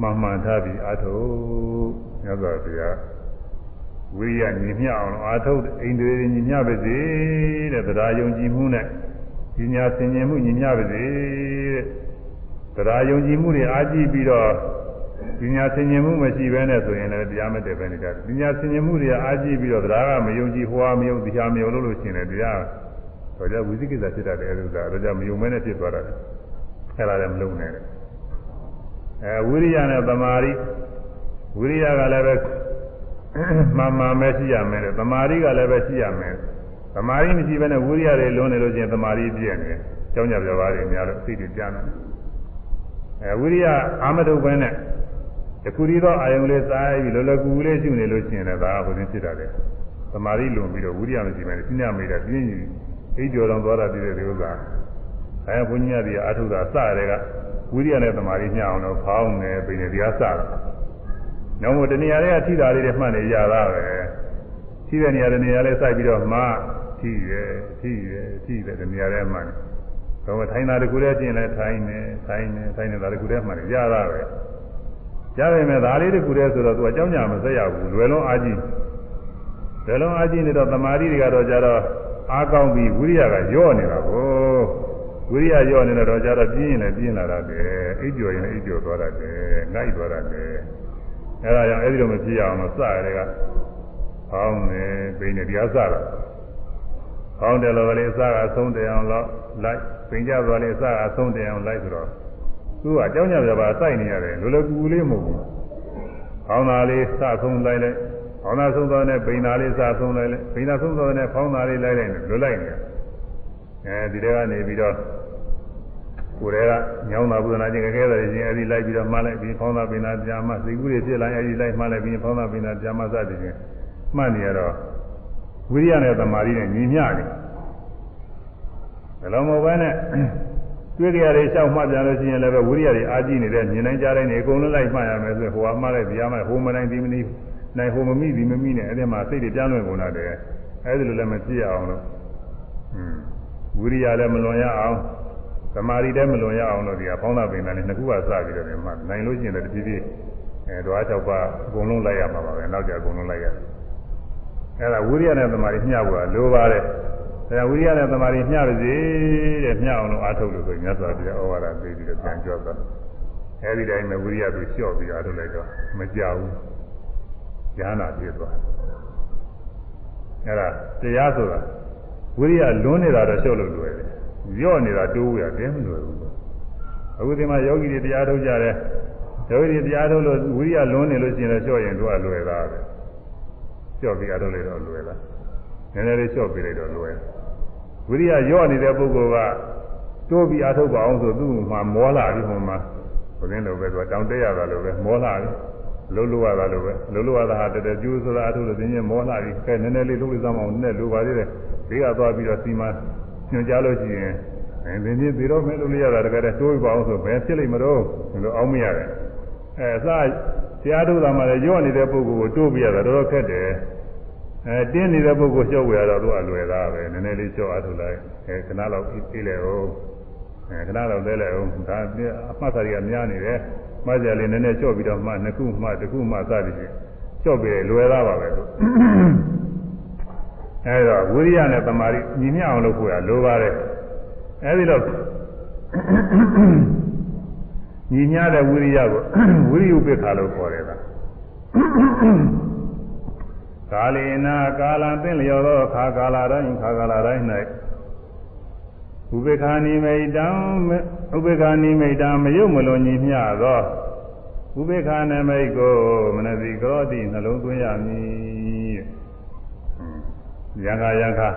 မှန်မှန်ထားပြီးအာထု မြတ်စွာဘုရားဝိရိယညီမျှအောင်အာထုတ်အိန္ဒြေညီမျှပါစေတဲ့တရားယုံကြည်မှုနဲ့ပညာသင်ခြင်းမှုညီမျှပါစေတဲ့တရားယုံကြည်မှုတွေအားကြည့်ပြီးတော့ပညာသင်ခြင်းမှုမရှိဘဲနဲ့ဆိုရင်လည်းတရားမတည်ပဲနေကြတယ်ပညာသင်ခြင်းမှုတွေအားကြည့်ပြီးတော့တရားကမယုံကြည်ဟွာမယုံတရားမယုံလို့လို့ရှိရင်လည်းတရားတော့ကြဝိသိကိစ္စဖြစ်တာတဲ့အဲဒီဥစ္စာတော့ကြမယုံမဲနဲ့ဖြစ်သွားတာလေအဲ့ဒါလည်းမလုံးနဲ့အဲဝိရိယနဲ့သမာဓိ ဝိရိယကလည်းပဲမှန်မှန်ပဲရှိရမယ်သမာဓိကလည်းပဲရှိရမယ်သမာဓိမရှိဘဲနဲ့ဝိရိယတွေလွန်နေလို့ချင်းသမာဓိပြည့်နေတယ်ကျောင်းကြပြပါးတွေများလို့စိတ်တွေပြန်တယ်အဲဝိရိယအာမတုပဲနဲ့တခုတည်းသောအာယုံလေးစားပြီးလောလောကူကူလေးရှုနေလို့ရှိရင်လည်းဒါကဘုရင်ဖြစ်တာလေသမာဓိလွန်ပြီးတော့ဝိရိယမရှိဘဲနဲ့ပြင်းရမိတာပြင်းရင်အိပ်ကျော်တော်သွားတာပြည့်တဲ့ဒီဥစ္စာအဲဘုန်းကြီးကဒီအာထုတာစတဲ့ကဝိရိယနဲ့သမာဓိညှအောင်တော့ဖောင်းနေပြီနေဒီကစတာ။ နောက်မို့တဏှာတွေကထိတာလေးတွေမှတ်နေရတာပဲ။သရှိတဲ့နေရာတဲ့နေရာလေးစိုက်ပြီးတော့မှထိရထိရထိတယ်ဒီနေရာထဲမှာတော့ထိုင်တာတကူတည်းပြင်လဲထိုင်နေထိုင်နေထိုင်နေတာတကူတည်းမှရတာပဲရပါမယ်ဒါလေးတကူတည်းဆိုတော့သူအကြောင်းညာမဆက်ရဘူးလွယ်လုံးအားကြီးလွယ်လုံးအားကြီးနေတော့တမာတိတွေကတော့ကြတော့အားကောင်းပြီးဝိရိယကညော့နေတာကိုဝိရိယညော့နေတော့ကြတော့ပြင်းရင်လည်းပြင်းလာတာပဲအိပ်ကျော်ရင်လည်းအိပ်ကျော်သွားတာပဲငိုက်သွားတာပဲ အဲဒါကြောင့်အဲ့ဒီလိုမဖြစ်ရအောင်လို့စရတဲ့ကဖောင်းနေပိနေတရားစတာဖောင်းတယ်လို့လည်းအစကအဆုံးတယ်အောင်လို့လိုက်ပိန်ကြသွားလေအစကအဆုံးတယ်အောင်လိုက်ဆိုတော့သူကအကြောင်းကြောင့်ပါစိုက်နေရတယ်လိုလိုကူကူလေးမဟုတ်ဘူးဖောင်းတာလေးစဆုံးလိုက်လိုက်ဖောင်းတာဆုံးသွားတဲ့ပိန်တာလေးစဆုံးလိုက်လိုက်ပိန်တာဆုံးသွားတဲ့ဖောင်းတာလေးလိုက်လိုက်လွတ်လိုက်နေအဲဒီတဲကနေပြီးတော့ ကိုယ်တည်းကညောင်းတာဘုရားချင်းခဲတယ်ချင်းအဲဒီလိုက်ပြီးတော့မှားလိုက်ပြီးဖောင်းတာပိန်တာကြာမှစိတ်ကူးတွေဖြစ်လာအဲဒီလိုက်မှားလိုက်ပြီးဖောင်းတာပိန်တာကြာမှစသည်ချင်းမှတ်နေရတော့ဝိရိယနဲ့သမာဓိနဲ့ညီမျှတယ်ဘယ်လိုမဟုတ်ဘဲနဲ့တွေ့ကြရတဲ့ရှောက်မှတ်ပြန်လို့ရှိရင်လည်းပဲဝိရိယတွေအားကြီးနေတဲ့မြင်နိုင်ကြတဲ့နေအကုန်လုံးလိုက်မှတ်ရမယ်ဆိုရင်ဟိုကမှားလိုက်ဒီကမှာဟိုမနိုင်ဒီမနီနိုင်ဟိုမမိဒီမမိနဲ့အဲ့ဒီမှာစိတ်တွေပြန်လွင်ကုန်တာတယ်အဲ့ဒီလိုလည်းမကြည့်အောင်လို့อืมဝိရိယလည်းမလွန်ရအောင် သမာဓိလည်းမလွန်ရအောင်လို့ဒီကဖောင်းတာပင်တာနဲ့နှစ်ခုကစပြီးတော့ဒီမှာနိုင်လို့ရှိရင်လည်းတဖြည်းဖြည်းအဲဓဝါ၆ပါးအကုန်လုံးလိုက်ရမှာပါပဲနောက်ကြအကုန်လုံးလိုက်ရတယ်အဲ့ဒါဝိရိယနဲ့သမာဓိမျှဖို့ကလိုပါတယ်ဒါဝိရိယနဲ့သမာဓိမျှပါစေတဲ့မျှအောင်လို့အားထုတ်လို့ဆိုရင်မြတ်စွာဘုရားဩဝါဒပေးပြီးတော့ပြန်ကြွသွားအဲ့ဒီတိုင်းမှာဝိရိယကိုလျှော့ပြီးအားထုတ်လိုက်တော့မကြဘူးဉာဏ်နာပြည့်သွားအဲ့ဒါတရားဆိုတာဝိရိယလွန်းနေတာတော့လျှော့လို့လွယ်တယ် ညော့နေတာတိုးရတယ်မလွယ်ဘူးအခုဒီမှာယောဂီတွေတရားထုတ်ကြတယ်ယောဂီတွေတရားထုတ်လို့ဝိရိယလွန်းနေလို့ရှိရင်လည်းလျှော့ရင်တို့ကလွယ်တာပဲလျှော့ပြီးအားထုတ်လိုက်တော့လွယ်တာနည်းနည်းလေးလျှော့ပြီးလိုက်တော့လွယ်ဝိရိယညော့နေတဲ့ပုဂ္ဂိုလ်ကတိုးပြီးအားထုတ်ပါအောင်ဆိုသူ့မှာမောလာပြီးဟိုမှာဘုရင်လိုပဲသူတောင်းတရတာလိုပဲမောလာပြီးလုံးလို့ရတာလိုပဲလုံးလို့ရတာဟာတည်းကျိုးဆိုတာအားထုတ်လို့သင်ချင်းမောလာပြီးခဲနည်းနည်းလေးလုံးလို့စမ်းအောင်နဲ့လိုပါသေးတယ်ဘေးကသွားပြီးတော့စီမံ ညွှန်ကြားလို့ရှိရင်အဲသင်ချင်းပြီးတော့မဲလို့ရတာတကယ်တိုးပြီးပါအောင်ဆိုဘယ်ဖြစ်လိမ့်မလို့လို့အောင်းမရတယ်အဲအစတရားထုတ်တာမှလည်းညော့နေတဲ့ပုဂ္ဂိုလ်ကိုတိုးပြရတာတော်တော်ခက်တယ်အဲတင်းနေတဲ့ပုဂ္ဂိုလ်လျှော့ဝရတော့သူအလွယ်သားပဲနည်းနည်းလေးလျှော့အားထုတ်လိုက်အဲခဏလောက်ပြေးလေအောင်အဲခဏလောက်သေးလေအောင်ဒါအမှတ်စာတွေကများနေတယ်မှတ်ကြလေးနည်းနည်းလျှော့ပြီးတော့မှနှစ်ခုမှတစ်ခုမှစသည်ဖြင့်လျှော့ပြီးလွယ်သားပါပဲသူ အဲဒါဝိရိယနဲ့တမာရီညီမျှအောင်လုပ်ဖို့ရလိုပါတယ်အဲဒီတော့ညီမျှတဲ့ဝိရိယကိုဝိရိယဥပိ္ပခါလို့ခေါ်တယ်ကကာလေနာကာလံသင်လျော်သောခါကာလတိုင်းခါကာလတိုင်း၌ဥပေက္ခာနိမိတံဥပေက္ခာနိမိတံမယုတ်မလွန်ညီမျှသောဥပေက္ခာနမိတ်ကိုမနတိကောတိနှလုံးသွင်းရမည် ယံခာယံခာ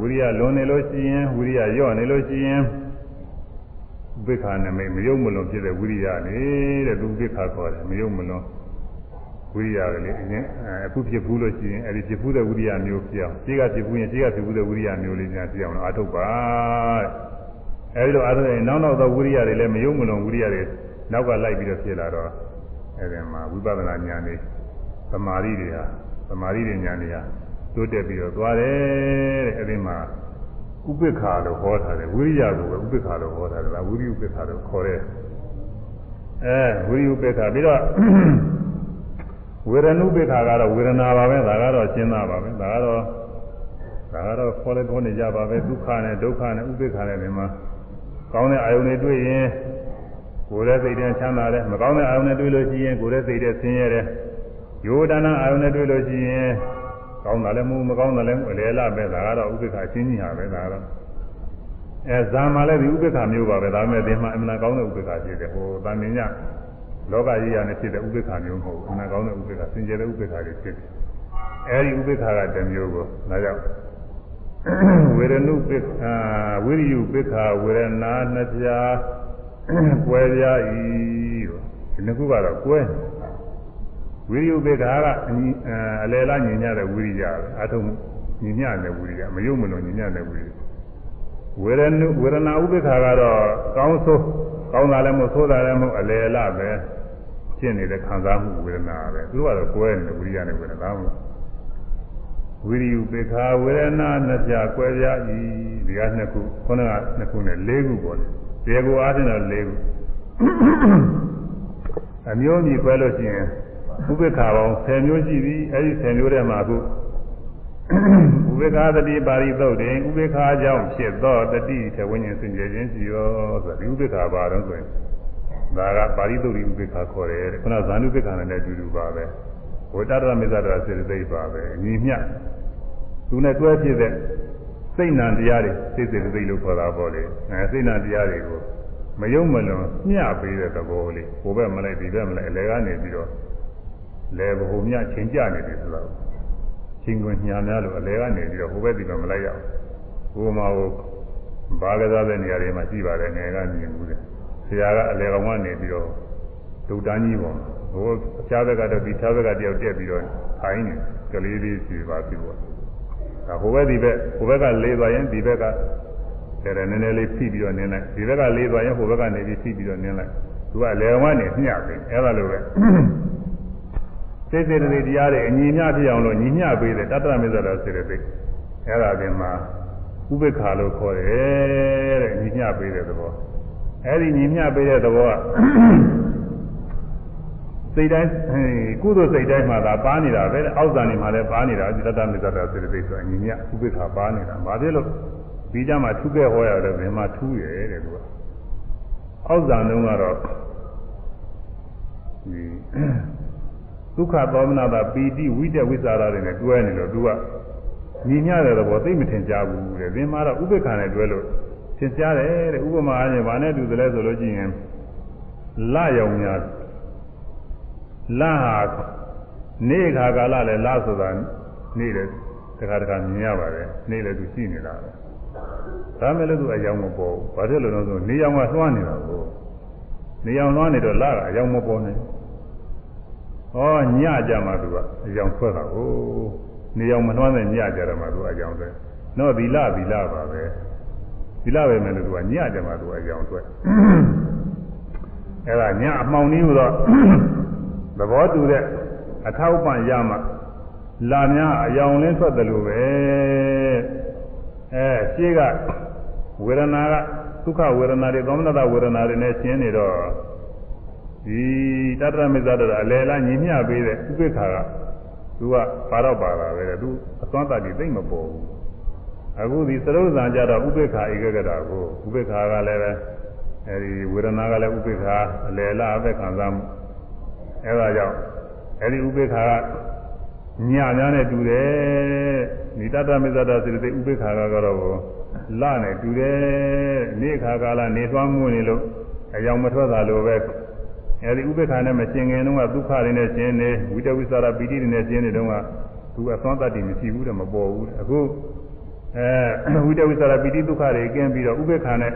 ဝိရိယလွန်နေလို့ရှိရင်ဝိရိယညော့နေလို့ရှိရင်ဥပေက္ခာနမိတ်မယုတ်မလွန်ဖြစ်တဲ့ဝိရိယနေတဲ့သူဥပေက္ခာခေါ်တယ်မယုတ်မလွန်ဝိရိယကလေးအရင်အခုဖြစ်ဘူးလို့ရှိရင်အဲဒီဖြစ်ဘူးတဲ့ဝိရိယမျိုးဖြစ်အောင်ခြေကဖြစ်ဘူးရင်ခြေကဖြစ်ဘူးတဲ့ဝိရိယမျိုးလေးများဖြစ်အောင်အာထုတ်ပါအဲဒီလိုအာထုတ်ရင်နောက်နောက်သောဝိရိယတွေလည်းမယုံမလုံးဝိရိယတွေနောက်ကလိုက်ပြီးတော့ဖြစ်လာတော့အဲဒီမှာဝိပဿနာဉာဏ်တွေသမာဓိတွေဟာသမာဓိတွေဉာဏ်တွေဟာ တိုးတက်ပြီးတော့သွားတယ်တဲ့အဲဒီမှာဥပိ္ပခါလို့ဟောထားတယ်ဝိရိယကိုပဲဥပိ္ပခါလို့ဟောထားတယ်လားဝိရိယဥပိ္ပခါလို့ခေါ်တယ်အဲဝိရိယဥပိ္ပခါပြီးတော့ဝေရဏုပိ္ခာကတော့ဝေဒနာပါပဲဒါကတော့ရှင်းတာပါပဲဒါကတော့ဒါကတော့ခေါ်လဲခေါ်နေကြပါပဲဒုက္ခနဲ့ဒုက္ခနဲ့ဥပိ္ခာနဲ့ဒီမှာကောင်းတဲ့အာယုန်တွေတွေ့ရင်ကိုယ်ရဲ့စိတ်ထဲချမ်းသာတယ်မကောင်းတဲ့အာယုန်တွေတွေ့လို့ရှိရင်ကိုယ်ရဲ့စိတ်ထဲဆင်းရဲတယ်ယောဒနာအာယုန်တွေတွေ့လို့ရှိရင် ကောင်းတာလည်းမဟုတ်မကောင်းတာလည်းအလေလားပဲဒါကတော့ဥပိ္ခာရှင်းကြီးဟာပဲဒါကတော့အဲဇာမှာလည်းဒီဥပိ္ခာမျိုးပါပဲဒါပေမဲ့ဒီမှာအမှန်ကောင်းတဲ့ဥပိ္ခာဖြစ်တယ်ဟိုတာမင်းညလောကကြီးရနဲ့ဖြစ်တဲ့ဥပိ္ပခာမျိုးမဟုတ်ဘူးအနာကောင်းတဲ့ဥပိ္ပခာစင်ကြယ်တဲ့ဥပိ္ပခာတွေဖြစ်တယ်အဲဒီဥပိ္ပခာကတစ်မျိုးကိုဒါကြောင့်ဝေရဏုပိ္ခာဝိရိယုပိ္ခာဝေရဏာနှစ်ပြားကွဲပြားဤဒီနှစ်ခုကတော့ကွဲ ဝိရိယုပိ္ခာကအလယ်လားညီညတဲ့ဝိရိယပဲအထုံးညီညတဲ့ဝိရိယမယုံမလို့ညီညတဲ့ဝိရိယဝေရဏုဝေရဏဥပိ္ပခာကတော့ကောင်းဆိုးကောင်းတာလည်းမဟုတ်ဆိုးတာလည်းမဟုတ်အလယ်လားပဲဖြစ်နေတဲ့ခံစားမှုဝေဒနာပဲသူကတော့ကွဲနေဝိရိယနဲ့ဝေဒနာမဟုတ်ဝိရိယဥပေက္ခဝေဒနာနှစ်ပြကွဲပြားဤဒီကနှစ်ခုခုနကနှစ်ခုနဲ့၄ခုပေါ့လေတရားကိုအားဖြင့်တော့၄ခုအမျိုးမြည်ခွဲလို့ရှိရင် ဥပေက္ခပေါင်း10မျိုးရှိပြီအဲဒီ10မျိုးထဲမှာအခုဥပေက္ခတတိပါရိသုတ်တယ်ဥပေက္ခကြောင့်ဖြစ်သောတတိထေဝိညာဉ်စင်ကြယ်ခြင်းရှိရောဆိုဒီဥပေက္ခပါတော့ဆိုရင်ဒါကပါရိသုတ်ဥပေက္ခခေါ်တယ်ခုနဇာနုပေက္ခနဲ့လည်းအတူတူပါပဲဝိတ္တရမေဇ္ဇရာစေတသိက်ပါပဲညီမျှသူနဲ့တွဲဖြစ်တဲ့စိတ်နံတရားတွေစိတ်စေတသိက်လို့ခေါ်တာပေါ့လေအဲစိတ်နံတရားတွေကိုမယုံမလွန်မျှပေးတဲ့သဘောလေးဟိုဘက်မလိုက်ဒီဘက်မလိုက်အလဲကနေပြီးတော့ လဲဘုံမြချင်းကြနေတယ်ဆိုတော့ချင်းကွင်ညာများလို့အလဲကနေပြီးတော့ဟိုဘက်ဒီဘက်မလိုက်ရဘူးဟိုမှာဟိုဘာကစားတဲ့နေရာတွေမှာရှိပါတယ်ငယ်ကမြင်ဘူးတဲ့ဆရာကအလဲကောင်ကနေပြီးတော့ဒုတ်တန်းကြီးပေါ်ဟိုအခြားဘက်ကတော့ဒီခြားဘက်ကတယောက်တက်ပြီးတော့ထိုင်းနေကလေးလေးစီပါပြီပေါ့ဒါဟိုဘက်ဒီဘက်ဟိုဘက်ကလေးသွားရင်ဒီဘက်ကတယ်တယ်နည်းနည်းလေးဖိပြီးတော့နင်းလိုက်ဒီဘက်ကလေးသွားရင်ဟိုဘက်ကနေပြီးဖိပြီးတော့နင်းလိုက်သူကလေဝါနဲ့ညှပ်တယ်အဲ့ဒါလိုပဲ စိတ်စေတသိက်တရားတွေအညီမျှဖြစ်အောင်လို့ညီမျှပေးတယ်တတ္တမေဇ္ဇရာစေတသိက်အဲ့ဒါပြင်မှာဥပေက္ခလို့ခေါ်တယ်တဲ့ညီမျှပေးတဲ့သဘောအဲ့ဒီညီမျှပေးတဲ့သဘောကစိတ်တိုင်းကုသိုလ်စိတ်တိုင်းမှာသာပါနေတာပဲအောက်ဇာနေမှာလည်းပါနေတာဒီတတ္တမေဇ္ဇရာစေတသိက်ဆိုအညီမျှဥပေက္ခပါနေတာဘာဖြစ်လို့ဒီကြမှာထူးခဲ့ဟောရတယ်ဘယ်မှာထူးရဲတဲ့သူကအောက်ဇာတုန်းကတော့ဒီ ဒုက္ခသောမနာတာပီတိဝိတ္တဝိသရာတွေနဲ့တွဲနေလို့သူကညီမျှတဲ့သဘောသိမထင်ကြဘူးတဲ့ဒီမှာတော့ဥပေက္ခနဲ့တွဲလို့သင်ကြားတယ်တဲ့ဥပမာအားဖြင့်ဗာနဲ့တူတယ်လဲဆိုလို့ရှိရင်လရောင်များလဟာနေခါကာလလည်းလဆိုတာနေတယ်တခါတခါမြင်ရပါတယ်နေလည်းသူရှိနေတာပဲဒါမဲ့လည်းသူအယောင်မပေါ်ဘူးဘာဖြစ်လို့လဲဆိုနေရောင်ကလွှမ်းနေတာကိုနေရောင်လွှမ်းနေတော့လကအယောင်မပေါ်နဲ့ ဩညကြမှာသူကအယောင်ဆွဲတာကိုနေရောင်မလွှမ်းတဲ့ညကြတယ်မှာသူအယောင်ဆွဲတော့ဒီလဒီလပါပဲဒီလပဲမဲ့လို့သူကညကြမှာသူအယောင်ဆွဲအဲ့ဒါညအမှောင်နည်းဟူတော့သဘောတူတဲ့အထောက်ပံ့ရမှလာများအယောင်လင်းထွက်တယ်လို့ပဲအဲရှင်းကဝေဒနာကဒုက္ခဝေဒနာတွေသောမနတဝေဒနာတွေနဲ့ရှင်းနေတော့ ဒီတတ္တမေဇ္ဇတအလယ်လားညီမျှပေးတဲ့ဥပိ္ပခါကသူကပါတော့ပါတာပဲသူအသွမ်းတတ်ပြီးသိမ့်မပေါ်ဘူးအခုဒီသရုပ်ဇံကြတော့ဥပိ္ပခါဧကဂတာကိုဥပိ္ပခါကလည်းပဲအဲဒီဝေဒနာကလည်းဥပိ္ပခါအလယ်လားအသက်ခံစားမှုအဲဒါကြောင့်အဲဒီဥပိ္ပခါကညများနဲ့တူတယ်ဒီတတ္တမေဇ္ဇတာစေတသိက်ဥပိ္ပခါကတော့လနဲ့တူတယ်နေ့ခါကာလနေသွားမှုနေလို့အယောင်မထွက်တာလိုပဲ အဲဒီဥပိ္ပခါနဲ့မရှင်းခင်တုန်းကဒုက္ခတွေနဲ့ရှင်းနေဝိတဝိသရာပီတိတွေနဲ့ရှင်းနေတုန်းကသူအသွမ်းတတ်တယ်မရှိဘူးတဲ့မပေါ်ဘူးတဲ့အခုအဲဝိတဝိသရာပီတိဒုက္ခတွေကင်းပြီးတော့ဥပိ္ပခါနဲ့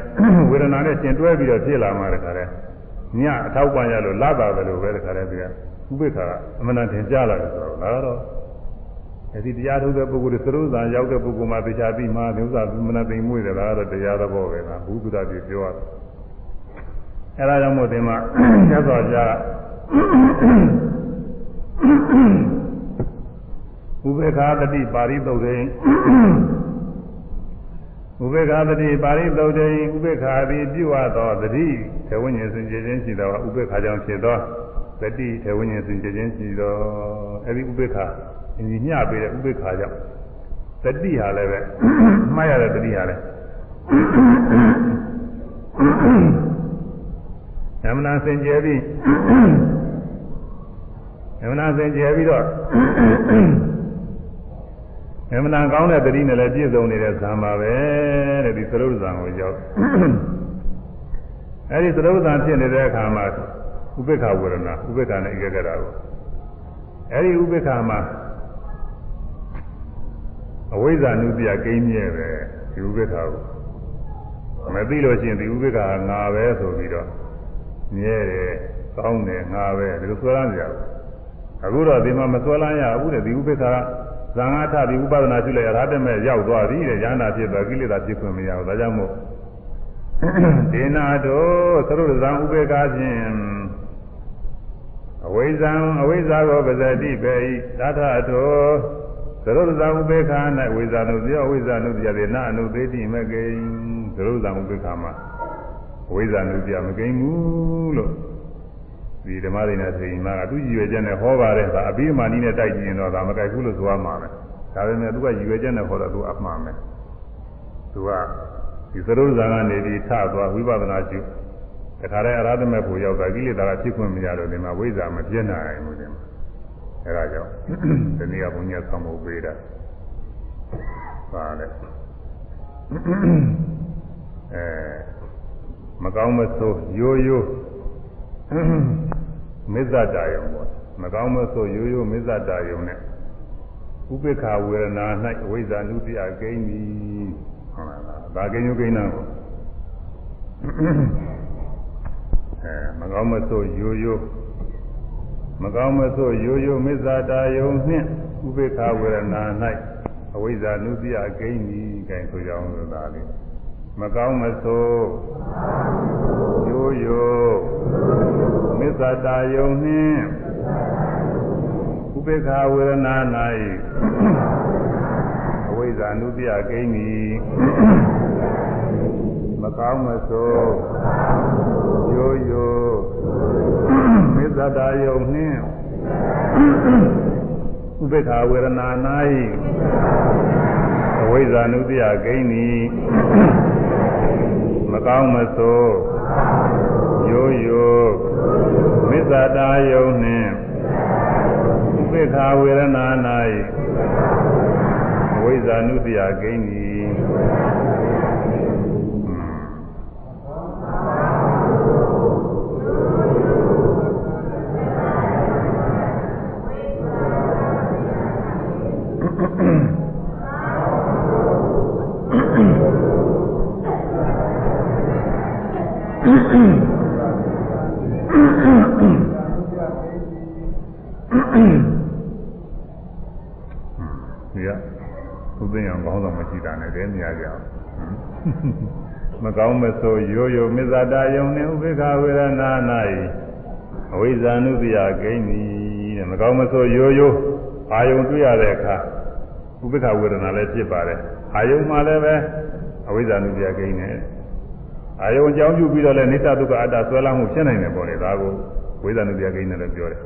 ဝေဒနာနဲ့ရှင်းတွဲပြီးတော့ဖြစ်လာမှတခါတည်းညအထောက်ပံ့ရလို့လာတာပဲလို့ပဲတခါတည်းပြဥပိ္ပခါကအမှန်တန်ထင်ရှားလာတယ်ဆိုတော့ဒါတော့အဲဒီတရားထုတ်တဲ့ပုဂ္ဂိုလ်တွေသရုပ်ဇာရောက်တဲ့ပုဂ္ဂိုလ်မှတရားပြီးမှဥစ္စာမနာသိမ့်မွေ့တယ်လားတော့တရားသဘောပဲလားဘုဒ္ဓတာပြပြောရတယ် အဲဒါကြောင့်မို့ဒီမှာသက်တော်ကြဥပေက္ခတတိပါရိသုတ်တေဥပေက္ခတတိပါရိသုတ်တေဥပေက္ခသည်ပြုအပ်သောတတိထေဝိညာဉ်စင်ကြယ်ခြင်းရှိသောဥပေက္ခကြောင့်ဖြစ်သောတတိထေဝိညာဉ်စင်ကြယ်ခြင်းရှိသောအဲဒီဥပေက္ခအညီမျှပေးတဲ့ဥပေက္ခကြောင့်တတိဟာလည်းပဲမှားရတဲ့တတိဟာလည်း ဓမ္မနာစင်ကြယ်ပြီးဓမ္မနာစင်ကြယ်ပြီးတော့ဓမ္မနာကောင်းတဲ့တတိနဲ့လည်းပြည့်စုံနေတဲ့ဇာမှာပဲတဲ့ဒီသရုပ်ဇာကိုရောက်အဲဒီသရုပ်ဇာဖြစ်နေတဲ့အခါမှာဥပေက္ခဝေဒနာဥပေက္ခနဲ့ဧကဂရကိုအဲဒီဥပေက္ခမှာအဝိဇ္ဇာနုတ္တိယကိန်းမြဲပဲဒီဥပေက္ခကိုမသိလို့ရှိရင်ဒီဥပေက္ခကငါပဲဆိုပြီးတော့ မြဲတယ်ကောင်းတယ်ငါပဲဒီလိုဆွဲလန်းကြရဘူးအခုတော့ဒီမှာမဆွဲလန်းရဘူးတဲ့ဒီဥပေက္ခကဇာငါထဒီဥပဒနာရှိလိုက်ရဟတမဲ့ရောက်သွားပြီတဲ့ဉာဏ်နာဖြစ်သွားကိလေသာဖြစ်ခွင့်မရဘူးဒါကြောင့်မို့ဒေနာတို့သရုပ်ဇံဥပေက္ခဖြင့်အဝိဇ္ဇံအဝိဇ္ဇာကိုပဇတိပေဤသထထောသရုပ်ဇာဥပေက္ခ၌ဝိဇာနုတိယဝိဇာနုတိယရေနအနုသေးတိမကိဉ္သရုပ်ဇာဥပေက္ခမှာ ဝိဇာနုတိယမကိဉ္ဘူးလို့ဒီဓမ္မရိနာသိရင်မှာသူရည်ရွယ်ချက်နဲ့ဟောပါတယ်ဒါအဘိဓမ္မာနည်းနဲ့တိုက်ကြည့်ရင်တော့ဒါမကြိုက်ဘူးလို့ဆိုရမှာပဲဒါပေမဲ့သူကရည်ရွယ်ချက်နဲ့ဟောတော့သူအမှားမယ်သူကဒီသရုပ်ဇာကနေပြီးထသွားဝိပဿနာကျူတခါတည်းအရဟတမေဖို့ရောက်တာကိလေသာကဖြစ်ခွင့်မရတော့ဒီမှာဝိဇ္ဇာမပြည့်နိုင်ဘူးဒီမှာအဲဒါကြောင့်ဒီနေ့ကဘုညာဆောင်ဖို့ပေးတာပါလေအဲ မကောင်းမဆိုးရိုးရိုးမစ္ဆတာယုံပေါ့မကောင်းမဆိုးရိုးရိုးမစ္ဆတာယုံနဲ့ဥပေက္ခဝေဒနာ၌အဝိဇ္ဇာနုတ္တိအကိန်းသည်ဟုတ်လားဒါကိန်းယုကိန်းနာကိုအဲမကောင်းမဆိုးရိုးရိုးမကောင်းမဆိုးရိုးရိုးမစ္ဆတာယုံနှင့်ဥပေက္ခဝေဒနာ၌အဝိဇ္ဇာနုတ္တိအကိန်းသည်ကိုင်ဆိုကြအောင်လို့ဒါလေး မကောင်းမဆိုးရိုးရိုးမစ္ဆတာယုံနှင့်ဥပေက္ခဝေဒနာ၌အဝိဇ္ဇာနုတ္တိအကိန်းသည်မကောင်းမဆိုးရိုးရိုးမစ္ဆတာယုံနှင့်ဥပေက္ခဝေဒနာ၌အဝိဇ္ဇာနုတ္တိယဂိန်းသည် မကောင်းမဆိုးရိုးရိုးမစ္ဆတာယုံနှင့်ဥပေက္ခဝေဒနာ၌အဝိဇ္ဇာနုတ္တိယဂိ န်းသည်ဒီကဥပင်းအောင်ကောင်းဆောင်မရှိတာနဲ့တည်းမြာကြအောင်မကောင်းမဆိုးရိုးရိုးမစ္ဆတာယုံနှင့်ဥပေက္ခဝေဒနာ၌အဝိဇ္ဇာနုတ္တိယဂိမ့်သည်တဲ့မကောင်းမဆိုးရိုးရိုးအာယုံတွေ့ရတဲ့အခါဥပေက္ခဝေဒနာလည်းဖြစ်ပါတယ်အာယုံမှလည်းပဲအဝိဇ္ဇာနုတ္တိယဂိမ့်တယ် အာယုံအကြောင်းပြုပြီးတော့လည်းနိစ္စဒုက္ခအတ္တဆွဲလမ်းမှုဖြစ်နိုင်တယ်ပေါ့လေဒါကိုဝိဇ္ဇာနုတ္တိယဂိမ့်တယ်လို့ပြောတယ်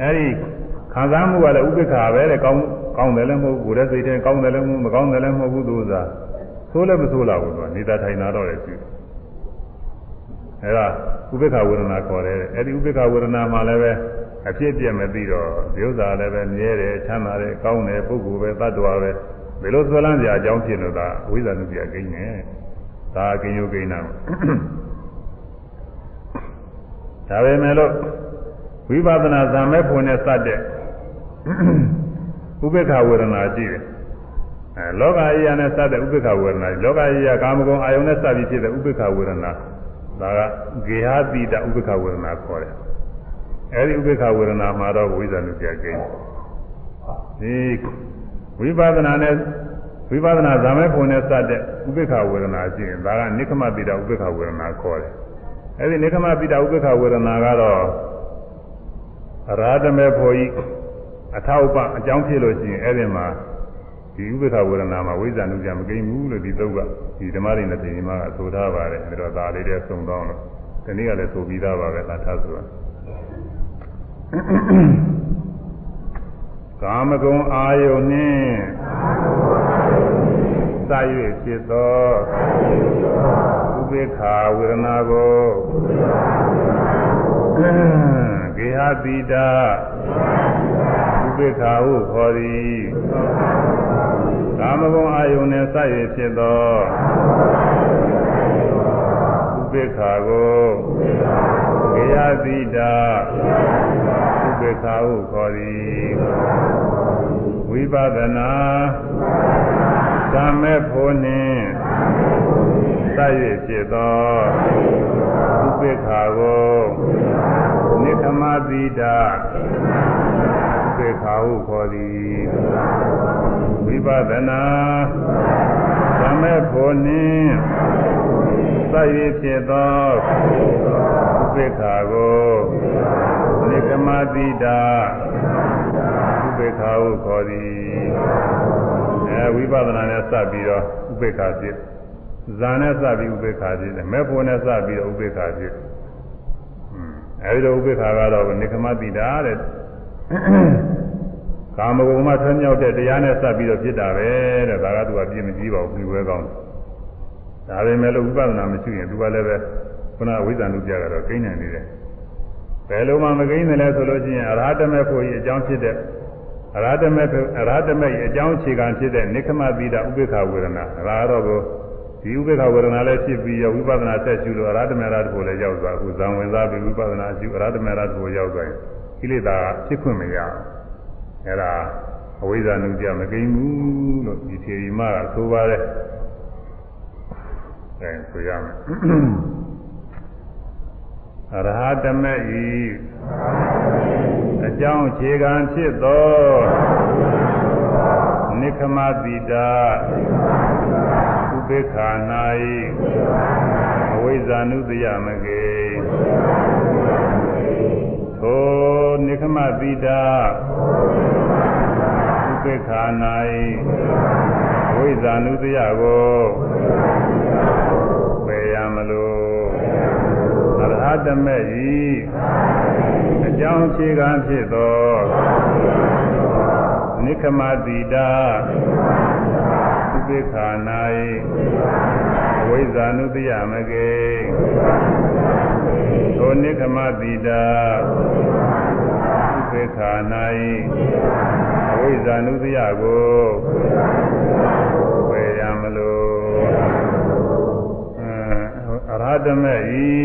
အဲဒီခံစားမှုကလည်းဥပိ္ပခာပဲတဲ့ကောင်းကောင်းတယ်လည်းမဟုတ်ဘူးကိုယ်ရဲ့စိတ်ထဲကောင်းတယ်လည်းမဟုတ်မကောင်းတယ်လည်းမဟုတ်ဘူးသူကဆိုးလည်းမဆိုးလာဘူးသူကနေတာထိုင်တာတော့လည်းရှိတယ်အဲဒါဥပိ္ပခာဝေဒနာခေါ်တယ်အဲဒီဥပိ္ပခာဝေဒနာမှာလည်းပဲအဖြစ်ပြက်မသိတော့ဒီဥစ္စာလည်းပဲမြဲတယ်ချမ်းသာတယ်ကောင်းတယ်ပုဂ္ဂိုလ်ပဲတ attva ပဲဘယ်လိုဆွဲလန်းကြအကြောင်းဖြစ်လို့ဒါဝိဇ္ဇာနုပြကိန်းနေ ဒါကိန်းယုကိန်းနာဒါပဲမဲ့လို့ဝိပဿနာဇာမဲ့ဖွင့်နဲ့စတဲ့ဥပေက္ခဝေဒနာရှိတယ်အဲလောကကြီးရနဲ့စတဲ့ဥပေက္ခဝေဒနာလောကကြီးရကာမဂုဏ်အာယုန်နဲ့စပြီးဖြစ်တဲ့ဥပေက္ခဝေဒနာဒါကဂေဟတိတဥပေက္ခဝေဒနာခေါ်တယ်အဲဒီဥပေက္ခဝေဒနာမှာတော့ဝိဇ္ဇာနုပြကိန်းဒီဝိပဿနာနဲ့ ဝိပဿနာဇာမဲ့ဖွင့်နဲ့စတဲ့ဥပေက္ခဝေဒနာရှိရင်ဒါကနိခမတိတဥပေက္ခဝေဒနာခေါ်တယ်အဲဒီနိခမတိတဥပေက္ခဝေဒနာကတော့အရာဓမေဖို့ဤအထောက်ပံ့အကြောင်းဖြစ်လို့ရှိရင်အဲ့ဒီမှာဒီဥပ္ပခဝေဒနာမှာဝိဇ္ဇာနုပြမကိန်းဘူးလို့ဒီသုတ်ကဒီဓမ္မရင်းနဲ့ပြင်မှာဆိုထားပါတယ်အဲတော့ဒါလေးတည်းစုံတောင်းလို့ဒီနေ့ကလည်းဆိုပြီးသားပါပဲသာထားဆိုတာ ကာမဂုဏ်အာယုန်နှင့်စာ၍ဖြစ်သောဥပေက္ခဝေဒနာကိုဂေဟတိတာဥပေက္ခဟုခေါ်သည်ကာမဂုဏ်အာယုန်နှင့်စာ၍ဖြစ်သောဥပေက္ခကိုဂေဟတိတာဥ ပေက္ခဟုခေါ်သည်ဝိပဿနာသမ္မေဖို့နှင့်စ၍ဖြစ်သောဥပေက္ခကိုနိခမတိတာဥပေက္ခဟုခေါ်သည်ဝိပဿနာသမ္မေဖို့နှင့်စသတ်၍ဖြစ်သောဥပေက္ခာကို နိကမတိတာဥပေက္ခာဟုခေါ်သည်အဲဝိပဿနာနဲ့စပ်ပြီးတော့ဥပေက္ခာဖြစ်ဇာနဲ့စပ်ပြီးဥပေက္ခာဖြစ်တယ်မေဖို့နဲ့စပ်ပြီးတော့ဥပေက္ခာဖြစ်အဲဒီတော့ဥပေက္ခာကတော့နိကမတိတာတဲ့ကာမဂုဏ်မှာထွံ့မြောက်တဲ့တရားနဲ့စပ်ပြီးတော့ဖြစ်တာပဲတဲ့ဒါကသူကပြည့်မကြည့်ပါဘူးပြီးဝဲကောင်းဒါပဲမဲ့လို့ဝိပဿနာမရှိရင်သူကလည်းပဲခုနအဝိဇ္ဇာနုပြကတော့ကိန်းနိုင်နေတယ် ဘယ်လိုမှမကိန်းတယ်လဲဆိုလို့ရှိရင်အရဟတမေဖို့ကြီးအကြောင်းဖြစ်တဲ့အရဟတမေအရဟတမေရဲ့အကြောင်းအခြေခံဖြစ်တဲ့နိခမသီတာဥပေက္ခဝေဒနာဒါကတော့ကိုဒီဥပေက္ခဝေဒနာလည်းဖြစ်ပြီးရဝိပဿနာဆက်ရှုလို့အရဟတမေရတ္တကိုလည်းရောက်သွားအခုဇံဝင်စားပြီးဝိပဿနာရှုအရဟတမေရတ္တကိုရောက်သွားရင်ကိလေသာဖြစ်ခွင့်မရဘူးအဲ့ဒါအဝိဇ္ဇာနုပြမကိန်းဘူးလို့ဒီထေရီမကဆိုပါတယ်အဲဆိုရမယ် အရဟတမေဤအကြောင်းခြေခံဖြစ်သောနိခမတိတာဥပေက္ခာ၌အဝိဇ္ဇာနုတယမကေသောနိခမတိတာဥပေက္ခာ၌အဝိဇ္ဇာနုတယကိုပယ်ရမလို့အရဟ တမေဤအကြောင်းခြေခံဖြစ်သောနိခမတိတာဥပေက္ခာ၌အဝိဇ္ဇာနုတယမကေသောနိခမတိတာဥပေက္ခာ၌အဝိဇ္ဇာနုတယကိုဝေရမလို့ အရဟတမေဤ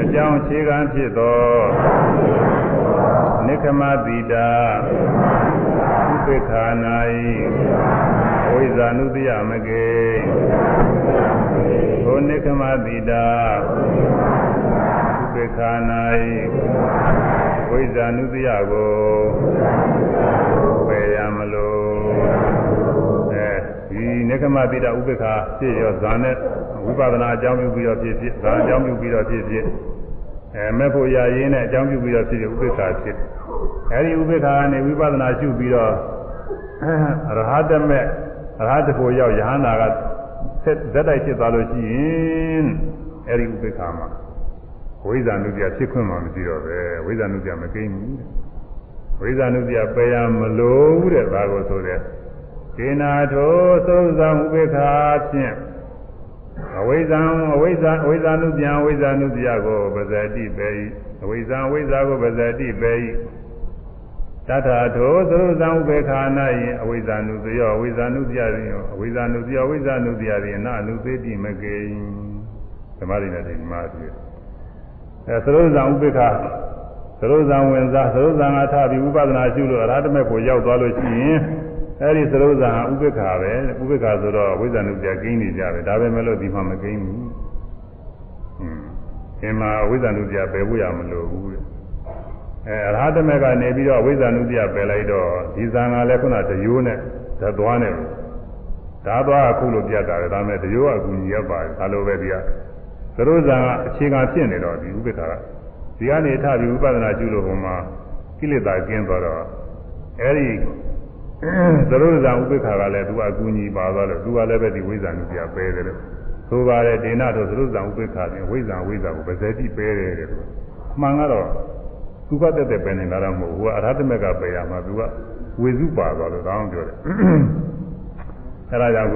အကြောင်းခြေခံဖြစ်သောနိခမတိတာဥပေက္ခာ၌အဝိဇ္ဇာနုတယမကေသောနိခမတိတာဥပေက္ခာ၌ဝိဇ္ဇာနုတယကိုပယ်ရမလို့အဲဒီနိခမတိတာဥပေက္ခာဖြစ်ရောဇာနဲ့ဝိ ပဿနာအကြောင်းပြုပြီးတော့ဖြစ်ဖြစ်ဇာအကြောင်းပြုပြီးတော့ဖြစ်ဖြစ်အဲမဲ့ဖို့ရရင်းနဲ့အကြောင်းပြုပြီးတော့ဖြစ်ဖြစ်ဥပေက္ခာဖြစ်အဲဒီဥပေက္ခာကနေဝိပဿနာရှုပြီးတော့ရဟတမေရဟတဖို့ရောက်ယဟန္တာကဆက်ဇက်တိုက်ဖြစ်သွားလို့ရှိရင်အဲဒီဥပေက္ခာမှာဝိဇ္ဇာနုပြဖြစ်ခွင့်မှမရှိတော့ပဲဝိဇ္ဇာနုပြမကိန်းဘူးဝိဇ္ဇာနုပြပယ်ရမလို့တဲ့ဒါကိုဆိုတဲ့ဒေနာထောသုံးဆောင်ဥပေက္ခာဖြင့် အဝိဇ္ဇံအဝိဇ္ဇာအဝိဇ္ဇာနုပြန်အဝိဇ္ဇာနုပြကိုပဇတိပေ၏အဝိဇ္ဇံအဝိဇ္ဇာကိုပဇတိပေ၏တထာထောသုံးဆောင်ဥပေက္ခာ၌အဝိဇ္ဇာနုပြအဝိဇ္ဇာနုပြသည်အဝိဇ္ဇာနုပြအဝိဇ္ဇာနုပြသည်နာအနုသေတိမကေဓမ္မရင်းနဲ့ဒီမှာပြည့်အဲသရုပ်ဇံဥပေက္ခသရုပ်ဇံဝင်စားသရုပ်ဇံကထပြီးဝိပဿနာရှုလို့အရဟတမေကိုရောက်သွားလို့ရှိရင် အဲဒီသရုပ်ဇံဥပေက္ခပဲဥပေက္ခဆိုတော့ဝိဇ္ဇာနုပြကိန်းနေကြပဲဒါပဲမဲ့လို့ဒီမှာမကိန်းဘူးဟွန်းဒီမှာဝိဇ္ဇာနုပြပယ်ဖို့ရမလို့ဘူးအဲအရဟတမေကနေပြီးတော့ဝိဇ္ဇာနုပြပယ်လိုက်တော့ဒီဇံကလည်းခုနတရိုးနဲ့ဓာတ်သွားနဲ့ဓာတ်သွားအခုလိုပြတ်တာလေဒါမဲ့တရိုးကအကူကြီးရပါတယ်ဒါလိုပဲဒီကသရုပ်ဇံကအခြေခံဖြစ်နေတော့ဒီဥပေက္ခကဒီကနေထပြီးဝိပဿနာကျุလို့ဟိုမှာကိလေသာကျင်းသွားတော့အဲဒီ သရုပ်ဇံဥပေက္ခကလည်းသူကအကူကြီးပါသွားလို့သူကလည်းပဲဒီဝိဇ္ဇာနုပြပဲတယ်လို့ဆိုပါတယ်ဒေနတို့သရုပ်ဇံဥပေက္ခပြင်ဝိဇ္ဇာဝိဇ္ဇာကိုပဇေတိပဲတယ်တဲ့သူမှန်ကတော့သူကတက်တက်ပဲနေတာတော့မဟုတ်ဘူးကအရဟတမေကပဲရမှာသူကဝေစုပါသွားလို့တောင်းပြောတယ်အဲဒါကြောင့်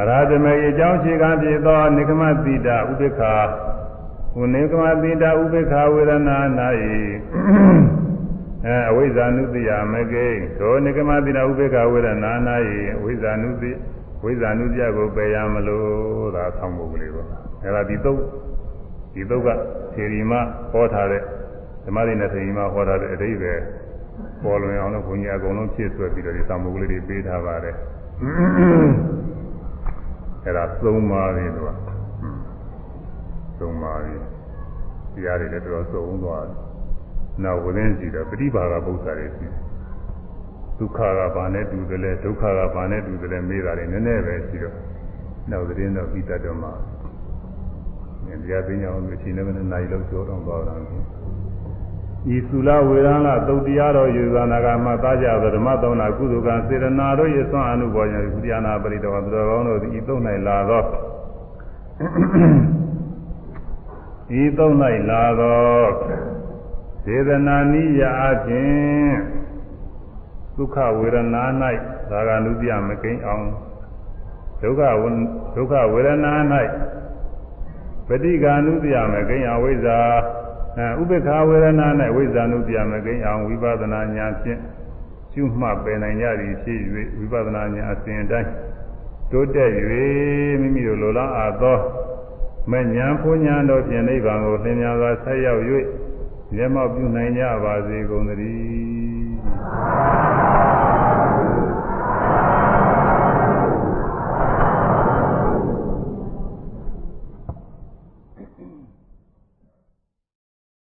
အရာဇမေအကြောင်းရှိကံဖြစ်သောနိကမတိတာဥပေက္ခာဟိုနိကမတိတာဥပေက္ခာဝေဒနာ၌ အဲအဝိဇ္ဇာနုတ္တိယမကိသောနိကမတိတာဥပေက္ခာဝေဒနာ၌အဝိဇ္ဇာနုတ္တိဝိဇ္ဇာနုတ္တိယကိုပယ်ရမလို့ဒါဆောင်းဖို့ကလေးပေါ့အဲဒါဒီသုတ်ဒီသုတ်ကထေရီမဟောထားတဲ့ဓမ္မရင်းနဲ့ထေရီမဟောထားတဲ့အတိပ္ပယ်ပေါ်လွင်အောင်လို့ဘုန်းကြီးအကုန်လုံးဖြည့်ဆွဲပြီးတော့ဒီဆောင်းဖို့ကလေးတွေပေးထားပါတယ်အဲ့ဒါသုံးပါးပြီသူကသုံးပါးပြီတရားတွေလည်းတော်တော်စုံသွားတယ် နောက်ဝိသင်းကြည့်တော့ပฏิဘာဂပု္ပ္ပာတွေရှိတယ်ဒုက္ခကဘာနဲ့တူတယ်လဲဒုက္ခကဘာနဲ့တူတယ်လဲမေးတာတွေနည်းနည်းပဲရှိတော့နောက်သတင်းတော့ပြီးတတ်တော့မှတရားသိညာအောင်အချိန်နဲ့မနဲ့နိုင်လို့ပြောတော့ပါတော့ဤသုလဝေရဏသုတ်တရားတော်ယူဇာနာကမှသားကြသောဓမ္မသုံးနာကုသကံစေရနာတို့ရဲ့သွန်အနုဘောယကုတရားနာပရိတော်သူတော်ကောင်းတို့ဤသုံး၌လာသောဤသုံး၌လာသော စေတနာနိယအခြင်းဒုက္ခဝေဒနာ၌သာဂ ानु ပြမကိန်းအောင်ဒုက္ခဒုက္ခဝေဒနာ၌ပฏิကာနုပြမကိန်းအဝိဇ္ဇာဥပေက္ခဝေဒနာ၌ဝိဇ္ဇာနုပြမကိန်းအောင်ဝိပဿနာဉာဏ်ဖြင့်ရှုမှတ်ပယ်နိုင်ကြသည်ဖြစ်၍ဝိပဿနာဉာဏ်အစဉ်တိုင်းတိုးတက်၍မိမိတို့လိုလားအပ်သောမဉဏ်ပူညာတို့ဖြင့်နိဗ္ဗာန်ကိုသင်ညာစွာဆက်ရောက်၍ မျက်မှောက်ပြုနိုင်ကြပါစေကုန်သတည်း